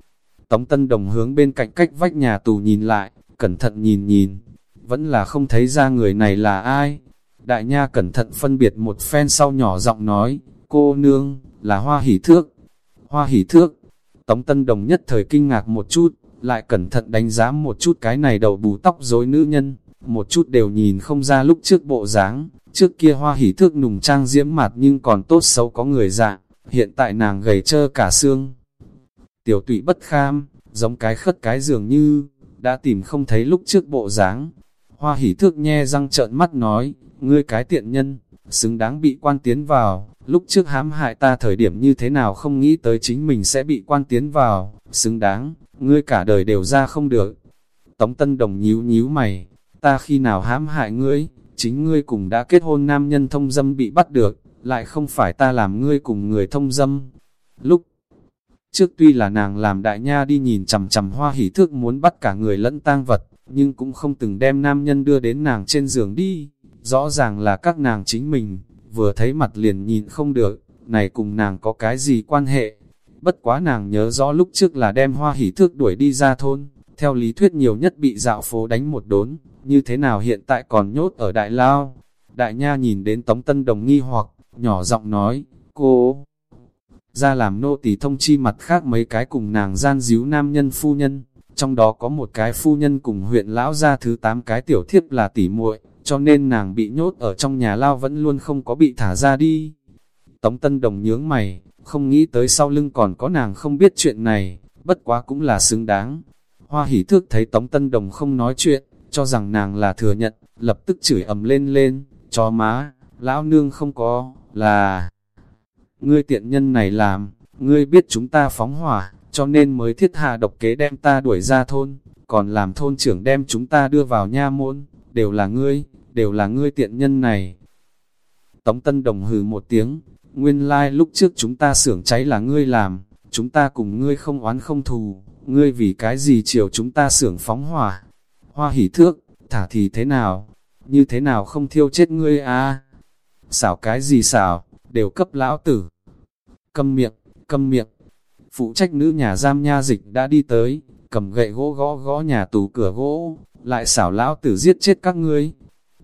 Speaker 1: Tống Tân Đồng hướng bên cạnh cách vách nhà tù nhìn lại, cẩn thận nhìn nhìn, vẫn là không thấy ra người này là ai. Đại nha cẩn thận phân biệt một phen sau nhỏ giọng nói, cô nương, là hoa hỷ thước. Hoa hỷ thước, Tống Tân Đồng nhất thời kinh ngạc một chút, lại cẩn thận đánh giá một chút cái này đầu bù tóc rối nữ nhân, một chút đều nhìn không ra lúc trước bộ dáng, trước kia hoa hỷ thước nùng trang diễm mặt nhưng còn tốt xấu có người dạng, hiện tại nàng gầy trơ cả xương. Tiểu tụy bất kham, giống cái khất cái dường như, đã tìm không thấy lúc trước bộ dáng. Hoa hỉ thước nhe răng trợn mắt nói, ngươi cái tiện nhân, xứng đáng bị quan tiến vào, lúc trước hãm hại ta thời điểm như thế nào không nghĩ tới chính mình sẽ bị quan tiến vào, xứng đáng, ngươi cả đời đều ra không được. Tống Tân Đồng nhíu nhíu mày, ta khi nào hãm hại ngươi, chính ngươi cùng đã kết hôn nam nhân thông dâm bị bắt được, lại không phải ta làm ngươi cùng người thông dâm. Lúc Trước tuy là nàng làm đại nha đi nhìn chằm chằm hoa hỉ thước muốn bắt cả người lẫn tang vật, nhưng cũng không từng đem nam nhân đưa đến nàng trên giường đi. Rõ ràng là các nàng chính mình, vừa thấy mặt liền nhìn không được, này cùng nàng có cái gì quan hệ. Bất quá nàng nhớ rõ lúc trước là đem hoa hỉ thước đuổi đi ra thôn, theo lý thuyết nhiều nhất bị dạo phố đánh một đốn, như thế nào hiện tại còn nhốt ở Đại Lao. Đại Nha nhìn đến Tống Tân Đồng nghi hoặc, nhỏ giọng nói, cô ra làm nô tỳ thông chi mặt khác mấy cái cùng nàng gian díu nam nhân phu nhân, trong đó có một cái phu nhân cùng huyện lão ra thứ tám cái tiểu thiếp là tỷ muội, cho nên nàng bị nhốt ở trong nhà lao vẫn luôn không có bị thả ra đi. Tống Tân Đồng nhướng mày, không nghĩ tới sau lưng còn có nàng không biết chuyện này, bất quá cũng là xứng đáng. Hoa hỉ thước thấy Tống Tân Đồng không nói chuyện, cho rằng nàng là thừa nhận, lập tức chửi ầm lên lên, cho má, lão nương không có, là... Ngươi tiện nhân này làm, ngươi biết chúng ta phóng hỏa, cho nên mới thiết hạ độc kế đem ta đuổi ra thôn, còn làm thôn trưởng đem chúng ta đưa vào nha môn, đều là ngươi, đều là ngươi tiện nhân này. Tống Tân Đồng hừ một tiếng, nguyên lai like lúc trước chúng ta xưởng cháy là ngươi làm, chúng ta cùng ngươi không oán không thù, ngươi vì cái gì chiều chúng ta xưởng phóng hỏa. Hoa hỉ thước, thả thì thế nào, như thế nào không thiêu chết ngươi à? Xảo cái gì xảo, đều cấp lão tử. Câm miệng, câm miệng. Phụ trách nữ nhà giam nha dịch đã đi tới, cầm gậy gỗ gõ gõ nhà tù cửa gỗ, lại xảo lão tử giết chết các ngươi.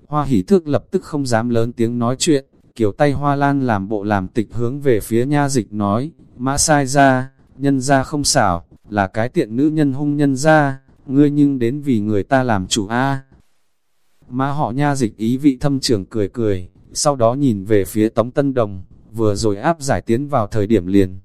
Speaker 1: Hoa hỉ thước lập tức không dám lớn tiếng nói chuyện, kiểu tay hoa lan làm bộ làm tịch hướng về phía nha dịch nói, mã sai ra, nhân ra không xảo, là cái tiện nữ nhân hung nhân ra, ngươi nhưng đến vì người ta làm chủ a Mã họ nha dịch ý vị thâm trưởng cười cười, sau đó nhìn về phía Tống Tân Đồng, vừa rồi áp giải tiến vào thời điểm liền.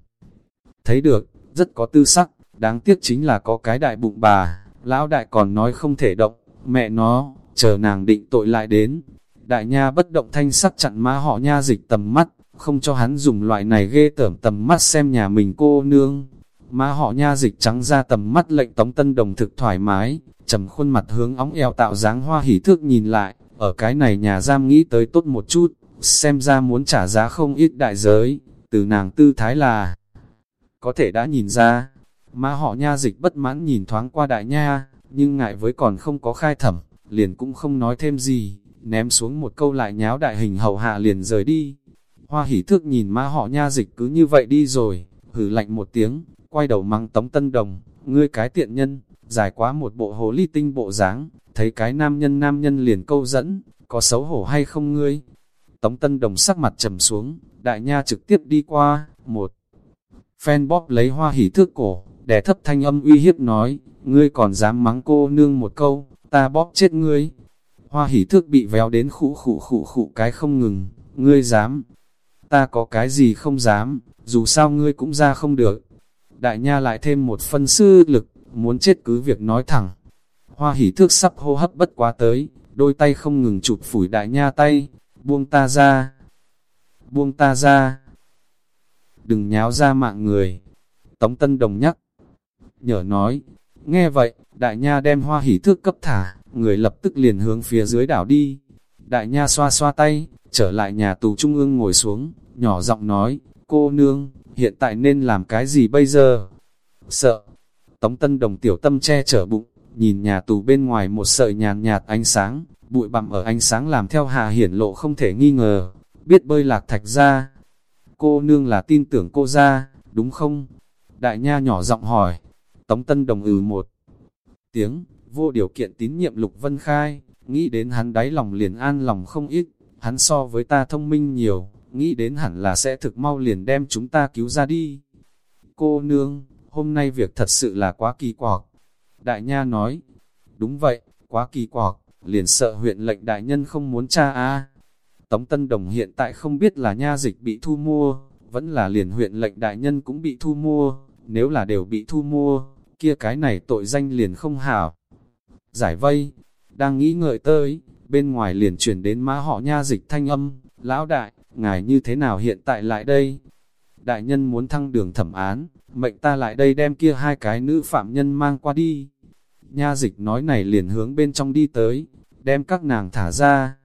Speaker 1: Thấy được, rất có tư sắc, đáng tiếc chính là có cái đại bụng bà, lão đại còn nói không thể động, mẹ nó, chờ nàng định tội lại đến. Đại nha bất động thanh sắc chặn má họ nha dịch tầm mắt, không cho hắn dùng loại này ghê tởm tầm mắt xem nhà mình cô nương. Má họ nha dịch trắng ra tầm mắt lệnh tống tân đồng thực thoải mái, trầm khuôn mặt hướng óng eo tạo dáng hoa hỉ thước nhìn lại, ở cái này nhà giam nghĩ tới tốt một chút, xem ra muốn trả giá không ít đại giới, từ nàng tư thái là có thể đã nhìn ra, má họ nha dịch bất mãn nhìn thoáng qua đại nha, nhưng ngại với còn không có khai thẩm, liền cũng không nói thêm gì, ném xuống một câu lại nháo đại hình hậu hạ liền rời đi. Hoa hỉ thước nhìn má họ nha dịch cứ như vậy đi rồi, hử lạnh một tiếng, quay đầu mắng tống tân đồng, ngươi cái tiện nhân, dài quá một bộ hồ ly tinh bộ dáng thấy cái nam nhân nam nhân liền câu dẫn, có xấu hổ hay không ngươi? Tống tân đồng sắc mặt trầm xuống, đại nha trực tiếp đi qua, một phen bóp lấy hoa hỉ thước cổ, đè thấp thanh âm uy hiếp nói, ngươi còn dám mắng cô nương một câu, ta bóp chết ngươi. Hoa hỉ thước bị véo đến khụ khụ khụ khụ cái không ngừng, ngươi dám. Ta có cái gì không dám, dù sao ngươi cũng ra không được. Đại nha lại thêm một phân sư lực, muốn chết cứ việc nói thẳng. Hoa hỉ thước sắp hô hấp bất quá tới, đôi tay không ngừng chụp phủi đại nha tay, buông ta ra, buông ta ra, đừng nháo ra mạng người. Tống Tân Đồng nhắc, nhở nói, nghe vậy, đại nha đem hoa hỉ thước cấp thả, người lập tức liền hướng phía dưới đảo đi. Đại nha xoa xoa tay, trở lại nhà tù trung ương ngồi xuống, nhỏ giọng nói, cô nương, hiện tại nên làm cái gì bây giờ? Sợ. Tống Tân Đồng tiểu tâm che chở bụng, nhìn nhà tù bên ngoài một sợi nhàn nhạt ánh sáng, bụi bặm ở ánh sáng làm theo hạ hiển lộ không thể nghi ngờ, biết bơi lạc thạch ra. Cô nương là tin tưởng cô ra, đúng không? Đại nha nhỏ giọng hỏi, Tống Tân Đồng ừ một tiếng, vô điều kiện tín nhiệm Lục Vân Khai, nghĩ đến hắn đáy lòng liền an lòng không ít, hắn so với ta thông minh nhiều, nghĩ đến hẳn là sẽ thực mau liền đem chúng ta cứu ra đi. Cô nương, hôm nay việc thật sự là quá kỳ quặc. Đại Nha nói, đúng vậy, quá kỳ quặc, liền sợ huyện lệnh đại nhân không muốn cha a. Tống Tân Đồng hiện tại không biết là nha dịch bị thu mua, vẫn là liền huyện lệnh đại nhân cũng bị thu mua, nếu là đều bị thu mua, kia cái này tội danh liền không hảo. Giải vây, đang nghĩ ngợi tới, bên ngoài liền chuyển đến má họ nha dịch thanh âm, lão đại, ngài như thế nào hiện tại lại đây? Đại nhân muốn thăng đường thẩm án, mệnh ta lại đây đem kia hai cái nữ phạm nhân mang qua đi. Nha dịch nói này liền hướng bên trong đi tới, đem các nàng thả ra.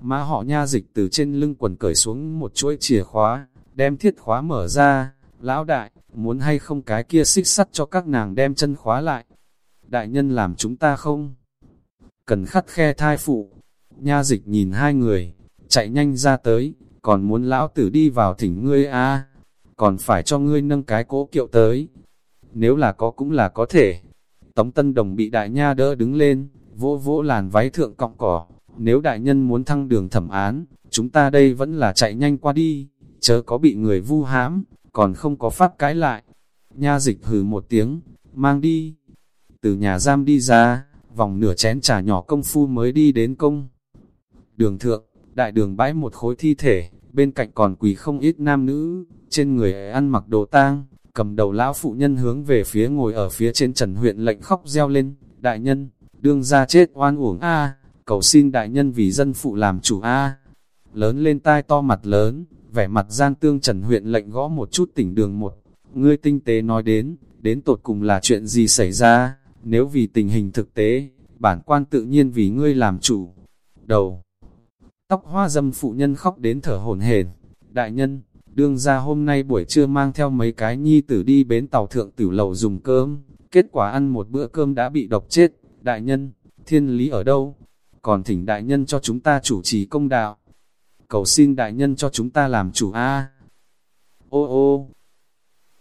Speaker 1: Mã họ nha dịch từ trên lưng quần cởi xuống một chuỗi chìa khóa, đem thiết khóa mở ra. Lão đại, muốn hay không cái kia xích sắt cho các nàng đem chân khóa lại. Đại nhân làm chúng ta không? Cần khắt khe thai phụ. Nha dịch nhìn hai người, chạy nhanh ra tới, còn muốn lão tử đi vào thỉnh ngươi a còn phải cho ngươi nâng cái cỗ kiệu tới. Nếu là có cũng là có thể. Tống Tân Đồng bị đại nha đỡ đứng lên, vỗ vỗ làn váy thượng cọng cỏ. Nếu đại nhân muốn thăng đường thẩm án, chúng ta đây vẫn là chạy nhanh qua đi, chớ có bị người vu hãm, còn không có pháp cãi lại. Nha dịch hừ một tiếng, mang đi. Từ nhà giam đi ra, vòng nửa chén trà nhỏ công phu mới đi đến công. Đường thượng, đại đường bãi một khối thi thể, bên cạnh còn quỳ không ít nam nữ, trên người ăn mặc đồ tang, cầm đầu lão phụ nhân hướng về phía ngồi ở phía trên trần huyện lệnh khóc reo lên, đại nhân, đương ra chết oan uổng a cầu xin đại nhân vì dân phụ làm chủ a Lớn lên tai to mặt lớn, vẻ mặt gian tương trần huyện lệnh gõ một chút tỉnh đường một, ngươi tinh tế nói đến, đến tột cùng là chuyện gì xảy ra, nếu vì tình hình thực tế, bản quan tự nhiên vì ngươi làm chủ. Đầu Tóc hoa dâm phụ nhân khóc đến thở hổn hển. Đại nhân, đương ra hôm nay buổi trưa mang theo mấy cái nhi tử đi bến tàu thượng tử lầu dùng cơm, kết quả ăn một bữa cơm đã bị độc chết, đại nhân, thiên lý ở đâu? Còn thỉnh đại nhân cho chúng ta chủ trì công đạo. Cầu xin đại nhân cho chúng ta làm chủ A. Ô ô,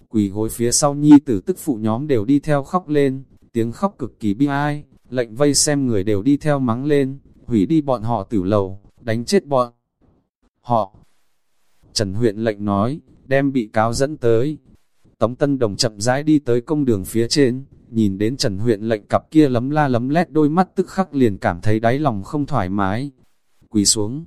Speaker 1: quỳ gối phía sau nhi tử tức phụ nhóm đều đi theo khóc lên, tiếng khóc cực kỳ bi ai, lệnh vây xem người đều đi theo mắng lên, hủy đi bọn họ tử lầu, đánh chết bọn họ. Trần huyện lệnh nói, đem bị cáo dẫn tới. Tống Tân Đồng chậm rãi đi tới công đường phía trên, nhìn đến Trần huyện lệnh cặp kia lấm la lấm lét đôi mắt tức khắc liền cảm thấy đáy lòng không thoải mái. Quỳ xuống,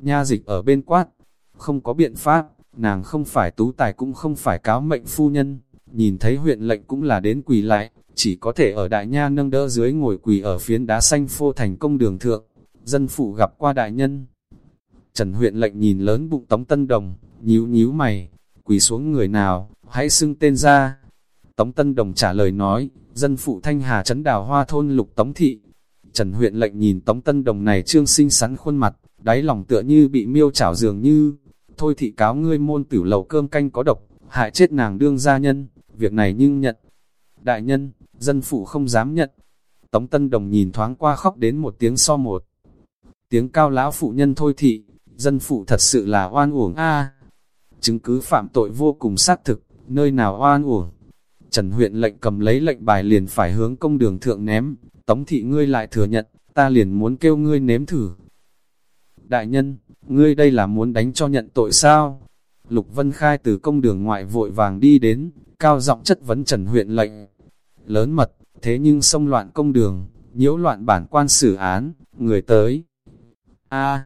Speaker 1: nha dịch ở bên quát, không có biện pháp, nàng không phải tú tài cũng không phải cáo mệnh phu nhân, nhìn thấy huyện lệnh cũng là đến quỳ lại, chỉ có thể ở đại nha nâng đỡ dưới ngồi quỳ ở phiến đá xanh phô thành công đường thượng, dân phụ gặp qua đại nhân. Trần huyện lệnh nhìn lớn bụng Tống Tân Đồng, nhíu nhíu mày, quỳ xuống người nào, hãy xưng tên ra. Tống Tân Đồng trả lời nói, dân phụ Thanh Hà Trấn Đào Hoa Thôn Lục Tống Thị. Trần huyện lệnh nhìn Tống Tân Đồng này trương sinh sắn khuôn mặt, đáy lòng tựa như bị miêu chảo dường như, thôi thị cáo ngươi môn tử lầu cơm canh có độc, hại chết nàng đương gia nhân, việc này nhưng nhận. Đại nhân, dân phụ không dám nhận. Tống Tân Đồng nhìn thoáng qua khóc đến một tiếng so một. Tiếng cao lão phụ nhân thôi thị, dân phụ thật sự là oan uổng a Chứng cứ phạm tội vô cùng xác thực, nơi nào oan uổng. Trần huyện lệnh cầm lấy lệnh bài liền phải hướng công đường thượng ném, tống thị ngươi lại thừa nhận, ta liền muốn kêu ngươi nếm thử. Đại nhân, ngươi đây là muốn đánh cho nhận tội sao? Lục Vân Khai từ công đường ngoại vội vàng đi đến, cao giọng chất vấn Trần huyện lệnh. Lớn mật, thế nhưng xông loạn công đường, nhiễu loạn bản quan xử án, người tới. A,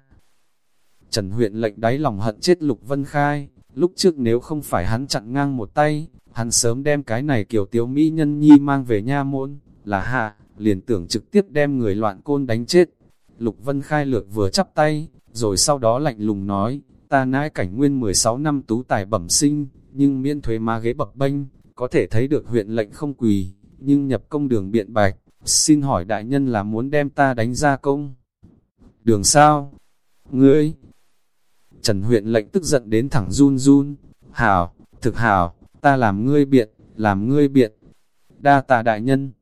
Speaker 1: Trần huyện lệnh đáy lòng hận chết Lục Vân Khai, lúc trước nếu không phải hắn chặn ngang một tay, hắn sớm đem cái này kiểu tiếu Mỹ nhân nhi mang về nha môn, là hạ, liền tưởng trực tiếp đem người loạn côn đánh chết. Lục Vân Khai lược vừa chắp tay, rồi sau đó lạnh lùng nói, ta nãi cảnh nguyên 16 năm tú tài bẩm sinh, nhưng miễn thuế ma ghế bập bênh, có thể thấy được huyện lệnh không quỳ, nhưng nhập công đường biện bạch, xin hỏi đại nhân là muốn đem ta đánh ra công. Đường sao? Ngươi, Trần huyện lệnh tức giận đến thẳng run run, hảo, thực hảo, ta làm ngươi biện, làm ngươi biện. Đa tà đại nhân.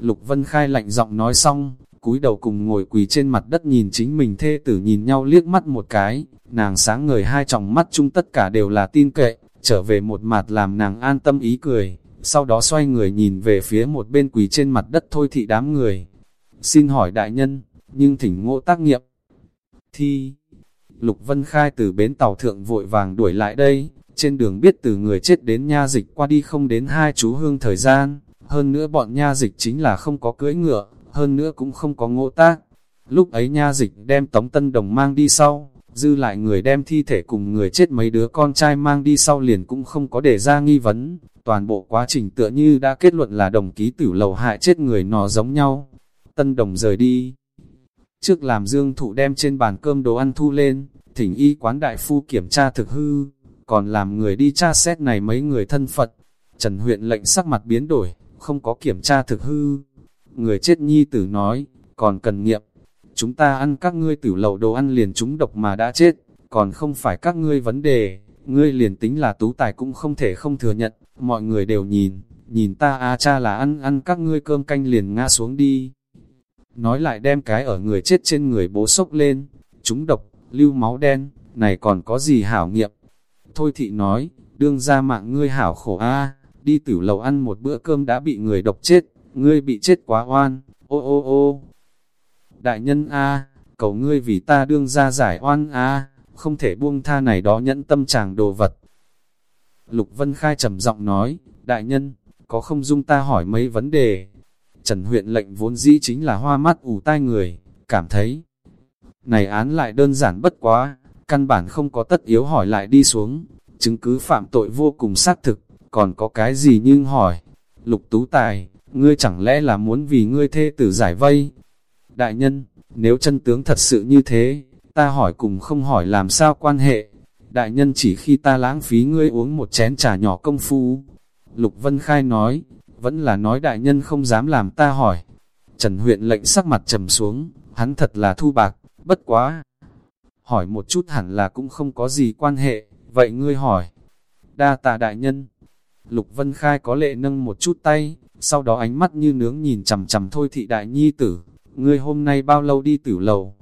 Speaker 1: Lục Vân Khai lạnh giọng nói xong, cúi đầu cùng ngồi quỳ trên mặt đất nhìn chính mình thê tử nhìn nhau liếc mắt một cái, nàng sáng ngời hai tròng mắt chung tất cả đều là tin cậy, trở về một mặt làm nàng an tâm ý cười, sau đó xoay người nhìn về phía một bên quỳ trên mặt đất thôi thị đám người. Xin hỏi đại nhân, nhưng thỉnh ngộ tác nghiệm. Thi, Lục Vân Khai từ bến tàu thượng vội vàng đuổi lại đây, trên đường biết từ người chết đến nha dịch qua đi không đến hai chú hương thời gian, hơn nữa bọn nha dịch chính là không có cưỡi ngựa, hơn nữa cũng không có ngộ tác. Lúc ấy nha dịch đem Tống Tân Đồng mang đi sau, dư lại người đem thi thể cùng người chết mấy đứa con trai mang đi sau liền cũng không có để ra nghi vấn, toàn bộ quá trình tựa như đã kết luận là đồng ký tử lầu hại chết người nọ giống nhau. Tân Đồng rời đi, Trước làm dương thụ đem trên bàn cơm đồ ăn thu lên, thỉnh y quán đại phu kiểm tra thực hư, còn làm người đi tra xét này mấy người thân Phật. Trần huyện lệnh sắc mặt biến đổi, không có kiểm tra thực hư. Người chết nhi tử nói, còn cần nghiệm. Chúng ta ăn các ngươi tử lậu đồ ăn liền chúng độc mà đã chết, còn không phải các ngươi vấn đề. Ngươi liền tính là tú tài cũng không thể không thừa nhận, mọi người đều nhìn, nhìn ta a cha là ăn ăn các ngươi cơm canh liền ngã xuống đi nói lại đem cái ở người chết trên người bố sốc lên, chúng độc, lưu máu đen, này còn có gì hảo nghiệm. Thôi thị nói, đương ra mạng ngươi hảo khổ a đi tử lầu ăn một bữa cơm đã bị người độc chết, ngươi bị chết quá oan, ô ô ô. Đại nhân a cầu ngươi vì ta đương ra giải oan a không thể buông tha này đó nhẫn tâm chàng đồ vật. Lục Vân Khai trầm giọng nói, đại nhân, có không dung ta hỏi mấy vấn đề, Trần huyện lệnh vốn dĩ chính là hoa mắt ủ tai người, cảm thấy này án lại đơn giản bất quá, căn bản không có tất yếu hỏi lại đi xuống, chứng cứ phạm tội vô cùng xác thực, còn có cái gì nhưng hỏi. Lục tú tài, ngươi chẳng lẽ là muốn vì ngươi thê tử giải vây? Đại nhân, nếu chân tướng thật sự như thế, ta hỏi cùng không hỏi làm sao quan hệ. Đại nhân chỉ khi ta lãng phí ngươi uống một chén trà nhỏ công phu. Lục Vân Khai nói, vẫn là nói đại nhân không dám làm ta hỏi. Trần huyện lệnh sắc mặt trầm xuống, hắn thật là thu bạc, bất quá. Hỏi một chút hẳn là cũng không có gì quan hệ, vậy ngươi hỏi. Đa tạ đại nhân. Lục Vân Khai có lệ nâng một chút tay, sau đó ánh mắt như nướng nhìn chầm chầm thôi thị đại nhi tử. Ngươi hôm nay bao lâu đi tử lầu?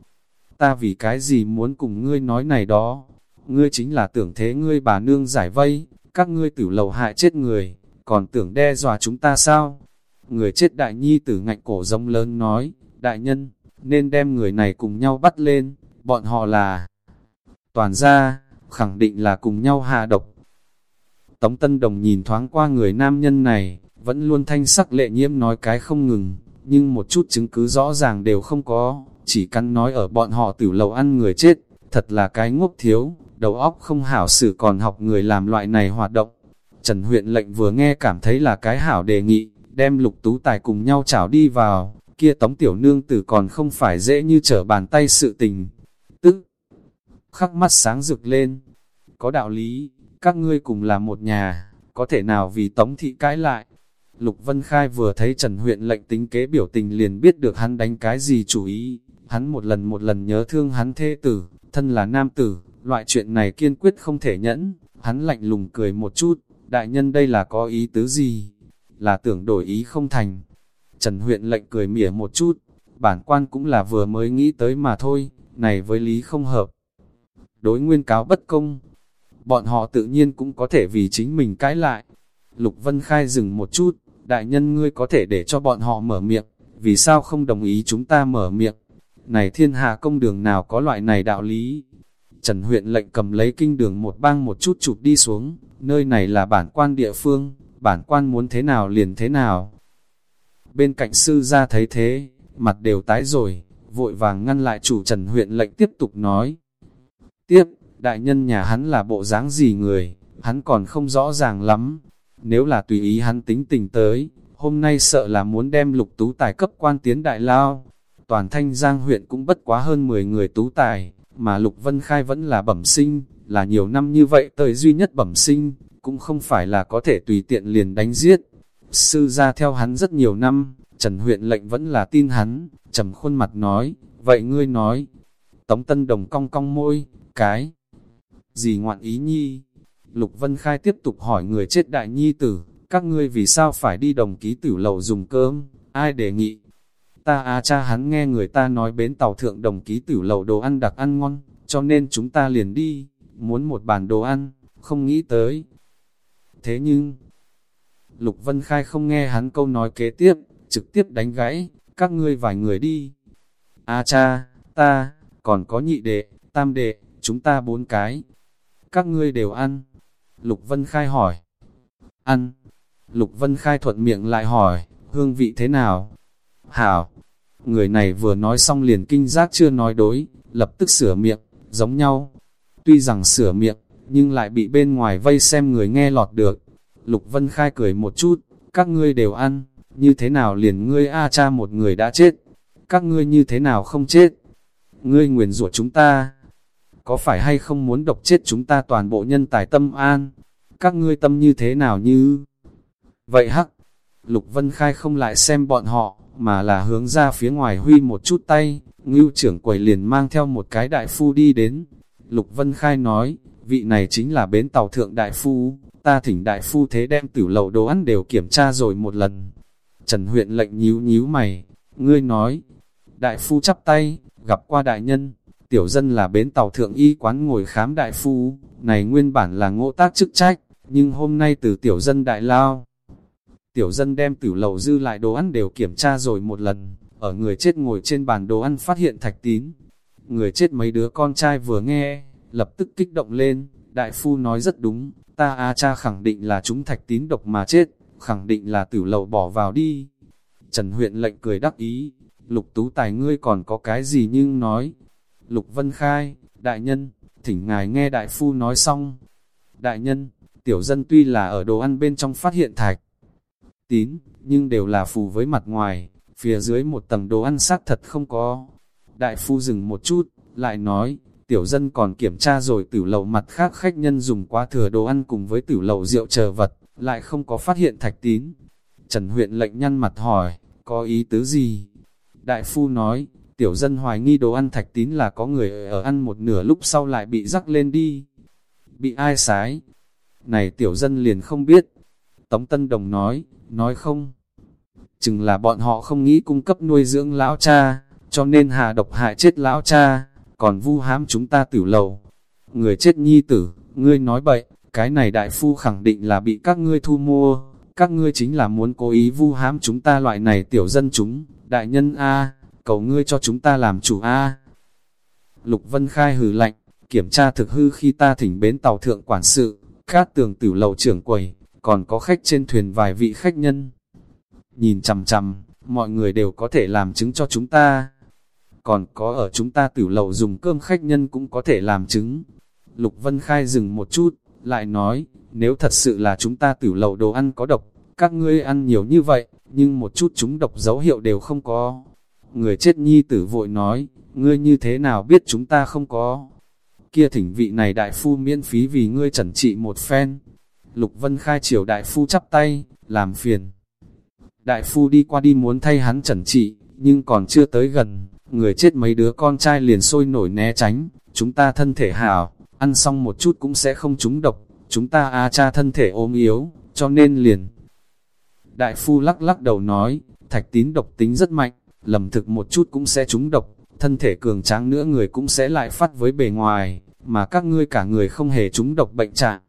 Speaker 1: Ta vì cái gì muốn cùng ngươi nói này đó? Ngươi chính là tưởng thế ngươi bà nương giải vây, các ngươi tử lầu hại chết người, còn tưởng đe dọa chúng ta sao? Người chết đại nhi tử ngạnh cổ rông lớn nói, đại nhân, nên đem người này cùng nhau bắt lên, bọn họ là toàn gia, khẳng định là cùng nhau hạ độc. Tống Tân Đồng nhìn thoáng qua người nam nhân này, vẫn luôn thanh sắc lệ nhiễm nói cái không ngừng, nhưng một chút chứng cứ rõ ràng đều không có, chỉ căn nói ở bọn họ tử lầu ăn người chết, thật là cái ngốc thiếu, đầu óc không hảo xử còn học người làm loại này hoạt động. Trần huyện lệnh vừa nghe cảm thấy là cái hảo đề nghị, đem lục tú tài cùng nhau chảo đi vào, kia tống tiểu nương tử còn không phải dễ như trở bàn tay sự tình. Tức, khắc mắt sáng rực lên, có đạo lý, các ngươi cùng là một nhà, có thể nào vì tống thị cãi lại. Lục Vân Khai vừa thấy Trần huyện lệnh tính kế biểu tình liền biết được hắn đánh cái gì chủ ý, hắn một lần một lần nhớ thương hắn thê tử, thân là nam tử, loại chuyện này kiên quyết không thể nhẫn, hắn lạnh lùng cười một chút, đại nhân đây là có ý tứ gì? Là tưởng đổi ý không thành. Trần huyện lệnh cười mỉa một chút, bản quan cũng là vừa mới nghĩ tới mà thôi, này với lý không hợp. Đối nguyên cáo bất công, bọn họ tự nhiên cũng có thể vì chính mình cãi lại. Lục Vân Khai dừng một chút, đại nhân ngươi có thể để cho bọn họ mở miệng, vì sao không đồng ý chúng ta mở miệng? Này thiên hạ công đường nào có loại này đạo lý? Trần huyện lệnh cầm lấy kinh đường một bang một chút chụp đi xuống, nơi này là bản quan địa phương, bản quan muốn thế nào liền thế nào. Bên cạnh sư ra thấy thế, mặt đều tái rồi, vội vàng ngăn lại chủ Trần huyện lệnh tiếp tục nói. Tiếp, đại nhân nhà hắn là bộ dáng gì người, hắn còn không rõ ràng lắm. Nếu là tùy ý hắn tính tình tới, hôm nay sợ là muốn đem lục tú tài cấp quan tiến đại lao. Toàn thanh giang huyện cũng bất quá hơn 10 người tú tài, mà Lục Vân Khai vẫn là bẩm sinh, là nhiều năm như vậy tới duy nhất bẩm sinh, cũng không phải là có thể tùy tiện liền đánh giết. Sư ra theo hắn rất nhiều năm, Trần huyện lệnh vẫn là tin hắn, trầm khuôn mặt nói, vậy ngươi nói, Tống Tân Đồng cong cong môi, cái gì ngoạn ý nhi? Lục Vân Khai tiếp tục hỏi người chết đại nhi tử, các ngươi vì sao phải đi đồng ký tử lầu dùng cơm, ai đề nghị? Ta à cha hắn nghe người ta nói bến tàu thượng đồng ký tử lầu đồ ăn đặc ăn ngon, cho nên chúng ta liền đi, muốn một bàn đồ ăn, không nghĩ tới. Thế nhưng, Lục Vân Khai không nghe hắn câu nói kế tiếp, trực tiếp đánh gãy, các ngươi vài người đi. A cha, ta, còn có nhị đệ, tam đệ, chúng ta bốn cái. Các ngươi đều ăn. Lục Vân Khai hỏi. Ăn. Lục Vân Khai thuận miệng lại hỏi, hương vị thế nào? Hảo. Người này vừa nói xong liền kinh giác chưa nói đối, lập tức sửa miệng, giống nhau. Tuy rằng sửa miệng, nhưng lại bị bên ngoài vây xem người nghe lọt được. Lục Vân Khai cười một chút, các ngươi đều ăn, như thế nào liền ngươi A cha một người đã chết, các ngươi như thế nào không chết, ngươi nguyền rủa chúng ta, có phải hay không muốn độc chết chúng ta toàn bộ nhân tài tâm an, các ngươi tâm như thế nào như... Vậy hắc, Lục Vân Khai không lại xem bọn họ, mà là hướng ra phía ngoài huy một chút tay, ngưu trưởng quầy liền mang theo một cái đại phu đi đến. Lục Vân Khai nói, vị này chính là bến tàu thượng đại phu, ta thỉnh đại phu thế đem tử lầu đồ ăn đều kiểm tra rồi một lần. Trần huyện lệnh nhíu nhíu mày, ngươi nói, đại phu chắp tay, gặp qua đại nhân, tiểu dân là bến tàu thượng y quán ngồi khám đại phu, này nguyên bản là ngộ tác chức trách, nhưng hôm nay từ tiểu dân đại lao. Tiểu dân đem tử lầu dư lại đồ ăn đều kiểm tra rồi một lần, ở người chết ngồi trên bàn đồ ăn phát hiện thạch tín. Người chết mấy đứa con trai vừa nghe, lập tức kích động lên, đại phu nói rất đúng, ta a cha khẳng định là chúng thạch tín độc mà chết, khẳng định là tử lầu bỏ vào đi. Trần huyện lệnh cười đắc ý, lục tú tài ngươi còn có cái gì nhưng nói. Lục Vân Khai, đại nhân, thỉnh ngài nghe đại phu nói xong. Đại nhân, tiểu dân tuy là ở đồ ăn bên trong phát hiện thạch tín, nhưng đều là phù với mặt ngoài, phía dưới một tầng đồ ăn xác thật không có. Đại phu dừng một chút, lại nói, tiểu dân còn kiểm tra rồi tử lầu mặt khác khách nhân dùng quá thừa đồ ăn cùng với tử lầu rượu chờ vật, lại không có phát hiện thạch tín. Trần huyện lệnh nhăn mặt hỏi, có ý tứ gì? Đại phu nói, tiểu dân hoài nghi đồ ăn thạch tín là có người ở ăn một nửa lúc sau lại bị rắc lên đi. Bị ai sái? Này tiểu dân liền không biết. Tống Tân Đồng nói, nói không. Chừng là bọn họ không nghĩ cung cấp nuôi dưỡng lão cha, cho nên hà độc hại chết lão cha, còn vu hãm chúng ta tử lầu. Người chết nhi tử, ngươi nói bậy, cái này đại phu khẳng định là bị các ngươi thu mua, các ngươi chính là muốn cố ý vu hãm chúng ta loại này tiểu dân chúng, đại nhân A, cầu ngươi cho chúng ta làm chủ A. Lục Vân Khai hừ lạnh, kiểm tra thực hư khi ta thỉnh bến tàu thượng quản sự, cát tường tử lầu trưởng quầy, còn có khách trên thuyền vài vị khách nhân. Nhìn chằm chằm, mọi người đều có thể làm chứng cho chúng ta. Còn có ở chúng ta tử lầu dùng cơm khách nhân cũng có thể làm chứng. Lục Vân Khai dừng một chút, lại nói, nếu thật sự là chúng ta tử lầu đồ ăn có độc, các ngươi ăn nhiều như vậy, nhưng một chút chúng độc dấu hiệu đều không có. Người chết nhi tử vội nói, ngươi như thế nào biết chúng ta không có. Kia thỉnh vị này đại phu miễn phí vì ngươi trần trị một phen. Lục Vân Khai chiều đại phu chắp tay, làm phiền. Đại phu đi qua đi muốn thay hắn trần trị, nhưng còn chưa tới gần, người chết mấy đứa con trai liền sôi nổi né tránh, chúng ta thân thể hảo, ăn xong một chút cũng sẽ không trúng độc, chúng ta a cha thân thể ốm yếu, cho nên liền. Đại phu lắc lắc đầu nói, thạch tín độc tính rất mạnh, lầm thực một chút cũng sẽ trúng độc, thân thể cường tráng nữa người cũng sẽ lại phát với bề ngoài, mà các ngươi cả người không hề trúng độc bệnh trạng.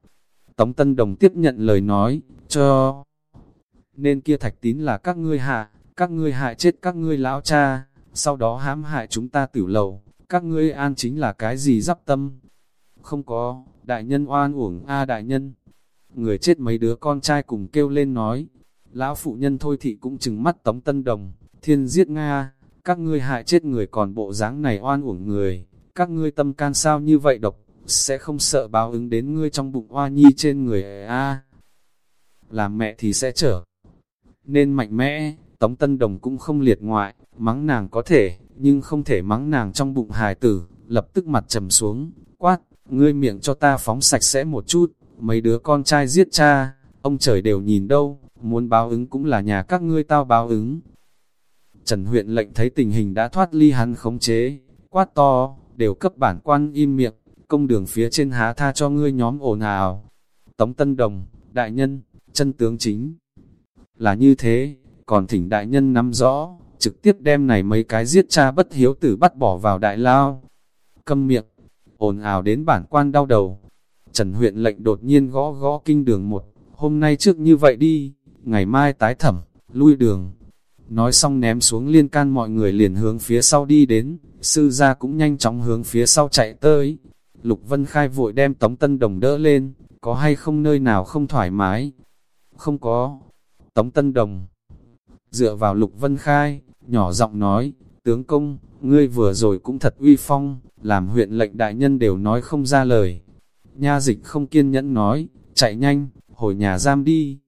Speaker 1: Tống Tân Đồng tiếp nhận lời nói, cho nên kia thạch tín là các ngươi hạ, các ngươi hại chết các ngươi lão cha, sau đó hãm hại chúng ta tử lầu, các ngươi an chính là cái gì dắp tâm? Không có, đại nhân oan uổng a đại nhân. Người chết mấy đứa con trai cùng kêu lên nói, lão phụ nhân thôi thị cũng chừng mắt tống tân đồng, thiên giết Nga, các ngươi hại chết người còn bộ dáng này oan uổng người, các ngươi tâm can sao như vậy độc, sẽ không sợ báo ứng đến ngươi trong bụng hoa nhi trên người a Làm mẹ thì sẽ trở nên mạnh mẽ, Tống Tân Đồng cũng không liệt ngoại, mắng nàng có thể, nhưng không thể mắng nàng trong bụng hài tử, lập tức mặt trầm xuống, quát, ngươi miệng cho ta phóng sạch sẽ một chút, mấy đứa con trai giết cha, ông trời đều nhìn đâu, muốn báo ứng cũng là nhà các ngươi tao báo ứng. Trần huyện lệnh thấy tình hình đã thoát ly hắn khống chế, quát to, đều cấp bản quan im miệng, công đường phía trên há tha cho ngươi nhóm ồn ào. Tống Tân Đồng, đại nhân, chân tướng chính là như thế, còn thỉnh đại nhân nắm rõ, trực tiếp đem này mấy cái giết cha bất hiếu tử bắt bỏ vào đại lao. Câm miệng, ồn ào đến bản quan đau đầu. Trần huyện lệnh đột nhiên gõ gõ kinh đường một, hôm nay trước như vậy đi, ngày mai tái thẩm, lui đường. Nói xong ném xuống liên can mọi người liền hướng phía sau đi đến, sư gia cũng nhanh chóng hướng phía sau chạy tới. Lục Vân Khai vội đem Tống Tân Đồng đỡ lên, có hay không nơi nào không thoải mái? Không có. Tống Tân Đồng dựa vào Lục Vân Khai, nhỏ giọng nói, tướng công, ngươi vừa rồi cũng thật uy phong, làm huyện lệnh đại nhân đều nói không ra lời. Nha dịch không kiên nhẫn nói, chạy nhanh, hồi nhà giam đi.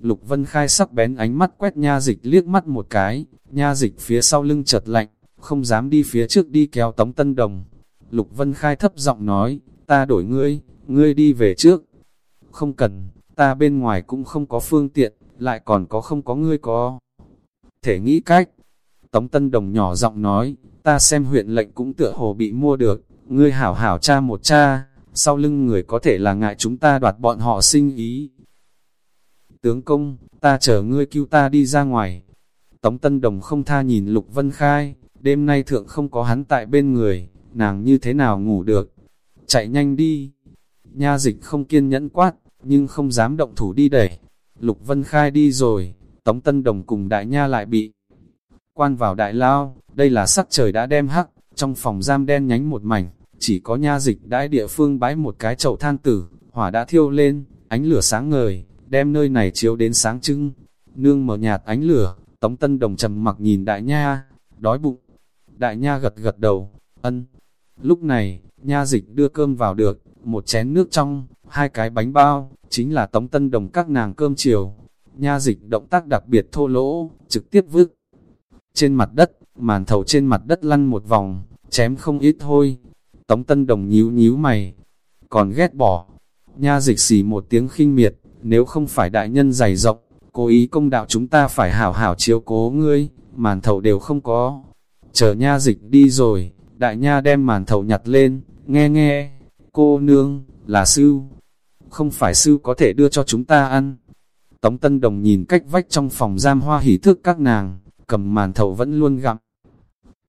Speaker 1: Lục Vân Khai sắc bén ánh mắt quét nha dịch liếc mắt một cái, nha dịch phía sau lưng chợt lạnh, không dám đi phía trước đi kéo Tống Tân Đồng. Lục Vân Khai thấp giọng nói, ta đổi ngươi, ngươi đi về trước. Không cần, ta bên ngoài cũng không có phương tiện, lại còn có không có ngươi có. Thể nghĩ cách. Tống Tân Đồng nhỏ giọng nói, ta xem huyện lệnh cũng tựa hồ bị mua được, ngươi hảo hảo cha một cha, sau lưng người có thể là ngại chúng ta đoạt bọn họ sinh ý. Tướng công, ta chờ ngươi cứu ta đi ra ngoài. Tống Tân Đồng không tha nhìn Lục Vân Khai, đêm nay thượng không có hắn tại bên người, nàng như thế nào ngủ được. Chạy nhanh đi. Nha dịch không kiên nhẫn quát, nhưng không dám động thủ đi đẩy. Lục Vân Khai đi rồi, Tống Tân Đồng cùng đại nha lại bị quan vào đại lao, đây là sắc trời đã đem hắc, trong phòng giam đen nhánh một mảnh, chỉ có nha dịch đãi địa phương bái một cái chậu than tử, hỏa đã thiêu lên, ánh lửa sáng ngời, đem nơi này chiếu đến sáng trưng. Nương mở nhạt ánh lửa, Tống Tân Đồng trầm mặc nhìn đại nha, đói bụng. Đại nha gật gật đầu, ân. Lúc này, nha dịch đưa cơm vào được, một chén nước trong, hai cái bánh bao, chính là tống tân đồng các nàng cơm chiều. Nha dịch động tác đặc biệt thô lỗ, trực tiếp vứt. Trên mặt đất, màn thầu trên mặt đất lăn một vòng, chém không ít thôi. Tống tân đồng nhíu nhíu mày, còn ghét bỏ. Nha dịch xì một tiếng khinh miệt, nếu không phải đại nhân dày rộng, cố ý công đạo chúng ta phải hảo hảo chiếu cố ngươi, màn thầu đều không có. Chờ nha dịch đi rồi, đại nha đem màn thầu nhặt lên, nghe nghe, cô nương, là sư, không phải sư có thể đưa cho chúng ta ăn. Tống Tân Đồng nhìn cách vách trong phòng giam hoa hỉ thức các nàng, cầm màn thầu vẫn luôn gặm.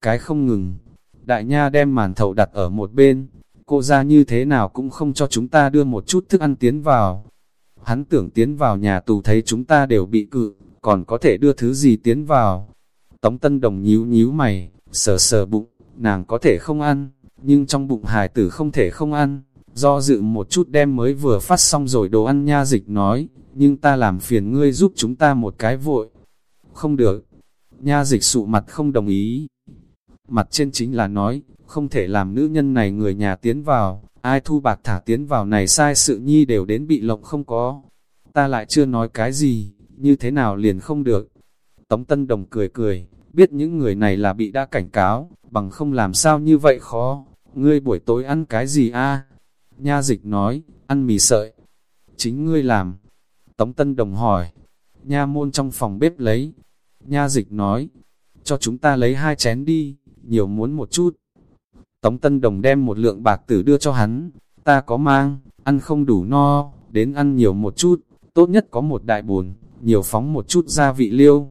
Speaker 1: Cái không ngừng, đại nha đem màn thầu đặt ở một bên, cô ra như thế nào cũng không cho chúng ta đưa một chút thức ăn tiến vào. Hắn tưởng tiến vào nhà tù thấy chúng ta đều bị cự, còn có thể đưa thứ gì tiến vào. Tống Tân Đồng nhíu nhíu mày, sờ sờ bụng, nàng có thể không ăn, nhưng trong bụng hài tử không thể không ăn. Do dự một chút đem mới vừa phát xong rồi đồ ăn nha dịch nói, nhưng ta làm phiền ngươi giúp chúng ta một cái vội. Không được. Nha dịch sụ mặt không đồng ý. Mặt trên chính là nói, không thể làm nữ nhân này người nhà tiến vào, ai thu bạc thả tiến vào này sai sự nhi đều đến bị lộng không có. Ta lại chưa nói cái gì, như thế nào liền không được. Tống Tân Đồng cười cười, biết những người này là bị đã cảnh cáo, bằng không làm sao như vậy khó. Ngươi buổi tối ăn cái gì a? Nha dịch nói, ăn mì sợi. Chính ngươi làm. Tống Tân Đồng hỏi. Nha môn trong phòng bếp lấy. Nha dịch nói, cho chúng ta lấy hai chén đi, nhiều muốn một chút. Tống Tân Đồng đem một lượng bạc tử đưa cho hắn, ta có mang, ăn không đủ no, đến ăn nhiều một chút, tốt nhất có một đại buồn, nhiều phóng một chút gia vị liêu.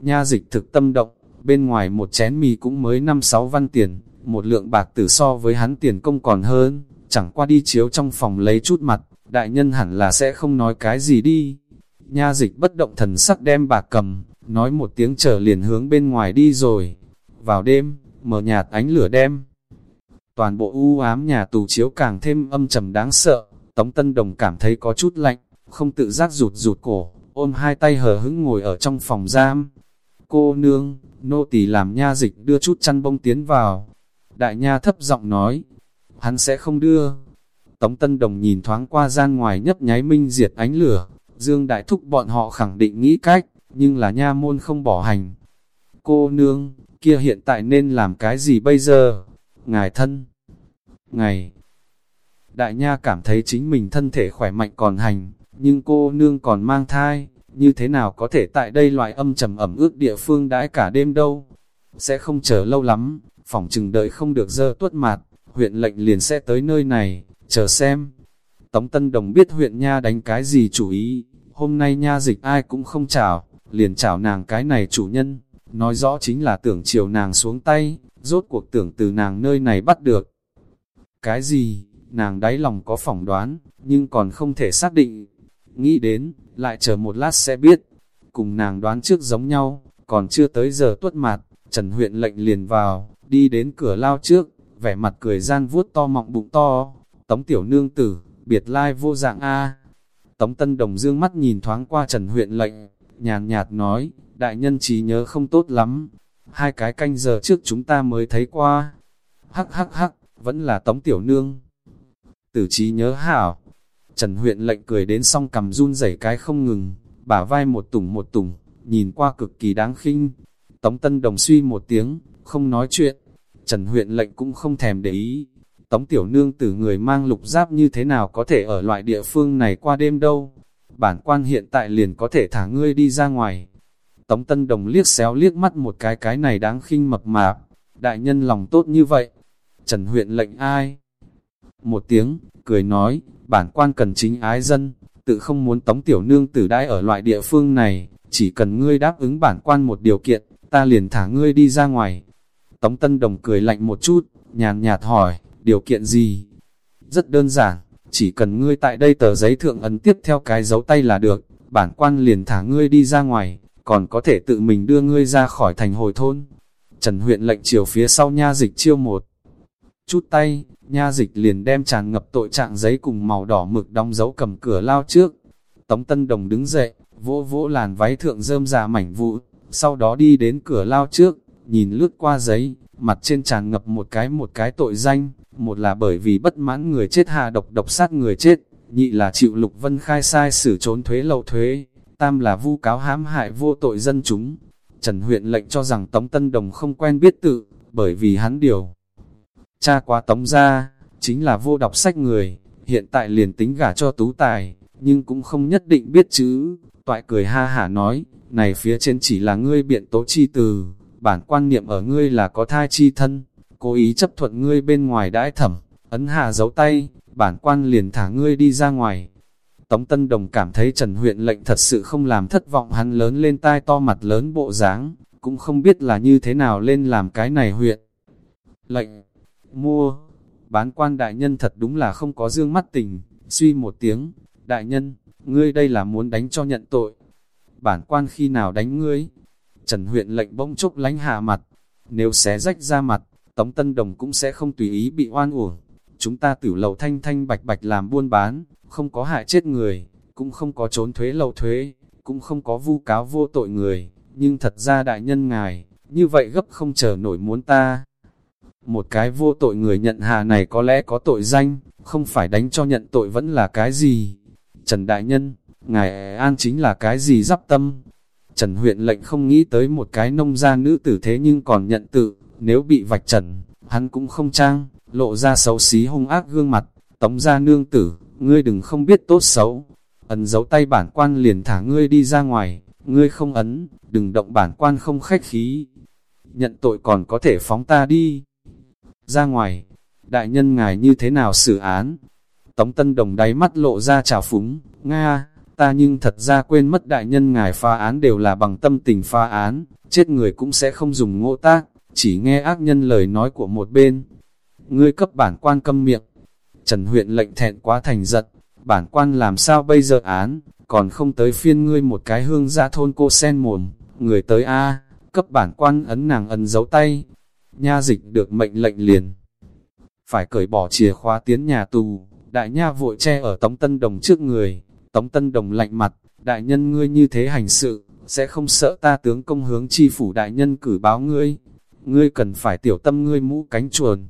Speaker 1: Nha dịch thực tâm động, bên ngoài một chén mì cũng mới 5-6 văn tiền, một lượng bạc tử so với hắn tiền công còn hơn, chẳng qua đi chiếu trong phòng lấy chút mặt, đại nhân hẳn là sẽ không nói cái gì đi. Nha dịch bất động thần sắc đem bạc cầm, nói một tiếng chờ liền hướng bên ngoài đi rồi. Vào đêm, mở nhạt ánh lửa đem. Toàn bộ u ám nhà tù chiếu càng thêm âm trầm đáng sợ, Tống Tân Đồng cảm thấy có chút lạnh, không tự giác rụt rụt cổ, ôm hai tay hờ hững ngồi ở trong phòng giam. Cô nương, nô tỳ làm nha dịch đưa chút chăn bông tiến vào. Đại nha thấp giọng nói, hắn sẽ không đưa. Tống Tân Đồng nhìn thoáng qua gian ngoài nhấp nháy minh diệt ánh lửa, Dương Đại Thúc bọn họ khẳng định nghĩ cách, nhưng là nha môn không bỏ hành. Cô nương, kia hiện tại nên làm cái gì bây giờ? Ngài thân. Ngày. Đại nha cảm thấy chính mình thân thể khỏe mạnh còn hành, nhưng cô nương còn mang thai, như thế nào có thể tại đây loại âm trầm ẩm ướt địa phương đãi cả đêm đâu. Sẽ không chờ lâu lắm, phòng chừng đợi không được dơ tuất mạt, huyện lệnh liền sẽ tới nơi này, chờ xem. Tống Tân Đồng biết huyện nha đánh cái gì chủ ý, hôm nay nha dịch ai cũng không chào, liền chào nàng cái này chủ nhân, nói rõ chính là tưởng chiều nàng xuống tay, rốt cuộc tưởng từ nàng nơi này bắt được. Cái gì, nàng đáy lòng có phỏng đoán, nhưng còn không thể xác định. Nghĩ đến, lại chờ một lát sẽ biết. Cùng nàng đoán trước giống nhau, còn chưa tới giờ tuất mặt, Trần huyện lệnh liền vào, đi đến cửa lao trước, vẻ mặt cười gian vuốt to mọng bụng to. Tống tiểu nương tử, biệt lai vô dạng A. Tống tân đồng dương mắt nhìn thoáng qua Trần huyện lệnh, nhàn nhạt nói, đại nhân trí nhớ không tốt lắm. Hai cái canh giờ trước chúng ta mới thấy qua. Hắc hắc hắc, vẫn là tống tiểu nương. Tử trí nhớ hảo, Trần huyện lệnh cười đến song cầm run rẩy cái không ngừng, bả vai một tủng một tủng, nhìn qua cực kỳ đáng khinh. Tống Tân Đồng suy một tiếng, không nói chuyện. Trần huyện lệnh cũng không thèm để ý. Tống Tiểu Nương tử người mang lục giáp như thế nào có thể ở loại địa phương này qua đêm đâu. Bản quan hiện tại liền có thể thả ngươi đi ra ngoài. Tống Tân Đồng liếc xéo liếc mắt một cái cái này đáng khinh mập mạp. Đại nhân lòng tốt như vậy. Trần huyện lệnh ai? Một tiếng, cười nói, bản quan cần chính ái dân, tự không muốn tống tiểu nương tử đãi ở loại địa phương này, chỉ cần ngươi đáp ứng bản quan một điều kiện, ta liền thả ngươi đi ra ngoài. Tống Tân Đồng cười lạnh một chút, nhàn nhạt hỏi, điều kiện gì? Rất đơn giản, chỉ cần ngươi tại đây tờ giấy thượng ấn tiếp theo cái dấu tay là được, bản quan liền thả ngươi đi ra ngoài, còn có thể tự mình đưa ngươi ra khỏi thành hồi thôn. Trần huyện lệnh chiều phía sau nha dịch chiêu một chút tay, nha dịch liền đem tràn ngập tội trạng giấy cùng màu đỏ mực đóng dấu cầm cửa lao trước. Tống Tân Đồng đứng dậy, vỗ vỗ làn váy thượng rơm ra mảnh vụ, sau đó đi đến cửa lao trước, nhìn lướt qua giấy, mặt trên tràn ngập một cái một cái tội danh, một là bởi vì bất mãn người chết hạ độc độc sát người chết, nhị là chịu Lục Vân Khai sai xử trốn thuế lậu thuế, tam là vu cáo hãm hại vô tội dân chúng. Trần huyện lệnh cho rằng Tống Tân Đồng không quen biết tự, bởi vì hắn điều. Cha quá Tống ra, chính là vô đọc sách người, hiện tại liền tính gả cho tú tài, nhưng cũng không nhất định biết chữ. Toại cười ha hả nói, này phía trên chỉ là ngươi biện tố chi từ, bản quan niệm ở ngươi là có thai chi thân, cố ý chấp thuận ngươi bên ngoài đãi thẩm, ấn hạ dấu tay, bản quan liền thả ngươi đi ra ngoài. Tống Tân Đồng cảm thấy Trần huyện lệnh thật sự không làm thất vọng hắn lớn lên tai to mặt lớn bộ dáng, cũng không biết là như thế nào lên làm cái này huyện. Lệnh, mua, bán quan đại nhân thật đúng là không có dương mắt tình, suy một tiếng, đại nhân, ngươi đây là muốn đánh cho nhận tội. Bản quan khi nào đánh ngươi? Trần huyện lệnh bỗng chốc lánh hạ mặt, nếu xé rách ra mặt, Tống Tân Đồng cũng sẽ không tùy ý bị oan uổng. Chúng ta tử lầu thanh thanh bạch bạch làm buôn bán, không có hại chết người, cũng không có trốn thuế lầu thuế, cũng không có vu cáo vô tội người, nhưng thật ra đại nhân ngài, như vậy gấp không chờ nổi muốn ta. Một cái vô tội người nhận hà này có lẽ có tội danh, không phải đánh cho nhận tội vẫn là cái gì. Trần Đại Nhân, ngài an chính là cái gì giáp tâm. Trần huyện lệnh không nghĩ tới một cái nông gia nữ tử thế nhưng còn nhận tự, nếu bị vạch trần, hắn cũng không trang, lộ ra xấu xí hung ác gương mặt, tống ra nương tử, ngươi đừng không biết tốt xấu. Ấn giấu tay bản quan liền thả ngươi đi ra ngoài, ngươi không ấn, đừng động bản quan không khách khí. Nhận tội còn có thể phóng ta đi. Ra ngoài, đại nhân ngài như thế nào xử án? Tống Tân Đồng đáy mắt lộ ra trào phúng, Nga, ta nhưng thật ra quên mất đại nhân ngài phá án đều là bằng tâm tình phá án, chết người cũng sẽ không dùng ngộ tác, chỉ nghe ác nhân lời nói của một bên. Ngươi cấp bản quan câm miệng, Trần huyện lệnh thẹn quá thành giật, bản quan làm sao bây giờ án, còn không tới phiên ngươi một cái hương ra thôn cô sen mồm, người tới A, cấp bản quan ấn nàng ấn dấu tay, nha dịch được mệnh lệnh liền. Phải cởi bỏ chìa khóa tiến nhà tù, đại nha vội che ở Tống Tân Đồng trước người, Tống Tân Đồng lạnh mặt, đại nhân ngươi như thế hành sự, sẽ không sợ ta tướng công hướng chi phủ đại nhân cử báo ngươi, ngươi cần phải tiểu tâm ngươi mũ cánh chuồn.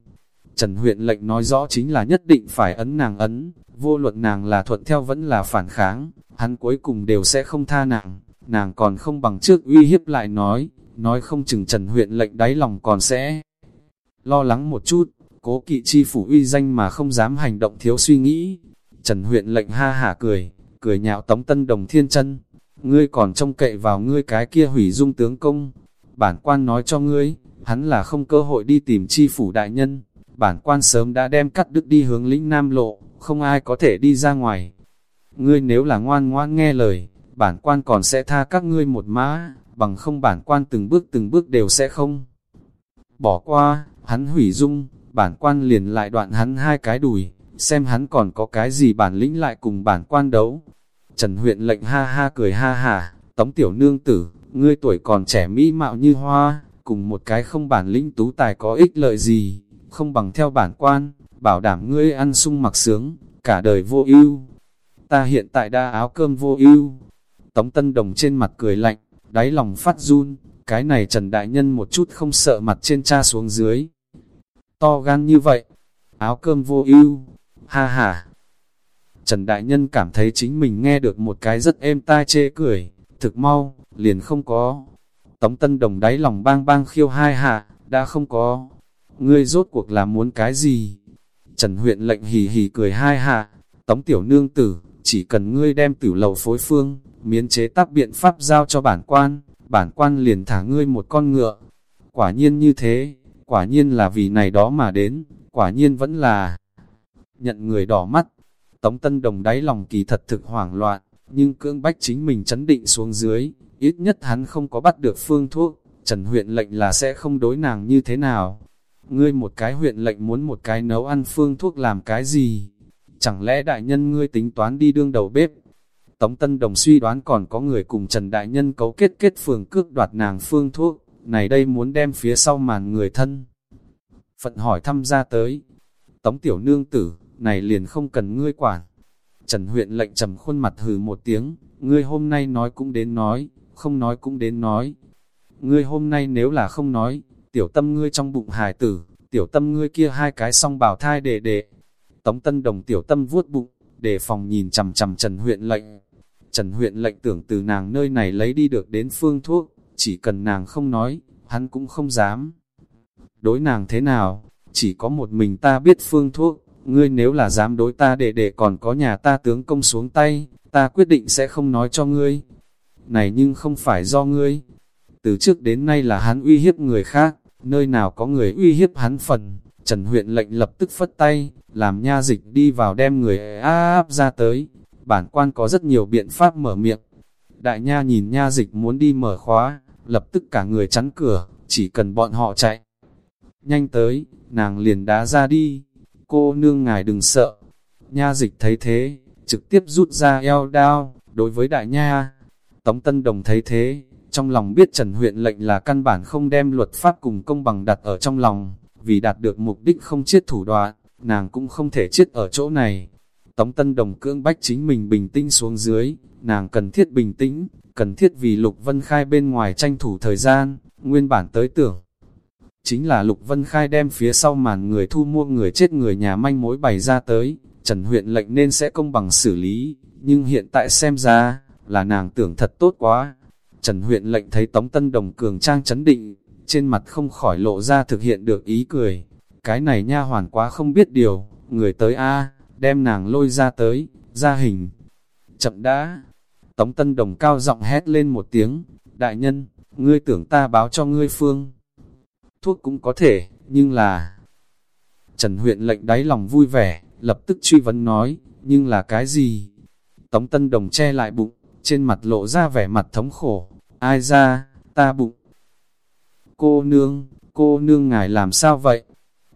Speaker 1: Trần huyện lệnh nói rõ chính là nhất định phải ấn nàng ấn, vô luận nàng là thuận theo vẫn là phản kháng, hắn cuối cùng đều sẽ không tha nàng, nàng còn không bằng trước uy hiếp lại nói, nói không chừng Trần huyện lệnh đáy lòng còn sẽ lo lắng một chút, cố kỵ chi phủ uy danh mà không dám hành động thiếu suy nghĩ. Trần huyện lệnh ha hả cười, cười nhạo tống tân đồng thiên chân, ngươi còn trông cậy vào ngươi cái kia hủy dung tướng công. Bản quan nói cho ngươi, hắn là không cơ hội đi tìm chi phủ đại nhân, bản quan sớm đã đem cắt đứt đi hướng lĩnh Nam Lộ, không ai có thể đi ra ngoài. Ngươi nếu là ngoan ngoan nghe lời, bản quan còn sẽ tha các ngươi một mã, bằng không bản quan từng bước từng bước đều sẽ không. Bỏ qua, hắn hủy dung, bản quan liền lại đoạn hắn hai cái đùi, xem hắn còn có cái gì bản lĩnh lại cùng bản quan đấu. Trần huyện lệnh ha ha cười ha ha, tống tiểu nương tử, ngươi tuổi còn trẻ mỹ mạo như hoa, cùng một cái không bản lĩnh tú tài có ích lợi gì, không bằng theo bản quan, bảo đảm ngươi ăn sung mặc sướng, cả đời vô ưu. Ta hiện tại đa áo cơm vô ưu. Tống Tân Đồng trên mặt cười lạnh, đáy lòng phát run, cái này Trần Đại Nhân một chút không sợ mặt trên cha xuống dưới. To gan như vậy, áo cơm vô ưu, ha ha. Trần Đại Nhân cảm thấy chính mình nghe được một cái rất êm tai chê cười, thực mau, liền không có. Tống Tân Đồng đáy lòng bang bang khiêu hai hạ, đã không có. Ngươi rốt cuộc là muốn cái gì? Trần huyện lệnh hì hì cười hai hạ, Tống Tiểu Nương Tử, chỉ cần ngươi đem tử lầu phối phương, miến chế tác biện pháp giao cho bản quan, bản quan liền thả ngươi một con ngựa. Quả nhiên như thế, quả nhiên là vì này đó mà đến, quả nhiên vẫn là nhận người đỏ mắt. Tống Tân Đồng đáy lòng kỳ thật thực hoảng loạn, nhưng cưỡng bách chính mình chấn định xuống dưới, ít nhất hắn không có bắt được phương thuốc, Trần huyện lệnh là sẽ không đối nàng như thế nào. Ngươi một cái huyện lệnh muốn một cái nấu ăn phương thuốc làm cái gì? Chẳng lẽ đại nhân ngươi tính toán đi đương đầu bếp? Tống Tân Đồng suy đoán còn có người cùng Trần Đại Nhân cấu kết kết phường cước đoạt nàng phương thuốc, này đây muốn đem phía sau màn người thân. Phận hỏi thăm ra tới, Tống Tiểu Nương Tử, này liền không cần ngươi quản. Trần huyện lệnh trầm khuôn mặt hừ một tiếng, ngươi hôm nay nói cũng đến nói, không nói cũng đến nói. Ngươi hôm nay nếu là không nói, tiểu tâm ngươi trong bụng hài tử, tiểu tâm ngươi kia hai cái song bảo thai đệ đệ. Tống Tân Đồng tiểu tâm vuốt bụng, để phòng nhìn chằm chằm Trần huyện lệnh. Trần huyện lệnh tưởng từ nàng nơi này lấy đi được đến phương thuốc, chỉ cần nàng không nói, hắn cũng không dám. Đối nàng thế nào, chỉ có một mình ta biết phương thuốc, ngươi nếu là dám đối ta để để còn có nhà ta tướng công xuống tay, ta quyết định sẽ không nói cho ngươi. Này nhưng không phải do ngươi. Từ trước đến nay là hắn uy hiếp người khác, nơi nào có người uy hiếp hắn phần. Trần huyện lệnh lập tức phất tay, làm nha dịch đi vào đem người áp ra tới. Bản quan có rất nhiều biện pháp mở miệng. Đại nha nhìn nha dịch muốn đi mở khóa, lập tức cả người chắn cửa, chỉ cần bọn họ chạy. Nhanh tới, nàng liền đá ra đi. Cô nương ngài đừng sợ. Nha dịch thấy thế, trực tiếp rút ra eo đao, đối với đại nha. Tống Tân Đồng thấy thế, trong lòng biết Trần huyện lệnh là căn bản không đem luật pháp cùng công bằng đặt ở trong lòng, vì đạt được mục đích không chết thủ đoạn, nàng cũng không thể chết ở chỗ này. Tống Tân Đồng cưỡng bách chính mình bình tĩnh xuống dưới, nàng cần thiết bình tĩnh, cần thiết vì Lục Vân Khai bên ngoài tranh thủ thời gian, nguyên bản tới tưởng. Chính là Lục Vân Khai đem phía sau màn người thu mua người chết người nhà manh mối bày ra tới, Trần huyện lệnh nên sẽ công bằng xử lý, nhưng hiện tại xem ra, là nàng tưởng thật tốt quá. Trần huyện lệnh thấy Tống Tân Đồng cường trang chấn định, trên mặt không khỏi lộ ra thực hiện được ý cười. Cái này nha hoàn quá không biết điều, người tới A, đem nàng lôi ra tới, ra hình. Chậm đã, Tống Tân Đồng cao giọng hét lên một tiếng, đại nhân, ngươi tưởng ta báo cho ngươi phương. Thuốc cũng có thể, nhưng là... Trần huyện lệnh đáy lòng vui vẻ, lập tức truy vấn nói, nhưng là cái gì? Tống Tân Đồng che lại bụng, trên mặt lộ ra vẻ mặt thống khổ, ai ra, ta bụng. Cô nương, cô nương ngài làm sao vậy?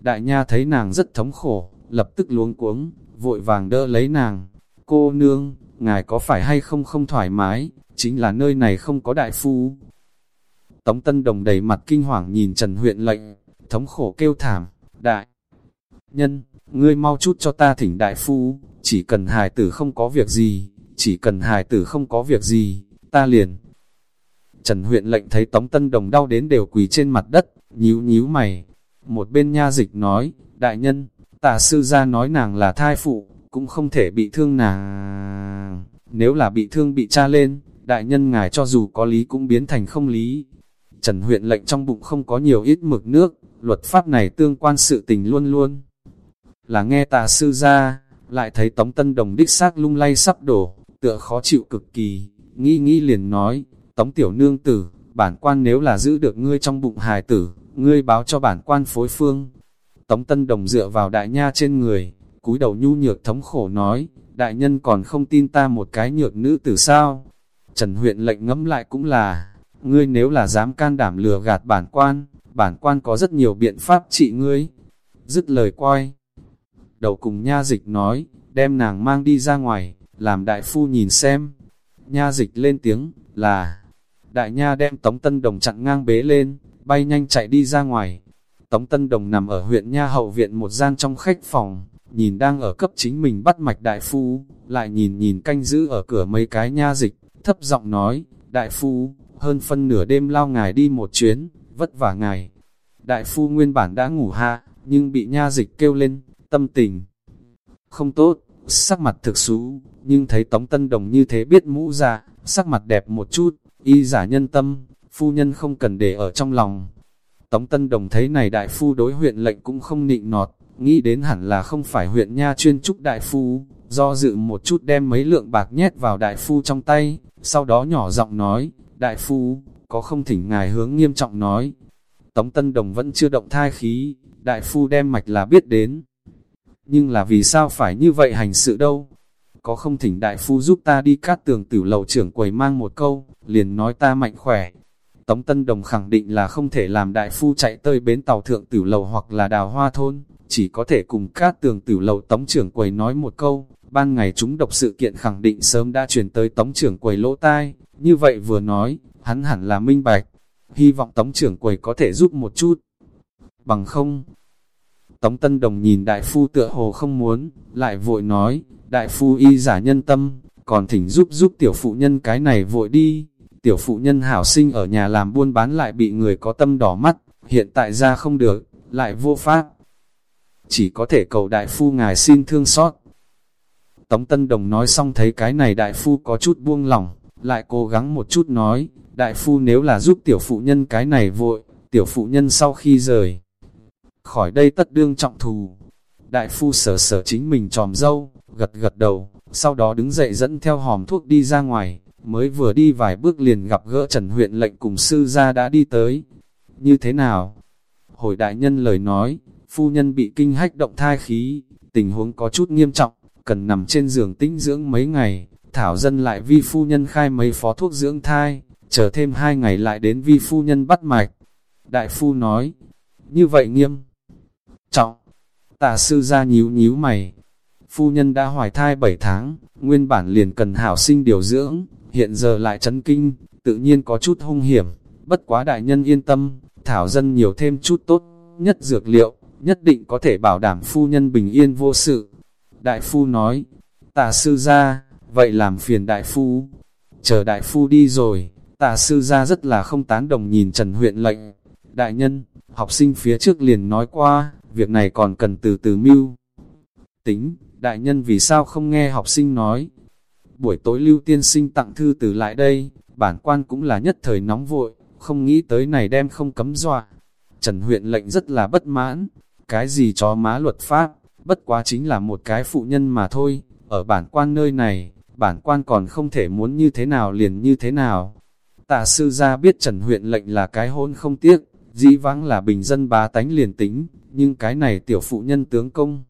Speaker 1: Đại nha thấy nàng rất thống khổ, lập tức luống cuống, vội vàng đỡ lấy nàng. Cô nương, ngài có phải hay không không thoải mái, chính là nơi này không có đại phu. Tống Tân Đồng đầy mặt kinh hoàng nhìn Trần huyện lệnh, thống khổ kêu thảm, đại nhân, ngươi mau chút cho ta thỉnh đại phu, chỉ cần hài tử không có việc gì, chỉ cần hài tử không có việc gì, ta liền. Trần huyện lệnh thấy Tống Tân Đồng đau đến đều quỳ trên mặt đất, nhíu nhíu mày. Một bên nha dịch nói, đại nhân, tà sư ra nói nàng là thai phụ, cũng không thể bị thương nàng. Nếu là bị thương bị tra lên, đại nhân ngài cho dù có lý cũng biến thành không lý. Trần huyện lệnh trong bụng không có nhiều ít mực nước, luật pháp này tương quan sự tình luôn luôn là nghe tà sư ra, lại thấy Tống Tân Đồng đích xác lung lay sắp đổ, tựa khó chịu cực kỳ, nghĩ nghĩ liền nói, Tống Tiểu Nương Tử, bản quan nếu là giữ được ngươi trong bụng hài tử, ngươi báo cho bản quan phối phương. Tống Tân Đồng dựa vào đại nha trên người, cúi đầu nhu nhược thống khổ nói, đại nhân còn không tin ta một cái nhược nữ tử sao? Trần huyện lệnh ngẫm lại cũng là, ngươi nếu là dám can đảm lừa gạt bản quan, bản quan có rất nhiều biện pháp trị ngươi. Dứt lời quay đầu cùng nha dịch nói, đem nàng mang đi ra ngoài, làm đại phu nhìn xem. Nha dịch lên tiếng, là, đại nha đem Tống Tân Đồng chặn ngang bế lên, bay nhanh chạy đi ra ngoài. Tống Tân Đồng nằm ở huyện Nha hậu viện một gian trong khách phòng, nhìn đang ở cấp chính mình bắt mạch đại phu, lại nhìn nhìn canh giữ ở cửa mấy cái nha dịch, thấp giọng nói, đại phu, hơn phân nửa đêm lao ngài đi một chuyến, vất vả ngài. Đại phu nguyên bản đã ngủ hạ, nhưng bị nha dịch kêu lên, tâm tình không tốt, sắc mặt thực xú, nhưng thấy Tống Tân Đồng như thế biết mũ ra, sắc mặt đẹp một chút, y giả nhân tâm, phu nhân không cần để ở trong lòng. Tống Tân Đồng thấy này đại phu đối huyện lệnh cũng không nịnh nọt, nghĩ đến hẳn là không phải huyện nha chuyên trúc đại phu, do dự một chút đem mấy lượng bạc nhét vào đại phu trong tay, sau đó nhỏ giọng nói, đại phu, có không thỉnh ngài hướng nghiêm trọng nói. Tống Tân Đồng vẫn chưa động thai khí, đại phu đem mạch là biết đến, nhưng là vì sao phải như vậy hành sự đâu? Có không thỉnh đại phu giúp ta đi cát tường tử lầu trưởng quầy mang một câu, liền nói ta mạnh khỏe. Tống Tân Đồng khẳng định là không thể làm đại phu chạy tới bến tàu thượng tử lầu hoặc là đào hoa thôn, chỉ có thể cùng cát tường tử lầu tống trưởng quầy nói một câu, ban ngày chúng độc sự kiện khẳng định sớm đã truyền tới tống trưởng quầy lỗ tai, như vậy vừa nói, hắn hẳn là minh bạch, hy vọng tống trưởng quầy có thể giúp một chút. Bằng không, Tống Tân Đồng nhìn đại phu tựa hồ không muốn, lại vội nói, đại phu y giả nhân tâm, còn thỉnh giúp giúp tiểu phụ nhân cái này vội đi. Tiểu phụ nhân hảo sinh ở nhà làm buôn bán lại bị người có tâm đỏ mắt, hiện tại ra không được, lại vô pháp. Chỉ có thể cầu đại phu ngài xin thương xót. Tống Tân Đồng nói xong thấy cái này đại phu có chút buông lỏng, lại cố gắng một chút nói, đại phu nếu là giúp tiểu phụ nhân cái này vội, tiểu phụ nhân sau khi rời. Khỏi đây tất đương trọng thù. Đại phu sở sở chính mình tròm dâu, gật gật đầu, sau đó đứng dậy dẫn theo hòm thuốc đi ra ngoài, mới vừa đi vài bước liền gặp gỡ Trần huyện lệnh cùng sư gia đã đi tới. Như thế nào? Hồi đại nhân lời nói, phu nhân bị kinh hách động thai khí, tình huống có chút nghiêm trọng, cần nằm trên giường tĩnh dưỡng mấy ngày, thảo dân lại vi phu nhân khai mấy phó thuốc dưỡng thai, chờ thêm hai ngày lại đến vi phu nhân bắt mạch. Đại phu nói, như vậy nghiêm trọng, tà sư ra nhíu nhíu mày, phu nhân đã hoài thai 7 tháng, nguyên bản liền cần hảo sinh điều dưỡng, hiện giờ lại chấn kinh, tự nhiên có chút hung hiểm, bất quá đại nhân yên tâm, thảo dân nhiều thêm chút tốt, nhất dược liệu, nhất định có thể bảo đảm phu nhân bình yên vô sự. Đại phu nói, tà sư ra, vậy làm phiền đại phu, chờ đại phu đi rồi, tà sư ra rất là không tán đồng nhìn Trần huyện lệnh. Đại nhân, học sinh phía trước liền nói qua, việc này còn cần từ từ mưu. Tính, đại nhân vì sao không nghe học sinh nói. Buổi tối lưu tiên sinh tặng thư từ lại đây, bản quan cũng là nhất thời nóng vội, không nghĩ tới này đem không cấm dọa. Trần huyện lệnh rất là bất mãn, cái gì chó má luật pháp, bất quá chính là một cái phụ nhân mà thôi, ở bản quan nơi này, bản quan còn không thể muốn như thế nào liền như thế nào. Tạ sư gia biết Trần huyện lệnh là cái hôn không tiếc, dĩ vãng là bình dân bá tánh liền tính, nhưng cái này tiểu phụ nhân tướng công.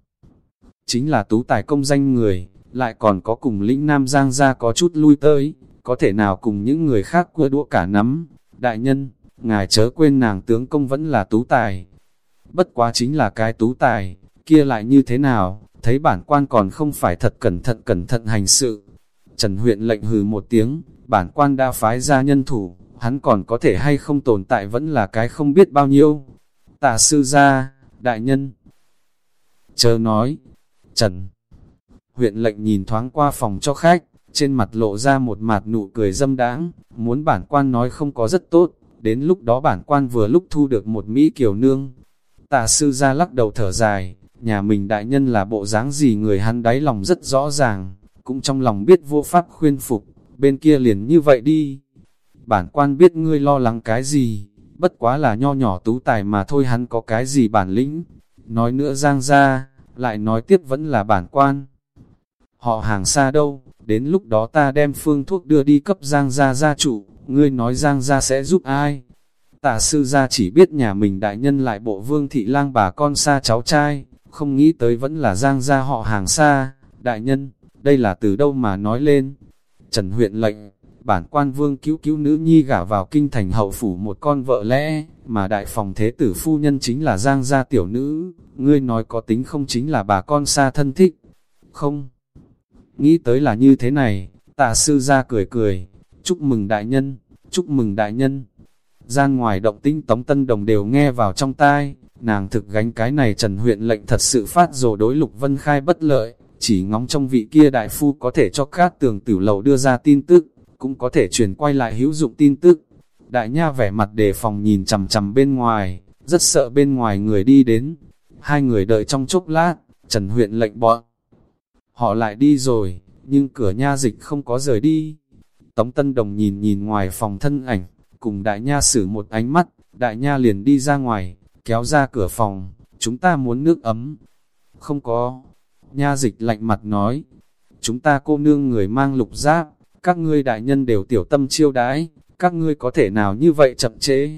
Speaker 1: Chính là tú tài công danh người, lại còn có cùng lĩnh Nam Giang ra có chút lui tới, có thể nào cùng những người khác cua đũa cả nắm. Đại nhân, ngài chớ quên nàng tướng công vẫn là tú tài. Bất quá chính là cái tú tài, kia lại như thế nào, thấy bản quan còn không phải thật cẩn thận cẩn thận hành sự. Trần huyện lệnh hừ một tiếng, bản quan đã phái ra nhân thủ, hắn còn có thể hay không tồn tại vẫn là cái không biết bao nhiêu. Tả sư gia, đại nhân. Chờ nói, Trần. Huyện lệnh nhìn thoáng qua phòng cho khách, trên mặt lộ ra một mặt nụ cười dâm đãng, muốn bản quan nói không có rất tốt, đến lúc đó bản quan vừa lúc thu được một Mỹ kiều nương. Tả sư gia lắc đầu thở dài, nhà mình đại nhân là bộ dáng gì người hắn đáy lòng rất rõ ràng, cũng trong lòng biết vô pháp khuyên phục, bên kia liền như vậy đi. Bản quan biết ngươi lo lắng cái gì, bất quá là nho nhỏ tú tài mà thôi hắn có cái gì bản lĩnh. Nói nữa giang ra, lại nói tiếp vẫn là bản quan. Họ hàng xa đâu, đến lúc đó ta đem phương thuốc đưa đi cấp giang gia gia trụ, ngươi nói giang gia sẽ giúp ai? Tả sư gia chỉ biết nhà mình đại nhân lại bộ vương thị lang bà con xa cháu trai, không nghĩ tới vẫn là giang gia họ hàng xa, đại nhân, đây là từ đâu mà nói lên. Trần huyện lệnh, bản quan vương cứu cứu nữ nhi gả vào kinh thành hậu phủ một con vợ lẽ, mà đại phòng thế tử phu nhân chính là giang gia tiểu nữ, ngươi nói có tính không chính là bà con xa thân thích. Không, nghĩ tới là như thế này, tạ sư ra cười cười, chúc mừng đại nhân, chúc mừng đại nhân. Gian ngoài động tinh tống tân đồng đều nghe vào trong tai, nàng thực gánh cái này trần huyện lệnh thật sự phát rồ đối lục vân khai bất lợi, chỉ ngóng trong vị kia đại phu có thể cho các tường tử lầu đưa ra tin tức, cũng có thể truyền quay lại hữu dụng tin tức. Đại nha vẻ mặt đề phòng nhìn chằm chằm bên ngoài, rất sợ bên ngoài người đi đến. Hai người đợi trong chốc lát, Trần huyện lệnh bọn. Họ lại đi rồi, nhưng cửa nha dịch không có rời đi. Tống Tân Đồng nhìn nhìn ngoài phòng thân ảnh, cùng đại nha xử một ánh mắt, đại nha liền đi ra ngoài, kéo ra cửa phòng, chúng ta muốn nước ấm. Không có, nha dịch lạnh mặt nói, chúng ta cô nương người mang lục giáp, các ngươi đại nhân đều tiểu tâm chiêu đãi, các ngươi có thể nào như vậy chậm chế.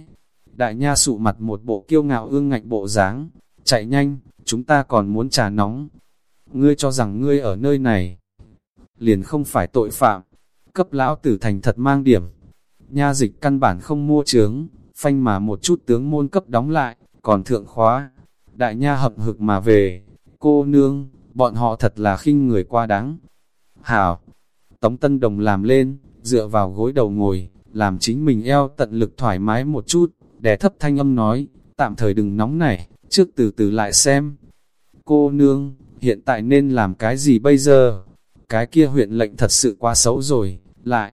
Speaker 1: Đại nha sụ mặt một bộ kiêu ngạo ương ngạnh bộ dáng, chạy nhanh, chúng ta còn muốn trà nóng. Ngươi cho rằng ngươi ở nơi này, liền không phải tội phạm, cấp lão tử thành thật mang điểm. Nha dịch căn bản không mua trướng, phanh mà một chút tướng môn cấp đóng lại, còn thượng khóa. Đại nha hậm hực mà về, cô nương, bọn họ thật là khinh người qua đáng. Hảo, Tống Tân Đồng làm lên, dựa vào gối đầu ngồi, làm chính mình eo tận lực thoải mái một chút, đè thấp thanh âm nói, tạm thời đừng nóng này, trước từ từ lại xem. Cô nương, hiện tại nên làm cái gì bây giờ? Cái kia huyện lệnh thật sự quá xấu rồi, lại.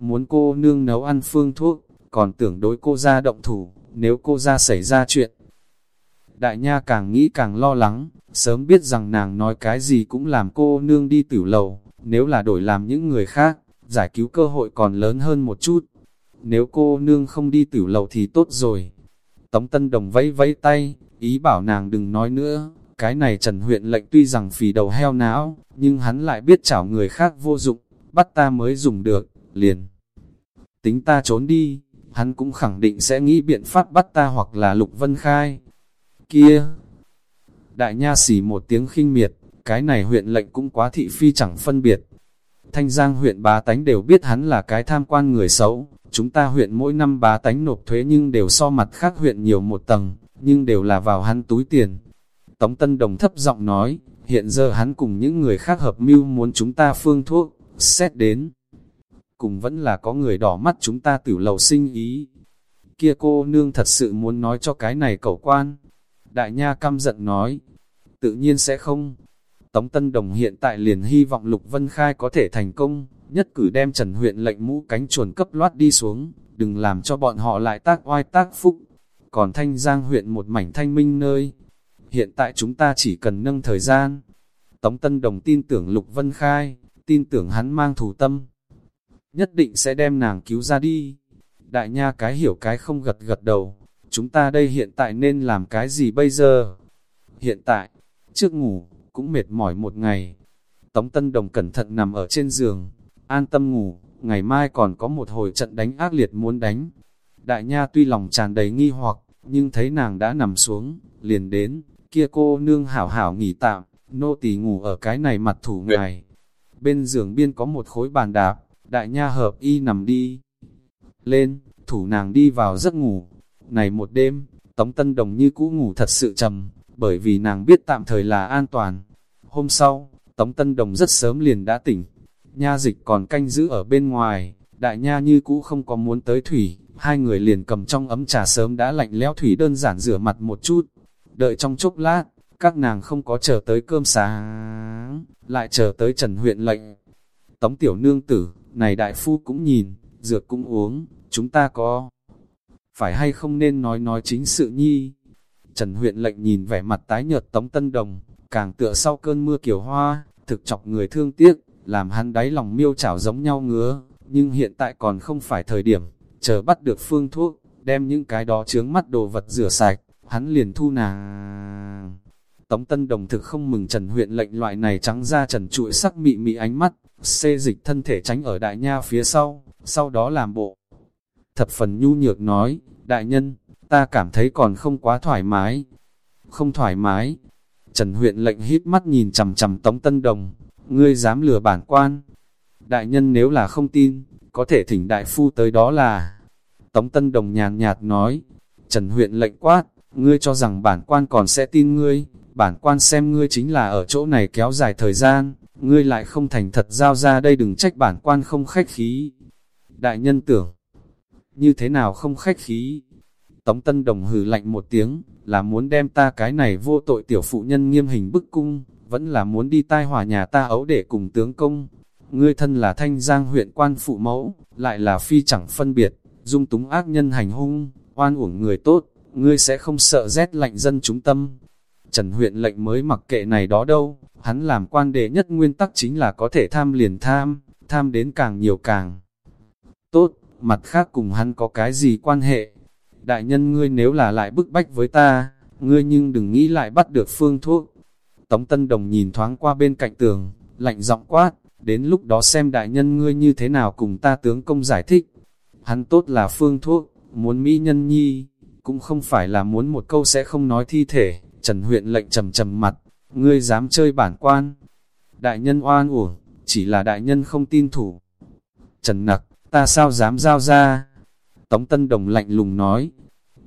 Speaker 1: Muốn cô nương nấu ăn phương thuốc, còn tưởng đối cô ra động thủ, nếu cô ra xảy ra chuyện. Đại nha càng nghĩ càng lo lắng, sớm biết rằng nàng nói cái gì cũng làm cô nương đi tử lầu, nếu là đổi làm những người khác, giải cứu cơ hội còn lớn hơn một chút. Nếu cô nương không đi tử lầu thì tốt rồi. Tống Tân Đồng vẫy vẫy tay, ý bảo nàng đừng nói nữa, cái này Trần huyện lệnh tuy rằng phì đầu heo não, nhưng hắn lại biết chảo người khác vô dụng, bắt ta mới dùng được, liền. Tính ta trốn đi, hắn cũng khẳng định sẽ nghĩ biện pháp bắt ta hoặc là Lục Vân Khai. Kia! Đại nha xỉ một tiếng khinh miệt, cái này huyện lệnh cũng quá thị phi chẳng phân biệt. Thanh Giang huyện bá tánh đều biết hắn là cái tham quan người xấu, chúng ta huyện mỗi năm bá tánh nộp thuế nhưng đều so mặt khác huyện nhiều một tầng, nhưng đều là vào hắn túi tiền. Tống Tân Đồng thấp giọng nói, hiện giờ hắn cùng những người khác hợp mưu muốn chúng ta phương thuốc, xét đến. Cùng vẫn là có người đỏ mắt chúng ta tử lầu sinh ý. Kia cô nương thật sự muốn nói cho cái này cẩu quan. Đại nha căm giận nói, tự nhiên sẽ không. Tống Tân Đồng hiện tại liền hy vọng Lục Vân Khai có thể thành công, nhất cử đem Trần huyện lệnh mũ cánh chuồn cấp loát đi xuống, đừng làm cho bọn họ lại tác oai tác phúc. Còn Thanh Giang huyện một mảnh thanh minh nơi, hiện tại chúng ta chỉ cần nâng thời gian. Tống Tân Đồng tin tưởng Lục Vân Khai, tin tưởng hắn mang thủ tâm. Nhất định sẽ đem nàng cứu ra đi. Đại nha cái hiểu cái không gật gật đầu, chúng ta đây hiện tại nên làm cái gì bây giờ? Hiện tại, trước ngủ, cũng mệt mỏi một ngày. Tống Tân Đồng cẩn thận nằm ở trên giường, an tâm ngủ, ngày mai còn có một hồi trận đánh ác liệt muốn đánh. Đại Nha tuy lòng tràn đầy nghi hoặc, nhưng thấy nàng đã nằm xuống, liền đến, kia cô nương hảo hảo nghỉ tạm, nô tỳ ngủ ở cái này mặt thủ ngài. Bên giường biên có một khối bàn đạp, đại nha hợp y nằm đi. Lên, thủ nàng đi vào giấc ngủ. Này một đêm, Tống Tân Đồng như cũ ngủ thật sự trầm, bởi vì nàng biết tạm thời là an toàn. Hôm sau, Tống Tân Đồng rất sớm liền đã tỉnh. Nha dịch còn canh giữ ở bên ngoài, đại nha như cũ không có muốn tới thủy, hai người liền cầm trong ấm trà sớm đã lạnh lẽo thủy đơn giản rửa mặt một chút. Đợi trong chốc lát, các nàng không có chờ tới cơm sáng, lại chờ tới Trần huyện lệnh. Tống tiểu nương tử, này đại phu cũng nhìn, dược cũng uống, chúng ta có. Phải hay không nên nói nói chính sự nhi. Trần huyện lệnh nhìn vẻ mặt tái nhợt Tống Tân Đồng, càng tựa sau cơn mưa kiều hoa, thực chọc người thương tiếc, làm hắn đáy lòng miêu chảo giống nhau ngứa, nhưng hiện tại còn không phải thời điểm, chờ bắt được phương thuốc, đem những cái đó chướng mắt đồ vật rửa sạch, hắn liền thu nàng. Tống Tân Đồng thực không mừng Trần huyện lệnh loại này trắng ra trần trụi sắc mị mị ánh mắt, xê dịch thân thể tránh ở đại nha phía sau, sau đó làm bộ. Thập phần nhu nhược nói, đại nhân, ta cảm thấy còn không quá thoải mái. Không thoải mái. Trần huyện lệnh hít mắt nhìn chầm chầm Tống Tân Đồng, ngươi dám lừa bản quan. Đại nhân nếu là không tin, có thể thỉnh đại phu tới đó là. Tống Tân Đồng nhàn nhạt nói, Trần huyện lệnh quát, ngươi cho rằng bản quan còn sẽ tin ngươi, bản quan xem ngươi chính là ở chỗ này kéo dài thời gian, ngươi lại không thành thật giao ra đây đừng trách bản quan không khách khí. Đại nhân tưởng, như thế nào không khách khí? Tống Tân Đồng hừ lạnh một tiếng, là muốn đem ta cái này vô tội tiểu phụ nhân nghiêm hình bức cung, vẫn là muốn đi tai hòa nhà ta ấu để cùng tướng công. Ngươi thân là thanh giang huyện quan phụ mẫu, lại là phi chẳng phân biệt, dung túng ác nhân hành hung, oan uổng người tốt, ngươi sẽ không sợ rét lạnh dân chúng tâm. Trần huyện lệnh mới mặc kệ này đó đâu, hắn làm quan đệ nhất nguyên tắc chính là có thể tham liền tham, tham đến càng nhiều càng tốt, mặt khác cùng hắn có cái gì quan hệ. Đại nhân ngươi nếu là lại bức bách với ta, ngươi nhưng đừng nghĩ lại bắt được phương thuốc. Tống Tân Đồng nhìn thoáng qua bên cạnh tường, lạnh giọng quát, đến lúc đó xem đại nhân ngươi như thế nào cùng ta tướng công giải thích. Hắn tốt là phương thuốc, muốn mỹ nhân nhi, cũng không phải là muốn một câu sẽ không nói thi thể. Trần huyện lệnh trầm trầm mặt, ngươi dám chơi bản quan. Đại nhân oan uổng, chỉ là đại nhân không tin thủ. Trần nặc, ta sao dám giao ra? Tống Tân Đồng lạnh lùng nói,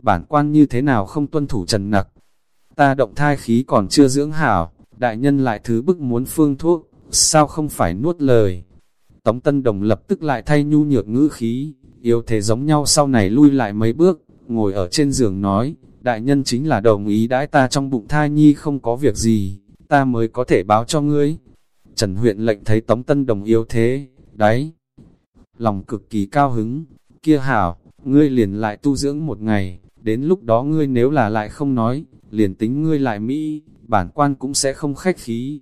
Speaker 1: bản quan như thế nào không tuân thủ trần nặc? Ta động thai khí còn chưa dưỡng hảo, đại nhân lại thứ bức muốn phương thuốc, sao không phải nuốt lời? Tống Tân Đồng lập tức lại thay nhu nhược ngữ khí, yếu thế giống nhau sau này lui lại mấy bước, ngồi ở trên giường nói, đại nhân chính là đồng ý đãi ta trong bụng thai nhi không có việc gì, ta mới có thể báo cho ngươi. Trần huyện lệnh thấy Tống Tân Đồng yếu thế, đấy, lòng cực kỳ cao hứng, kia hảo, ngươi liền lại tu dưỡng một ngày, Đến lúc đó ngươi nếu là lại không nói, liền tính ngươi lại Mỹ, bản quan cũng sẽ không khách khí.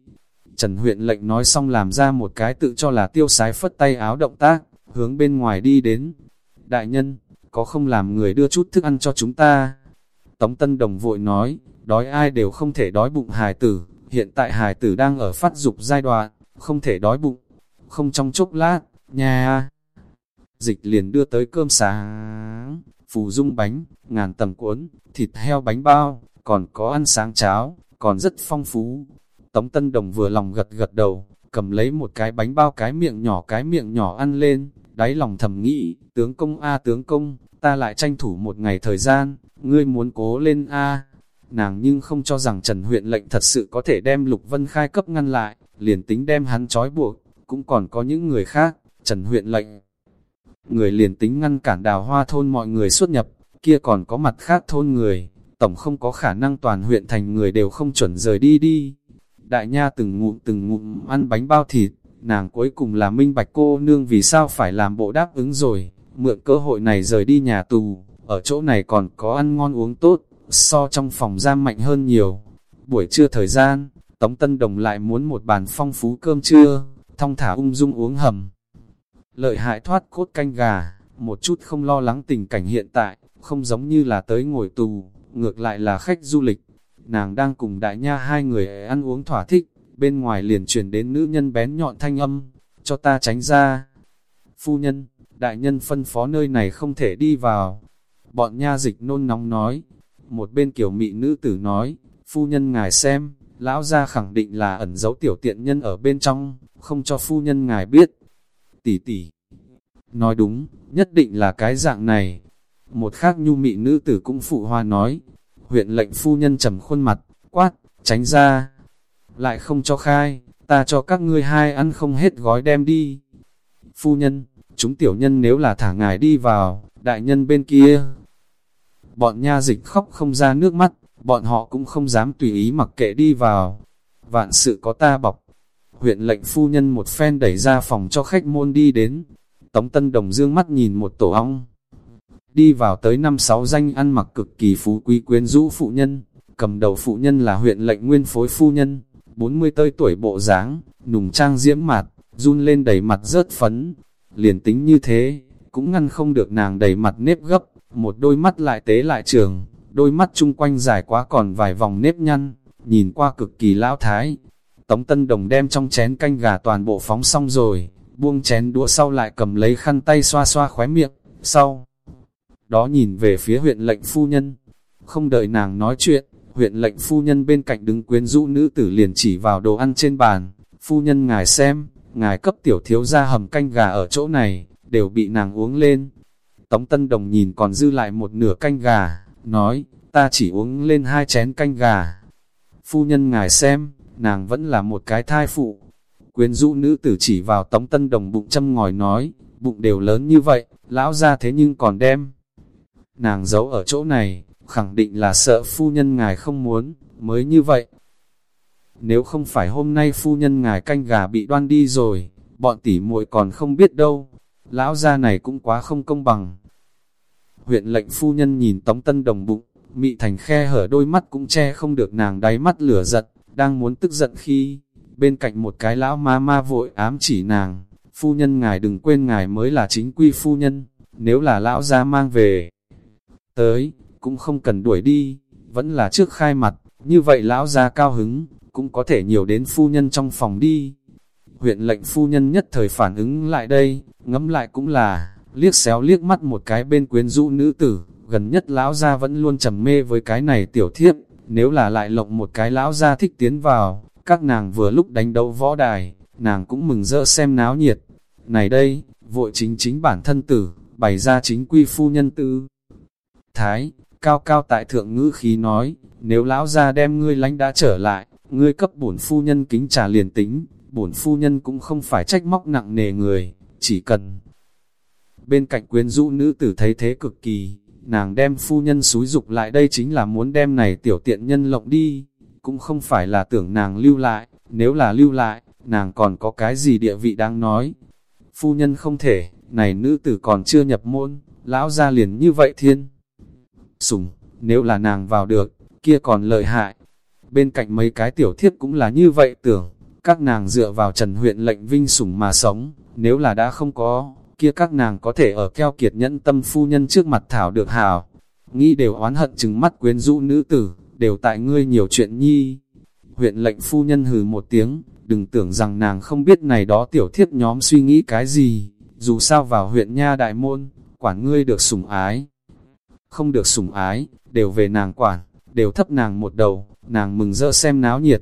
Speaker 1: Trần huyện lệnh nói xong làm ra một cái tự cho là tiêu sái phất tay áo động tác, hướng bên ngoài đi đến. Đại nhân, có không làm người đưa chút thức ăn cho chúng ta? Tống Tân Đồng vội nói, đói ai đều không thể đói bụng hài tử, hiện tại hài tử đang ở phát dục giai đoạn, không thể đói bụng, không trong chốc lát, nhà Dịch liền đưa tới cơm sáng, phù dung bánh, ngàn tầm cuốn, thịt heo bánh bao, còn có ăn sáng cháo, còn rất phong phú. Tống Tân Đồng vừa lòng gật gật đầu, cầm lấy một cái bánh bao cái miệng nhỏ cái miệng nhỏ ăn lên, đáy lòng thầm nghĩ, tướng công a tướng công, ta lại tranh thủ một ngày thời gian, ngươi muốn cố lên a Nàng nhưng không cho rằng Trần huyện lệnh thật sự có thể đem Lục Vân Khai cấp ngăn lại, liền tính đem hắn trói buộc, cũng còn có những người khác, Trần huyện lệnh. Người liền tính ngăn cản đào hoa thôn mọi người xuất nhập, kia còn có mặt khác thôn người, tổng không có khả năng toàn huyện thành người đều không chuẩn rời đi đi. Đại nha từng ngụm từng ngụm ăn bánh bao thịt, nàng cuối cùng là minh bạch cô nương vì sao phải làm bộ đáp ứng rồi, mượn cơ hội này rời đi nhà tù, ở chỗ này còn có ăn ngon uống tốt, so trong phòng giam mạnh hơn nhiều. Buổi trưa thời gian, Tống Tân Đồng lại muốn một bàn phong phú cơm trưa, thong thả ung dung uống hầm. Lợi hại thoát cốt canh gà, một chút không lo lắng tình cảnh hiện tại, không giống như là tới ngồi tù, ngược lại là khách du lịch. Nàng đang cùng đại nha hai người ăn uống thỏa thích, bên ngoài liền truyền đến nữ nhân bén nhọn thanh âm, cho ta tránh ra. Phu nhân, đại nhân phân phó nơi này không thể đi vào. Bọn nha dịch nôn nóng nói, một bên kiểu mị nữ tử nói, phu nhân ngài xem, lão gia khẳng định là ẩn giấu tiểu tiện nhân ở bên trong, không cho phu nhân ngài biết. Tỷ tỷ, nói đúng, nhất định là cái dạng này. Một khác nhu mị nữ tử cũng phụ hoa nói, huyện lệnh phu nhân trầm khuôn mặt, quát, tránh ra. Lại không cho khai, ta cho các ngươi hai ăn không hết gói đem đi. Phu nhân, chúng tiểu nhân nếu là thả ngài đi vào, đại nhân bên kia. Bọn nha dịch khóc không ra nước mắt, bọn họ cũng không dám tùy ý mặc kệ đi vào. Vạn sự có ta bọc. Huyện lệnh phu nhân một phen đẩy ra phòng cho khách môn đi đến. Tống Tân Đồng dương mắt nhìn một tổ ong. Đi vào tới năm sáu danh ăn mặc cực kỳ phú quý quyến rũ phụ nhân. Cầm đầu phụ nhân là huyện lệnh nguyên phối phu nhân. 40 tơi tuổi bộ dáng, nùng trang diễm mặt, run lên đầy mặt rớt phấn. Liền tính như thế, cũng ngăn không được nàng đầy mặt nếp gấp, một đôi mắt lại tế lại trường, đôi mắt chung quanh dài quá còn vài vòng nếp nhăn, nhìn qua cực kỳ lão thái. Tống Tân Đồng đem trong chén canh gà toàn bộ phóng xong rồi, buông chén đũa sau lại cầm lấy khăn tay xoa xoa khóe miệng, sau. Đó nhìn về phía huyện lệnh phu nhân, không đợi nàng nói chuyện, huyện lệnh phu nhân bên cạnh đứng quyến rũ nữ tử liền chỉ vào đồ ăn trên bàn, phu nhân ngài xem, ngài cấp tiểu thiếu ra hầm canh gà ở chỗ này, đều bị nàng uống lên. Tống Tân Đồng nhìn còn dư lại một nửa canh gà, nói, ta chỉ uống lên hai chén canh gà. Phu nhân ngài xem, nàng vẫn là một cái thai phụ. Quyến rũ nữ tử chỉ vào Tống Tân Đồng bụng châm ngòi nói, bụng đều lớn như vậy, lão ra thế nhưng còn đem. Nàng giấu ở chỗ này, khẳng định là sợ phu nhân ngài không muốn, mới như vậy. Nếu không phải hôm nay phu nhân ngài canh gà bị đoan đi rồi, bọn tỷ muội còn không biết đâu, lão gia này cũng quá không công bằng. Huyện lệnh phu nhân nhìn Tống Tân Đồng bụng, mị thành khe hở đôi mắt cũng che không được nàng đáy mắt lửa giật đang muốn tức giận khi, bên cạnh một cái lão ma ma vội ám chỉ nàng, phu nhân ngài đừng quên ngài mới là chính quy phu nhân, nếu là lão gia mang về. Tới, cũng không cần đuổi đi, vẫn là trước khai mặt, như vậy lão gia cao hứng, cũng có thể nhiều đến phu nhân trong phòng đi. Huyện lệnh phu nhân nhất thời phản ứng lại đây, ngẫm lại cũng là, liếc xéo liếc mắt một cái bên quyến rũ nữ tử, gần nhất lão gia vẫn luôn trầm mê với cái này tiểu thiếp, nếu là lại lộng một cái lão gia thích tiến vào, các nàng vừa lúc đánh đấu võ đài, nàng cũng mừng rỡ xem náo nhiệt. Này đây, vội chính chính bản thân tử, bày ra chính quy phu nhân tư. Thái, cao cao tại thượng ngữ khí nói, nếu lão gia đem ngươi lánh đã trở lại, ngươi cấp bổn phu nhân kính trà liền tính, bổn phu nhân cũng không phải trách móc nặng nề người, chỉ cần. Bên cạnh quyến rũ nữ tử thấy thế cực kỳ, nàng đem phu nhân xúi dục lại đây chính là muốn đem này tiểu tiện nhân lộng đi, cũng không phải là tưởng nàng lưu lại, nếu là lưu lại, nàng còn có cái gì địa vị đang nói. Phu nhân không thể, này nữ tử còn chưa nhập môn, lão ra liền như vậy thiên. sủng, nếu là nàng vào được, kia còn lợi hại. Bên cạnh mấy cái tiểu thiếp cũng là như vậy tưởng, các nàng dựa vào Trần huyện lệnh vinh sủng mà sống, nếu là đã không có, kia các nàng có thể ở keo kiệt nhẫn tâm phu nhân trước mặt thảo được hảo. Nghĩ đều oán hận chừng mắt quyến rũ nữ tử, đều tại ngươi nhiều chuyện nhi. Huyện lệnh phu nhân hừ một tiếng, đừng tưởng rằng nàng không biết này đó tiểu thiếp nhóm suy nghĩ cái gì, dù sao vào huyện nha đại môn, quản ngươi được sủng ái. Không được sủng ái, đều về nàng quản, đều thấp nàng một đầu, nàng mừng rỡ xem náo nhiệt.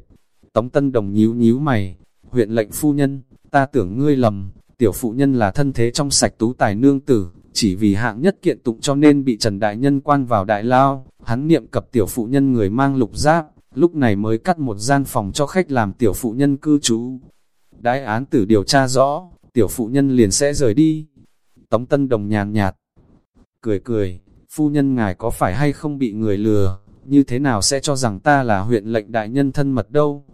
Speaker 1: Tống Tân Đồng nhíu nhíu mày, huyện lệnh phu nhân, ta tưởng ngươi lầm, tiểu phụ nhân là thân thế trong sạch tú tài nương tử, chỉ vì hạng nhất kiện tụng cho nên bị Trần Đại Nhân quan vào đại lao, hắn niệm cập tiểu phụ nhân người mang lục giáp, lúc này mới cắt một gian phòng cho khách làm tiểu phụ nhân cư trú. đại án tử điều tra rõ, tiểu phụ nhân liền sẽ rời đi. Tống Tân Đồng nhàn nhạt, cười cười, phu nhân ngài có phải hay không bị người lừa, như thế nào sẽ cho rằng ta là huyện lệnh đại nhân thân mật đâu.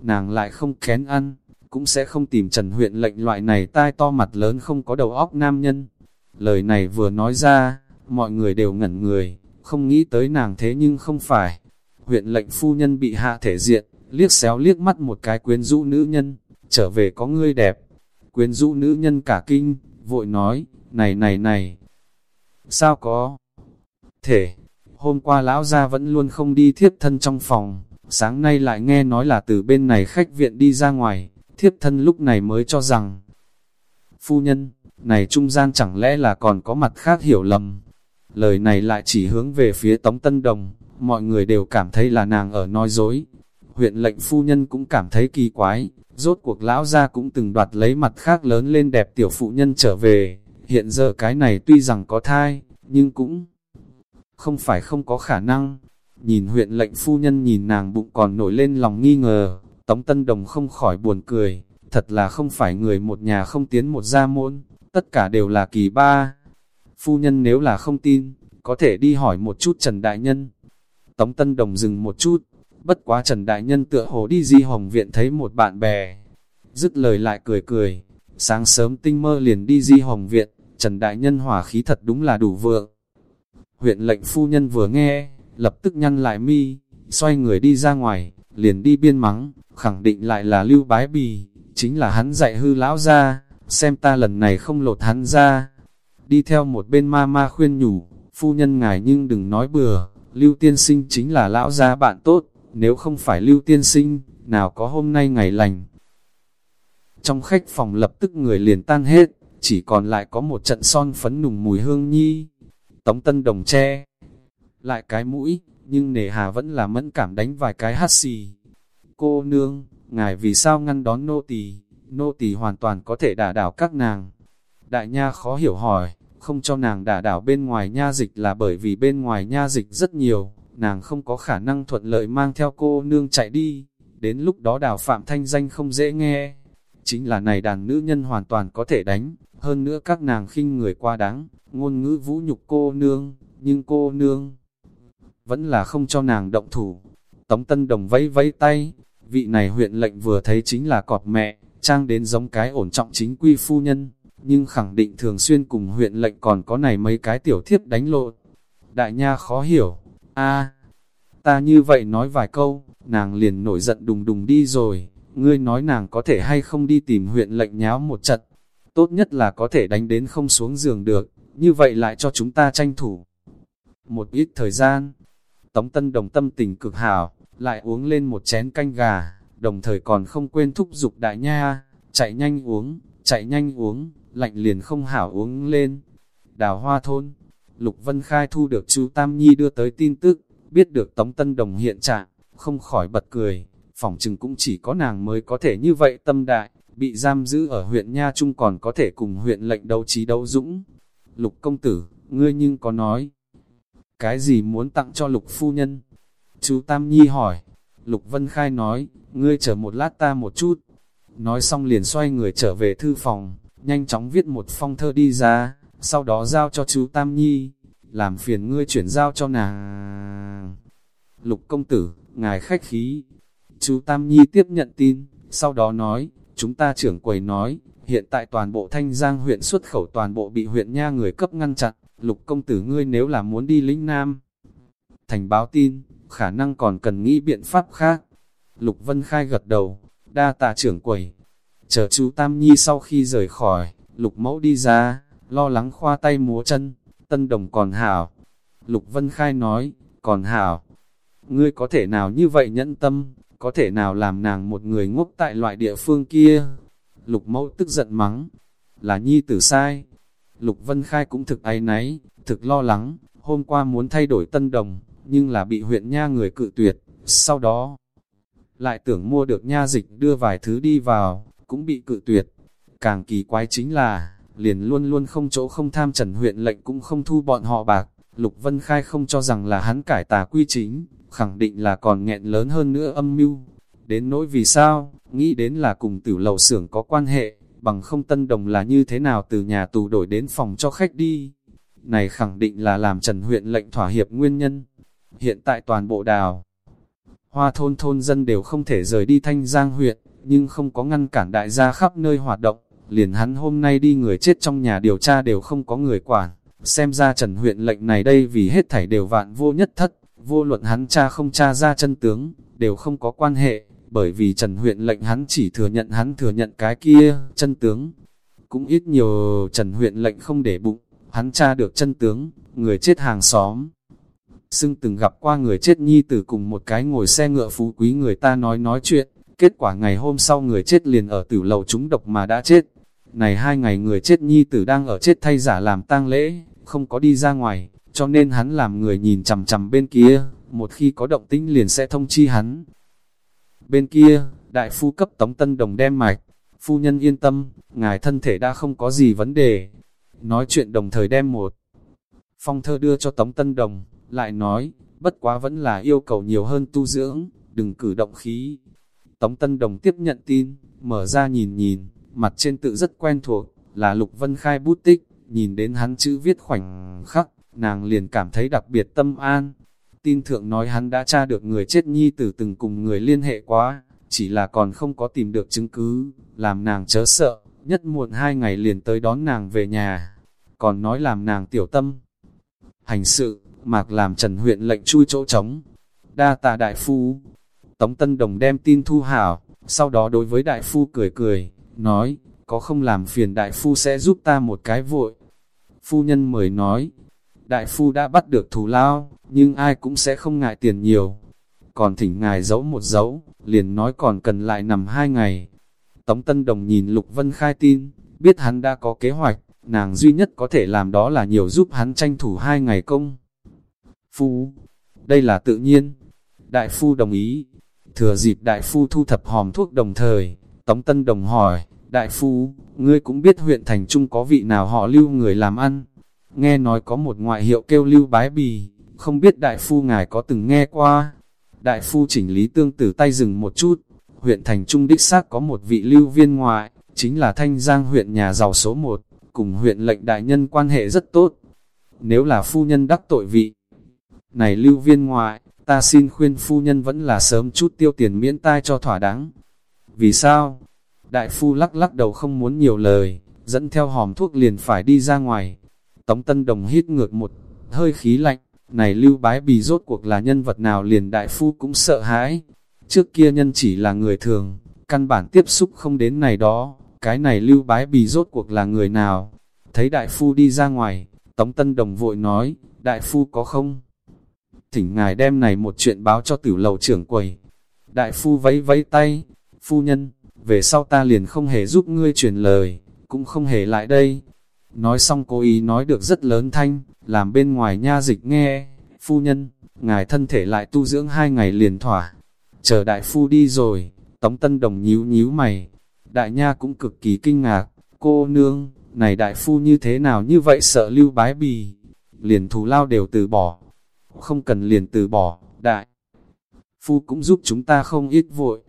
Speaker 1: Nàng lại không kén ăn, cũng sẽ không tìm trần huyện lệnh loại này tai to mặt lớn không có đầu óc nam nhân. Lời này vừa nói ra, mọi người đều ngẩn người, không nghĩ tới nàng thế nhưng không phải. Huyện lệnh phu nhân bị hạ thể diện, liếc xéo liếc mắt một cái quyến rũ nữ nhân, trở về có ngươi đẹp. Quyến rũ nữ nhân cả kinh, vội nói, này này này, sao có? Thể, hôm qua lão gia vẫn luôn không đi thiếp thân trong phòng, sáng nay lại nghe nói là từ bên này khách viện đi ra ngoài, thiếp thân lúc này mới cho rằng, phu nhân, này trung gian chẳng lẽ là còn có mặt khác hiểu lầm. Lời này lại chỉ hướng về phía Tống Tân Đồng, mọi người đều cảm thấy là nàng ở nói dối. Huyện lệnh phu nhân cũng cảm thấy kỳ quái, rốt cuộc lão gia cũng từng đoạt lấy mặt khác lớn lên đẹp tiểu phụ nhân trở về. Hiện giờ cái này tuy rằng có thai, nhưng cũng không phải không có khả năng. Nhìn huyện lệnh phu nhân nhìn nàng bụng còn nổi lên lòng nghi ngờ, Tống Tân Đồng không khỏi buồn cười, thật là không phải người một nhà không tiến một gia môn, tất cả đều là kỳ ba. Phu nhân nếu là không tin, có thể đi hỏi một chút Trần Đại Nhân. Tống Tân Đồng dừng một chút, bất quá Trần Đại Nhân tựa hồ đi di hồng viện thấy một bạn bè. Dứt lời lại cười cười, sáng sớm tinh mơ liền đi di hồng viện, Trần Đại Nhân hỏa khí thật đúng là đủ vượng. Huyện lệnh phu nhân vừa nghe, lập tức nhăn lại mi, xoay người đi ra ngoài, liền đi biên mắng, khẳng định lại là lưu bái bì, chính là hắn dạy hư lão ra, xem ta lần này không lột hắn ra. Đi theo một bên ma ma khuyên nhủ, phu nhân ngài nhưng đừng nói bừa, lưu tiên sinh chính là lão gia bạn tốt, nếu không phải lưu tiên sinh, nào có hôm nay ngày lành. Trong khách phòng lập tức người liền tan hết, chỉ còn lại có một trận son phấn nùng mùi hương nhi. Tống tân đồng tre, lại cái mũi, nhưng nề hà vẫn là mẫn cảm đánh vài cái hát xì. Cô nương, ngài vì sao ngăn đón nô tỳ nô tỳ hoàn toàn có thể đả đảo các nàng. Đại nha khó hiểu hỏi, không cho nàng đả đảo bên ngoài nha dịch là bởi vì bên ngoài nha dịch rất nhiều, nàng không có khả năng thuận lợi mang theo cô nương chạy đi, đến lúc đó đào phạm thanh danh không dễ nghe. Chính là này đàn nữ nhân hoàn toàn có thể đánh, hơn nữa các nàng khinh người qua đáng, ngôn ngữ vũ nhục cô nương, nhưng cô nương vẫn là không cho nàng động thủ. Tống Tân Đồng vẫy vẫy tay, vị này huyện lệnh vừa thấy chính là cọp mẹ, trang đến giống cái ổn trọng chính quy phu nhân, nhưng khẳng định thường xuyên cùng huyện lệnh còn có này mấy cái tiểu thiếp đánh lộn. Đại nha khó hiểu, a ta như vậy nói vài câu, nàng liền nổi giận đùng đùng đi rồi, ngươi nói nàng có thể hay không đi tìm huyện lệnh nháo một trận, tốt nhất là có thể đánh đến không xuống giường được, như vậy lại cho chúng ta tranh thủ. Một ít thời gian, Tống Tân Đồng tâm tình cực hảo, lại uống lên một chén canh gà, đồng thời còn không quên thúc giục đại nha, chạy nhanh uống, chạy nhanh uống, lạnh liền không hảo uống lên. Đào hoa thôn, Lục Vân Khai thu được chú Tam Nhi đưa tới tin tức, biết được Tống Tân Đồng hiện trạng, không khỏi bật cười, phỏng chừng cũng chỉ có nàng mới có thể như vậy tâm đại, bị giam giữ ở huyện Nha Trung còn có thể cùng huyện lệnh đấu trí đấu dũng. Lục công tử, ngươi nhưng có nói, cái gì muốn tặng cho lục phu nhân? Chú Tam Nhi hỏi, Lục Vân Khai nói, ngươi chờ một lát ta một chút. Nói xong liền xoay người trở về thư phòng, nhanh chóng viết một phong thơ đi ra, sau đó giao cho chú Tam Nhi, làm phiền ngươi chuyển giao cho nàng. Lục công tử, ngài khách khí. Chú Tam Nhi tiếp nhận tin, sau đó nói, chúng ta trưởng quầy nói, hiện tại toàn bộ Thanh Giang huyện xuất khẩu toàn bộ bị huyện nha người cấp ngăn chặn, lục công tử ngươi nếu là muốn đi lĩnh Nam, thành báo tin, khả năng còn cần nghĩ biện pháp khác. Lục Vân Khai gật đầu, đa tạ trưởng quầy. Chờ chú Tam Nhi sau khi rời khỏi, Lục Mẫu đi ra, lo lắng khoa tay múa chân, tân đồng còn hảo. Lục Vân Khai nói, còn hảo. Ngươi có thể nào như vậy nhẫn tâm, có thể nào làm nàng một người ngốc tại loại địa phương kia. Lục Mẫu tức giận mắng, là Nhi tử sai. Lục Vân Khai cũng thực áy náy, thực lo lắng, hôm qua muốn thay đổi tân đồng, nhưng là bị huyện nha người cự tuyệt, sau đó lại tưởng mua được nha dịch đưa vài thứ đi vào, cũng bị cự tuyệt. Càng kỳ quái chính là, liền luôn luôn không chỗ không tham trần huyện lệnh cũng không thu bọn họ bạc, Lục Vân Khai không cho rằng là hắn cải tà quy chính, khẳng định là còn nghẹn lớn hơn nữa âm mưu. Đến nỗi vì sao, nghĩ đến là cùng tử lầu xưởng có quan hệ, bằng không tân đồng là như thế nào từ nhà tù đổi đến phòng cho khách đi. Này khẳng định là làm Trần huyện lệnh thỏa hiệp nguyên nhân. Hiện tại toàn bộ đào, hoa thôn thôn dân đều không thể rời đi Thanh Giang huyện, nhưng không có ngăn cản đại gia khắp nơi hoạt động. Liền hắn hôm nay đi người chết trong nhà điều tra đều không có người quản. Xem ra Trần huyện lệnh này đây vì hết thảy đều vạn vô nhất thất, vô luận hắn cha không cha ra chân tướng, đều không có quan hệ, bởi vì Trần huyện lệnh hắn chỉ thừa nhận hắn thừa nhận cái kia, chân tướng. Cũng ít nhiều Trần huyện lệnh không để bụng, hắn cha được chân tướng, người chết hàng xóm. Xưng từng gặp qua người chết nhi tử cùng một cái ngồi xe ngựa phú quý người ta nói nói chuyện, kết quả ngày hôm sau người chết liền ở tử lầu trúng độc mà đã chết. Này hai ngày người chết nhi tử đang ở chết thay giả làm tang lễ, không có đi ra ngoài, cho nên hắn làm người nhìn chằm chằm bên kia, một khi có động tĩnh liền sẽ thông chi hắn. Bên kia, đại phu cấp tống tân đồng đem mạch, phu nhân yên tâm, ngài thân thể đã không có gì vấn đề. Nói chuyện đồng thời đem một phong thơ đưa cho tống tân đồng, lại nói, bất quá vẫn là yêu cầu nhiều hơn tu dưỡng, đừng cử động khí. Tống tân đồng tiếp nhận tin, mở ra nhìn nhìn, mặt trên tự rất quen thuộc, là Lục Vân Khai bút tích, nhìn đến hắn chữ viết khoảnh khắc, nàng liền cảm thấy đặc biệt tâm an. Tin thượng nói hắn đã tra được người chết nhi tử từng cùng người liên hệ quá, chỉ là còn không có tìm được chứng cứ, làm nàng chớ sợ, nhất muộn hai ngày liền tới đón nàng về nhà, còn nói làm nàng tiểu tâm. Hành sự, mạc làm Trần huyện lệnh chui chỗ trống, đa tạ đại phu. Tống Tân Đồng đem tin thu hảo, sau đó đối với đại phu cười cười, nói, có không làm phiền đại phu sẽ giúp ta một cái vội. Phu nhân mời nói, đại phu đã bắt được thù lao, nhưng ai cũng sẽ không ngại tiền nhiều. Còn thỉnh ngài giấu một dấu, liền nói còn cần lại nằm hai ngày. Tống Tân Đồng nhìn Lục Vân khai tin, biết hắn đã có kế hoạch, nàng duy nhất có thể làm đó là nhiều giúp hắn tranh thủ hai ngày công. Phu, đây là tự nhiên. Đại phu đồng ý. Thừa dịp đại phu thu thập hòm thuốc đồng thời, Tống Tân Đồng hỏi, Đại phu, ngươi cũng biết huyện thành trung có vị nào họ lưu người làm ăn. Nghe nói có một ngoại hiệu kêu lưu bái bì, không biết đại phu ngài có từng nghe qua. Đại phu chỉnh lý tương tử tay dừng một chút, huyện thành trung đích xác có một vị lưu viên ngoại, chính là Thanh Giang huyện nhà giàu số 1, cùng huyện lệnh đại nhân quan hệ rất tốt. Nếu là phu nhân đắc tội vị, này lưu viên ngoại, ta xin khuyên phu nhân vẫn là sớm chút tiêu tiền miễn tai cho thỏa đáng. Vì sao? Đại phu lắc lắc đầu không muốn nhiều lời, dẫn theo hòm thuốc liền phải đi ra ngoài. Tống Tân Đồng hít ngược một hơi khí lạnh, này lưu bái bì rốt cuộc là nhân vật nào liền đại phu cũng sợ hãi. Trước kia nhân chỉ là người thường, căn bản tiếp xúc không đến này đó, cái này lưu bái bì rốt cuộc là người nào. Thấy đại phu đi ra ngoài, Tống Tân Đồng vội nói, đại phu có không? Thỉnh ngài đem này một chuyện báo cho tử lầu trưởng quầy. Đại phu vẫy vẫy tay, phu nhân, về sau ta liền không hề giúp ngươi truyền lời, cũng không hề lại đây. Nói xong cố ý nói được rất lớn thanh, làm bên ngoài nha dịch nghe, phu nhân, ngài thân thể lại tu dưỡng hai ngày liền thỏa. Chờ đại phu đi rồi, tống tân đồng nhíu nhíu mày, đại nha cũng cực kỳ kinh ngạc, cô nương, này đại phu như thế nào như vậy sợ lưu bái bì, liền thù lao đều từ bỏ, không cần liền từ bỏ, đại phu cũng giúp chúng ta không ít vội,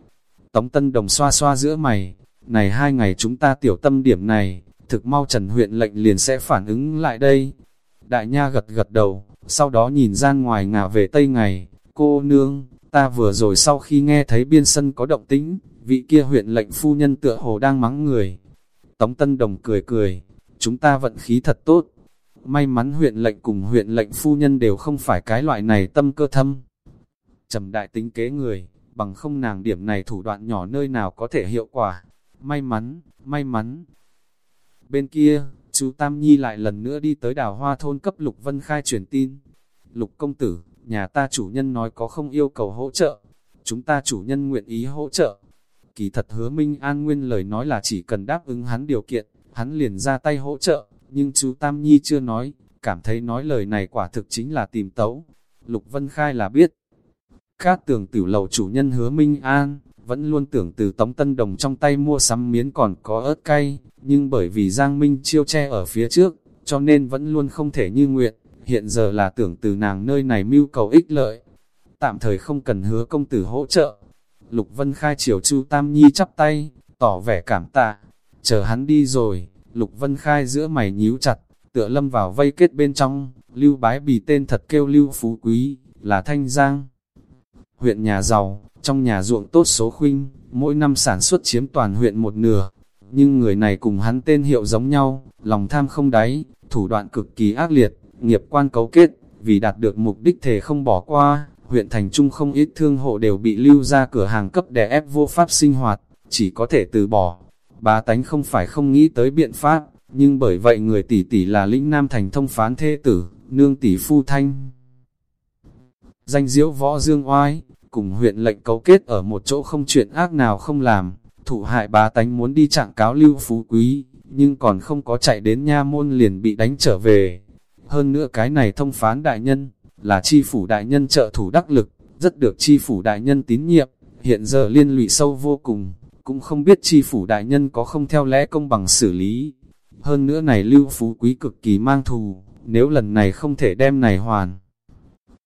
Speaker 1: Tống Tân Đồng xoa xoa giữa mày, này hai ngày chúng ta tiểu tâm điểm này, thực mau Trần huyện lệnh liền sẽ phản ứng lại đây. Đại Nha gật gật đầu, sau đó nhìn ra ngoài ngả về tây ngày, cô nương, ta vừa rồi sau khi nghe thấy biên sân có động tĩnh, vị kia huyện lệnh phu nhân tựa hồ đang mắng người. Tống Tân Đồng cười cười, chúng ta vận khí thật tốt. May mắn huyện lệnh cùng huyện lệnh phu nhân đều không phải cái loại này tâm cơ thâm. trầm đại tính kế người, bằng không nàng điểm này thủ đoạn nhỏ nơi nào có thể hiệu quả. May mắn, may mắn. Bên kia, chú Tam Nhi lại lần nữa đi tới đào hoa thôn cấp Lục Vân Khai truyền tin. Lục công tử, nhà ta chủ nhân nói có không yêu cầu hỗ trợ. Chúng ta chủ nhân nguyện ý hỗ trợ. Kỳ thật hứa Minh An Nguyên lời nói là chỉ cần đáp ứng hắn điều kiện, hắn liền ra tay hỗ trợ, nhưng chú Tam Nhi chưa nói, cảm thấy nói lời này quả thực chính là tìm tấu. Lục Vân Khai là biết. Các tường tử lầu chủ nhân hứa Minh An, vẫn luôn tưởng từ Tống Tân Đồng trong tay mua sắm miến còn có ớt cay, nhưng bởi vì Giang Minh chiêu che ở phía trước, cho nên vẫn luôn không thể như nguyện, hiện giờ là tưởng từ nàng nơi này mưu cầu ích lợi. Tạm thời không cần hứa công tử hỗ trợ. Lục Vân Khai chiều Chu Tam Nhi chắp tay, tỏ vẻ cảm tạ. Chờ hắn đi rồi, Lục Vân Khai giữa mày nhíu chặt, tựa lâm vào vây kết bên trong, Lưu Bái Bì tên thật kêu Lưu Phú Quý, là Thanh Giang. Huyện nhà giàu, trong nhà ruộng tốt số khuynh, mỗi năm sản xuất chiếm toàn huyện một nửa, nhưng người này cùng hắn tên hiệu giống nhau, lòng tham không đáy, thủ đoạn cực kỳ ác liệt, nghiệp quan cấu kết, vì đạt được mục đích thể không bỏ qua, huyện thành trung không ít thương hộ đều bị lưu ra cửa hàng cấp đè ép vô pháp sinh hoạt, chỉ có thể từ bỏ. Bá tánh không phải không nghĩ tới biện pháp, nhưng bởi vậy người tỷ tỷ là lĩnh nam thành thông phán thê tử, nương tỷ phu thanh. Danh diễu võ dương oai, cùng huyện lệnh cấu kết ở một chỗ không chuyện ác nào không làm, thụ hại bá tánh muốn đi trạng cáo lưu phú quý, nhưng còn không có chạy đến nha môn liền bị đánh trở về. Hơn nữa cái này thông phán đại nhân, là chi phủ đại nhân trợ thủ đắc lực, rất được chi phủ đại nhân tín nhiệm, hiện giờ liên lụy sâu vô cùng, cũng không biết chi phủ đại nhân có không theo lẽ công bằng xử lý. Hơn nữa này lưu phú quý cực kỳ mang thù, nếu lần này không thể đem này hoàn,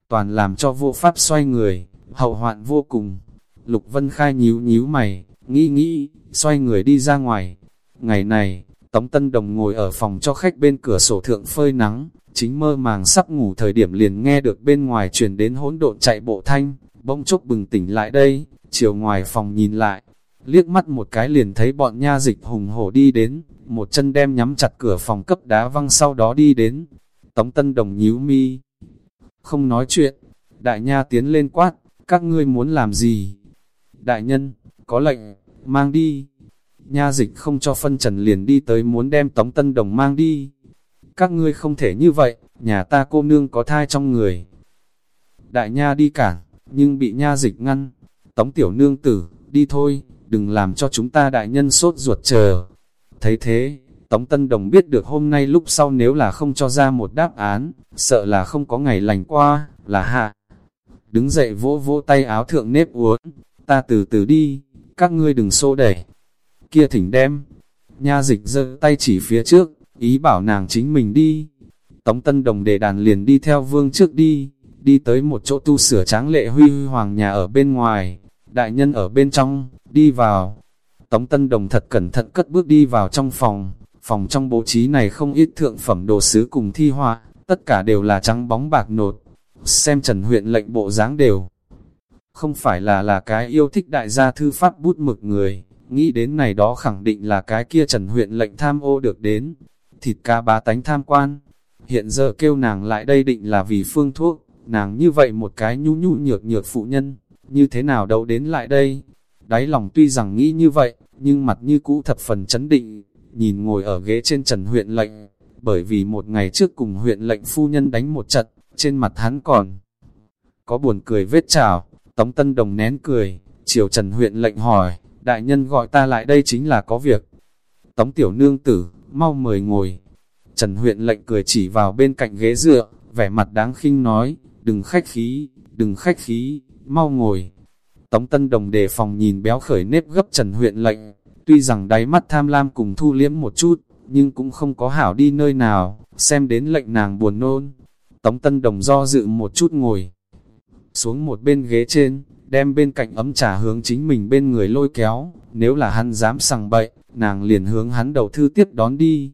Speaker 1: toàn làm cho vô pháp xoay người, hậu hoạn vô cùng. Lục Vân Khai nhíu nhíu mày, nghĩ nghĩ, xoay người đi ra ngoài. Ngày này, Tống Tân Đồng ngồi ở phòng cho khách bên cửa sổ thượng phơi nắng, chính mơ màng sắp ngủ thời điểm liền nghe được bên ngoài truyền đến hỗn độn chạy bộ thanh, bỗng chốc bừng tỉnh lại đây, chiều ngoài phòng nhìn lại, liếc mắt một cái liền thấy bọn nha dịch hùng hổ đi đến, một chân đem nhắm chặt cửa phòng cấp đá văng sau đó đi đến. Tống Tân Đồng nhíu mi, không nói chuyện, đại nha tiến lên quát, các ngươi muốn làm gì? Đại nhân, có lệnh, mang đi. Nha dịch không cho phân trần liền đi tới muốn đem Tống Tân Đồng mang đi. Các ngươi không thể như vậy, nhà ta cô nương có thai trong người. Đại nha đi cản, nhưng bị nha dịch ngăn. Tống tiểu nương tử, đi thôi, đừng làm cho chúng ta đại nhân sốt ruột chờ. Thấy thế, Tống Tân Đồng biết được hôm nay lúc sau nếu là không cho ra một đáp án, sợ là không có ngày lành qua, là hạ. Đứng dậy vỗ vỗ tay áo thượng nếp uốn, ta từ từ đi, các ngươi đừng xô đẩy. Kia thỉnh đem, nha dịch giơ tay chỉ phía trước, ý bảo nàng chính mình đi. Tống Tân Đồng đề đàn liền đi theo vương trước đi, đi tới một chỗ tu sửa tráng lệ huy hoàng nhà ở bên ngoài, đại nhân ở bên trong, đi vào. Tống Tân Đồng thật cẩn thận cất bước đi vào trong phòng, phòng trong bố trí này không ít thượng phẩm đồ sứ cùng thi họa, tất cả đều là trắng bóng bạc nột. Xem Trần huyện lệnh bộ dáng đều. Không phải là là cái yêu thích đại gia thư pháp bút mực người, nghĩ đến này đó khẳng định là cái kia Trần huyện lệnh tham ô được đến. Thịt ca bá tánh tham quan, hiện giờ kêu nàng lại đây định là vì phương thuốc, nàng như vậy một cái nhu nhu nhược nhược phụ nhân, như thế nào đâu đến lại đây. Đáy lòng tuy rằng nghĩ như vậy, nhưng mặt như cũ thập phần chấn định, nhìn ngồi ở ghế trên trần huyện lệnh, bởi vì một ngày trước cùng huyện lệnh phu nhân đánh một trận, trên mặt hắn còn có buồn cười vết trào, Tống Tân Đồng nén cười, chiều trần huyện lệnh hỏi, đại nhân gọi ta lại đây chính là có việc. Tống Tiểu Nương Tử, mau mời ngồi. Trần huyện lệnh cười chỉ vào bên cạnh ghế dựa, vẻ mặt đáng khinh nói, đừng khách khí, đừng khách khí, mau ngồi. Tống Tân Đồng đề phòng nhìn béo khởi nếp gấp Trần huyện lệnh, tuy rằng đáy mắt tham lam cùng thu liếm một chút, nhưng cũng không có hảo đi nơi nào, xem đến lệnh nàng buồn nôn. Tống Tân Đồng do dự một chút ngồi xuống một bên ghế trên, đem bên cạnh ấm trà hướng chính mình bên người lôi kéo, nếu là hắn dám sằng bậy, nàng liền hướng hắn đầu thư tiếp đón đi.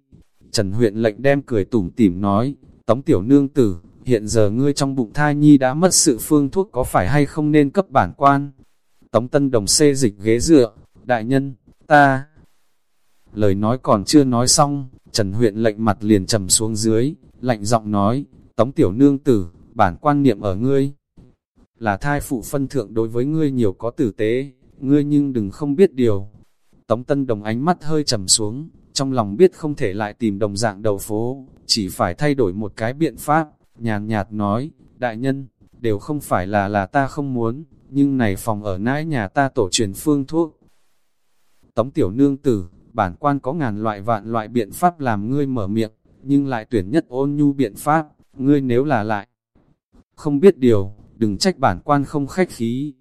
Speaker 1: Trần huyện lệnh đem cười tủm tỉm nói, Tống tiểu nương tử, hiện giờ ngươi trong bụng thai nhi đã mất sự phương thuốc có phải hay không nên cấp bản quan. Tống tân đồng xê dịch ghế dựa, đại nhân, ta. Lời nói còn chưa nói xong, Trần huyện lệnh mặt liền trầm xuống dưới, lạnh giọng nói, tống tiểu nương tử, bản quan niệm ở ngươi. Là thai phụ phân thượng đối với ngươi nhiều có tử tế, ngươi nhưng đừng không biết điều. Tống tân đồng ánh mắt hơi trầm xuống, trong lòng biết không thể lại tìm đồng dạng đầu phố, chỉ phải thay đổi một cái biện pháp, nhàn nhạt nói, đại nhân, đều không phải là là ta không muốn, nhưng này phòng ở nãi nhà ta tổ truyền phương thuốc. Tống tiểu nương tử, bản quan có ngàn loại vạn loại biện pháp làm ngươi mở miệng, nhưng lại tuyển nhất ôn nhu biện pháp, ngươi nếu là lại. Không biết điều, đừng trách bản quan không khách khí.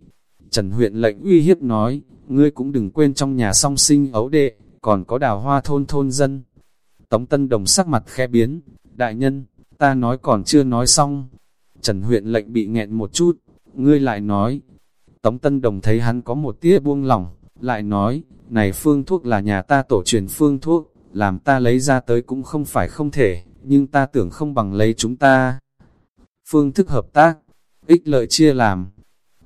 Speaker 1: Trần huyện lệnh uy hiếp nói, ngươi cũng đừng quên trong nhà song sinh ấu đệ, còn có đào hoa thôn thôn dân. Tống Tân Đồng sắc mặt khe biến, đại nhân, ta nói còn chưa nói xong. Trần huyện lệnh bị nghẹn một chút, ngươi lại nói. Tống Tân Đồng thấy hắn có một tia buông lỏng, lại nói, này phương thuốc là nhà ta tổ truyền phương thuốc, làm ta lấy ra tới cũng không phải không thể, nhưng ta tưởng không bằng lấy chúng ta. Phương thức hợp tác, ích lợi chia làm.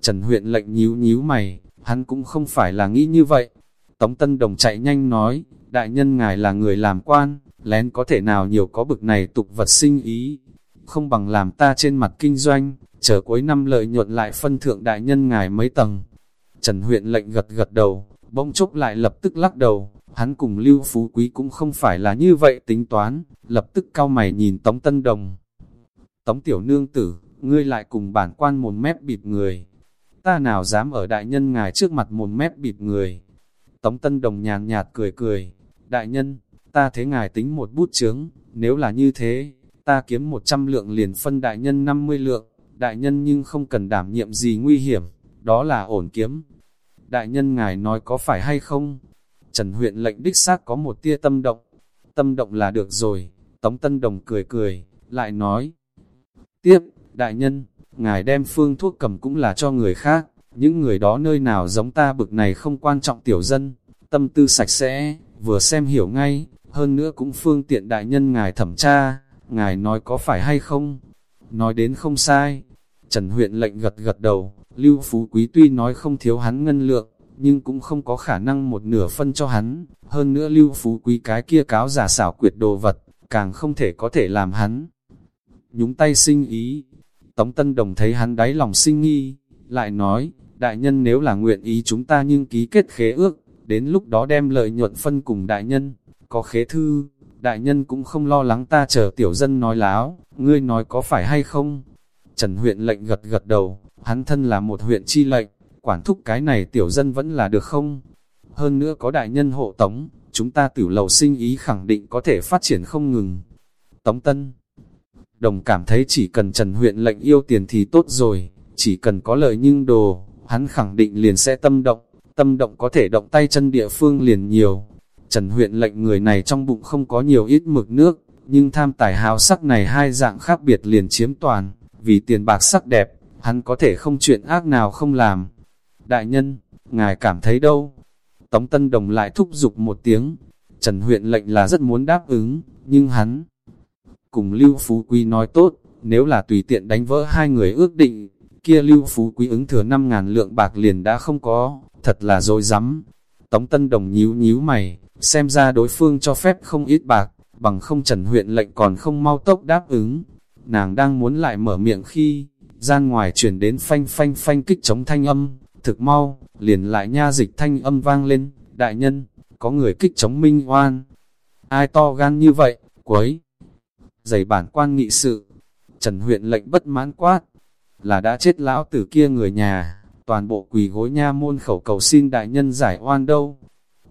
Speaker 1: Trần huyện lệnh nhíu nhíu mày, hắn cũng không phải là nghĩ như vậy. Tống Tân Đồng chạy nhanh nói, đại nhân ngài là người làm quan, lén có thể nào nhiều có bực này tục vật sinh ý. Không bằng làm ta trên mặt kinh doanh, chờ cuối năm lợi nhuận lại phân thượng đại nhân ngài mấy tầng. Trần huyện lệnh gật gật đầu, bỗng chốc lại lập tức lắc đầu, hắn cùng Lưu Phú Quý cũng không phải là như vậy tính toán, lập tức cao mày nhìn Tống Tân Đồng. Tống Tiểu Nương Tử, ngươi lại cùng bản quan một mép bịp người. Ta nào dám ở đại nhân ngài trước mặt một mép bịp người. Tống Tân Đồng nhàn nhạt cười cười, đại nhân, ta thế ngài tính một bút chướng, nếu là như thế, ta kiếm 100 lượng liền phân đại nhân 50 lượng, đại nhân nhưng không cần đảm nhiệm gì nguy hiểm, đó là ổn kiếm. Đại nhân ngài nói có phải hay không? Trần huyện lệnh đích xác có một tia tâm động, tâm động là được rồi, Tống Tân Đồng cười cười, lại nói. Tiếp, đại nhân, ngài đem phương thuốc cầm cũng là cho người khác, những người đó nơi nào giống ta bực này không quan trọng tiểu dân, tâm tư sạch sẽ, vừa xem hiểu ngay, hơn nữa cũng phương tiện đại nhân ngài thẩm tra, ngài nói có phải hay không? Nói đến không sai. Trần huyện lệnh gật gật đầu, Lưu Phú Quý tuy nói không thiếu hắn ngân lượng, nhưng cũng không có khả năng một nửa phân cho hắn. Hơn nữa Lưu Phú Quý cái kia cáo giả xảo quyệt đồ vật, càng không thể có thể làm hắn. Nhúng tay sinh ý, Tống Tân Đồng thấy hắn đáy lòng sinh nghi, lại nói, đại nhân nếu là nguyện ý chúng ta nhưng ký kết khế ước, đến lúc đó đem lợi nhuận phân cùng đại nhân, có khế thư, đại nhân cũng không lo lắng ta chờ tiểu dân nói láo, ngươi nói có phải hay không? Trần huyện lệnh gật gật đầu, hắn thân là một huyện chi lệnh, quản thúc cái này tiểu dân vẫn là được không? Hơn nữa có đại nhân hộ tống, chúng ta tử lầu sinh ý khẳng định có thể phát triển không ngừng. Tống Tân Đồng cảm thấy chỉ cần Trần huyện lệnh yêu tiền thì tốt rồi, chỉ cần có lợi nhưng đồ, hắn khẳng định liền sẽ tâm động, tâm động có thể động tay chân địa phương liền nhiều. Trần huyện lệnh người này trong bụng không có nhiều ít mực nước, nhưng tham tài hào sắc này hai dạng khác biệt liền chiếm toàn, vì tiền bạc sắc đẹp, hắn có thể không chuyện ác nào không làm. Đại nhân, ngài cảm thấy đâu? Tống Tân Đồng lại thúc giục một tiếng, Trần huyện lệnh là rất muốn đáp ứng, nhưng hắn cùng Lưu Phú Quý nói tốt, nếu là tùy tiện đánh vỡ hai người ước định, kia Lưu Phú Quý ứng thừa 5.000 lượng bạc liền đã không có, thật là dối rắm Tống Tân Đồng nhíu nhíu mày, xem ra đối phương cho phép không ít bạc, bằng không Trần huyện lệnh còn không mau tốc đáp ứng. Nàng đang muốn lại mở miệng khi, gian ngoài chuyển đến phanh phanh phanh kích chống thanh âm, thực mau, liền lại nha dịch thanh âm vang lên, đại nhân, có người kích chống minh oan. Ai to gan như vậy, quấy. Giày bản quan nghị sự, Trần huyện lệnh bất mãn quát, là đã chết lão tử kia người nhà, toàn bộ quỳ gối nha môn khẩu cầu xin đại nhân giải oan đâu.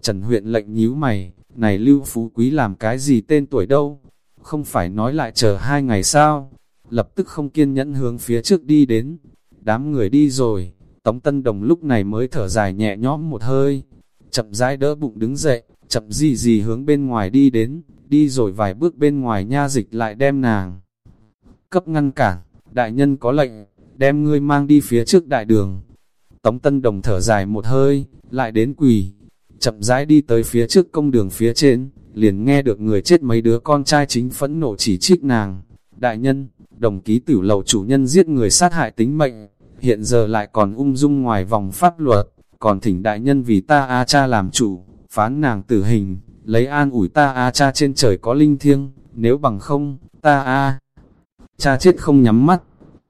Speaker 1: Trần huyện lệnh nhíu mày, này lưu phú quý làm cái gì tên tuổi đâu, không phải nói lại chờ hai ngày sao, lập tức không kiên nhẫn hướng phía trước đi đến, đám người đi rồi, Tống Tân Đồng lúc này mới thở dài nhẹ nhõm một hơi, chậm rãi đỡ bụng đứng dậy, chậm gì gì hướng bên ngoài đi đến, đi rồi vài bước bên ngoài nha dịch lại đem nàng. Cấp ngăn cản, đại nhân có lệnh, đem ngươi mang đi phía trước đại đường. Tống Tân Đồng thở dài một hơi, lại đến quỳ, chậm rãi đi tới phía trước công đường phía trên, liền nghe được người chết mấy đứa con trai chính phẫn nộ chỉ trích nàng. Đại nhân, đồng ký tử lầu chủ nhân giết người sát hại tính mệnh, hiện giờ lại còn ung dung ngoài vòng pháp luật, còn thỉnh đại nhân vì ta A cha làm chủ, phán nàng tử hình, lấy an ủi ta A cha trên trời có linh thiêng, nếu bằng không, ta a cha chết không nhắm mắt,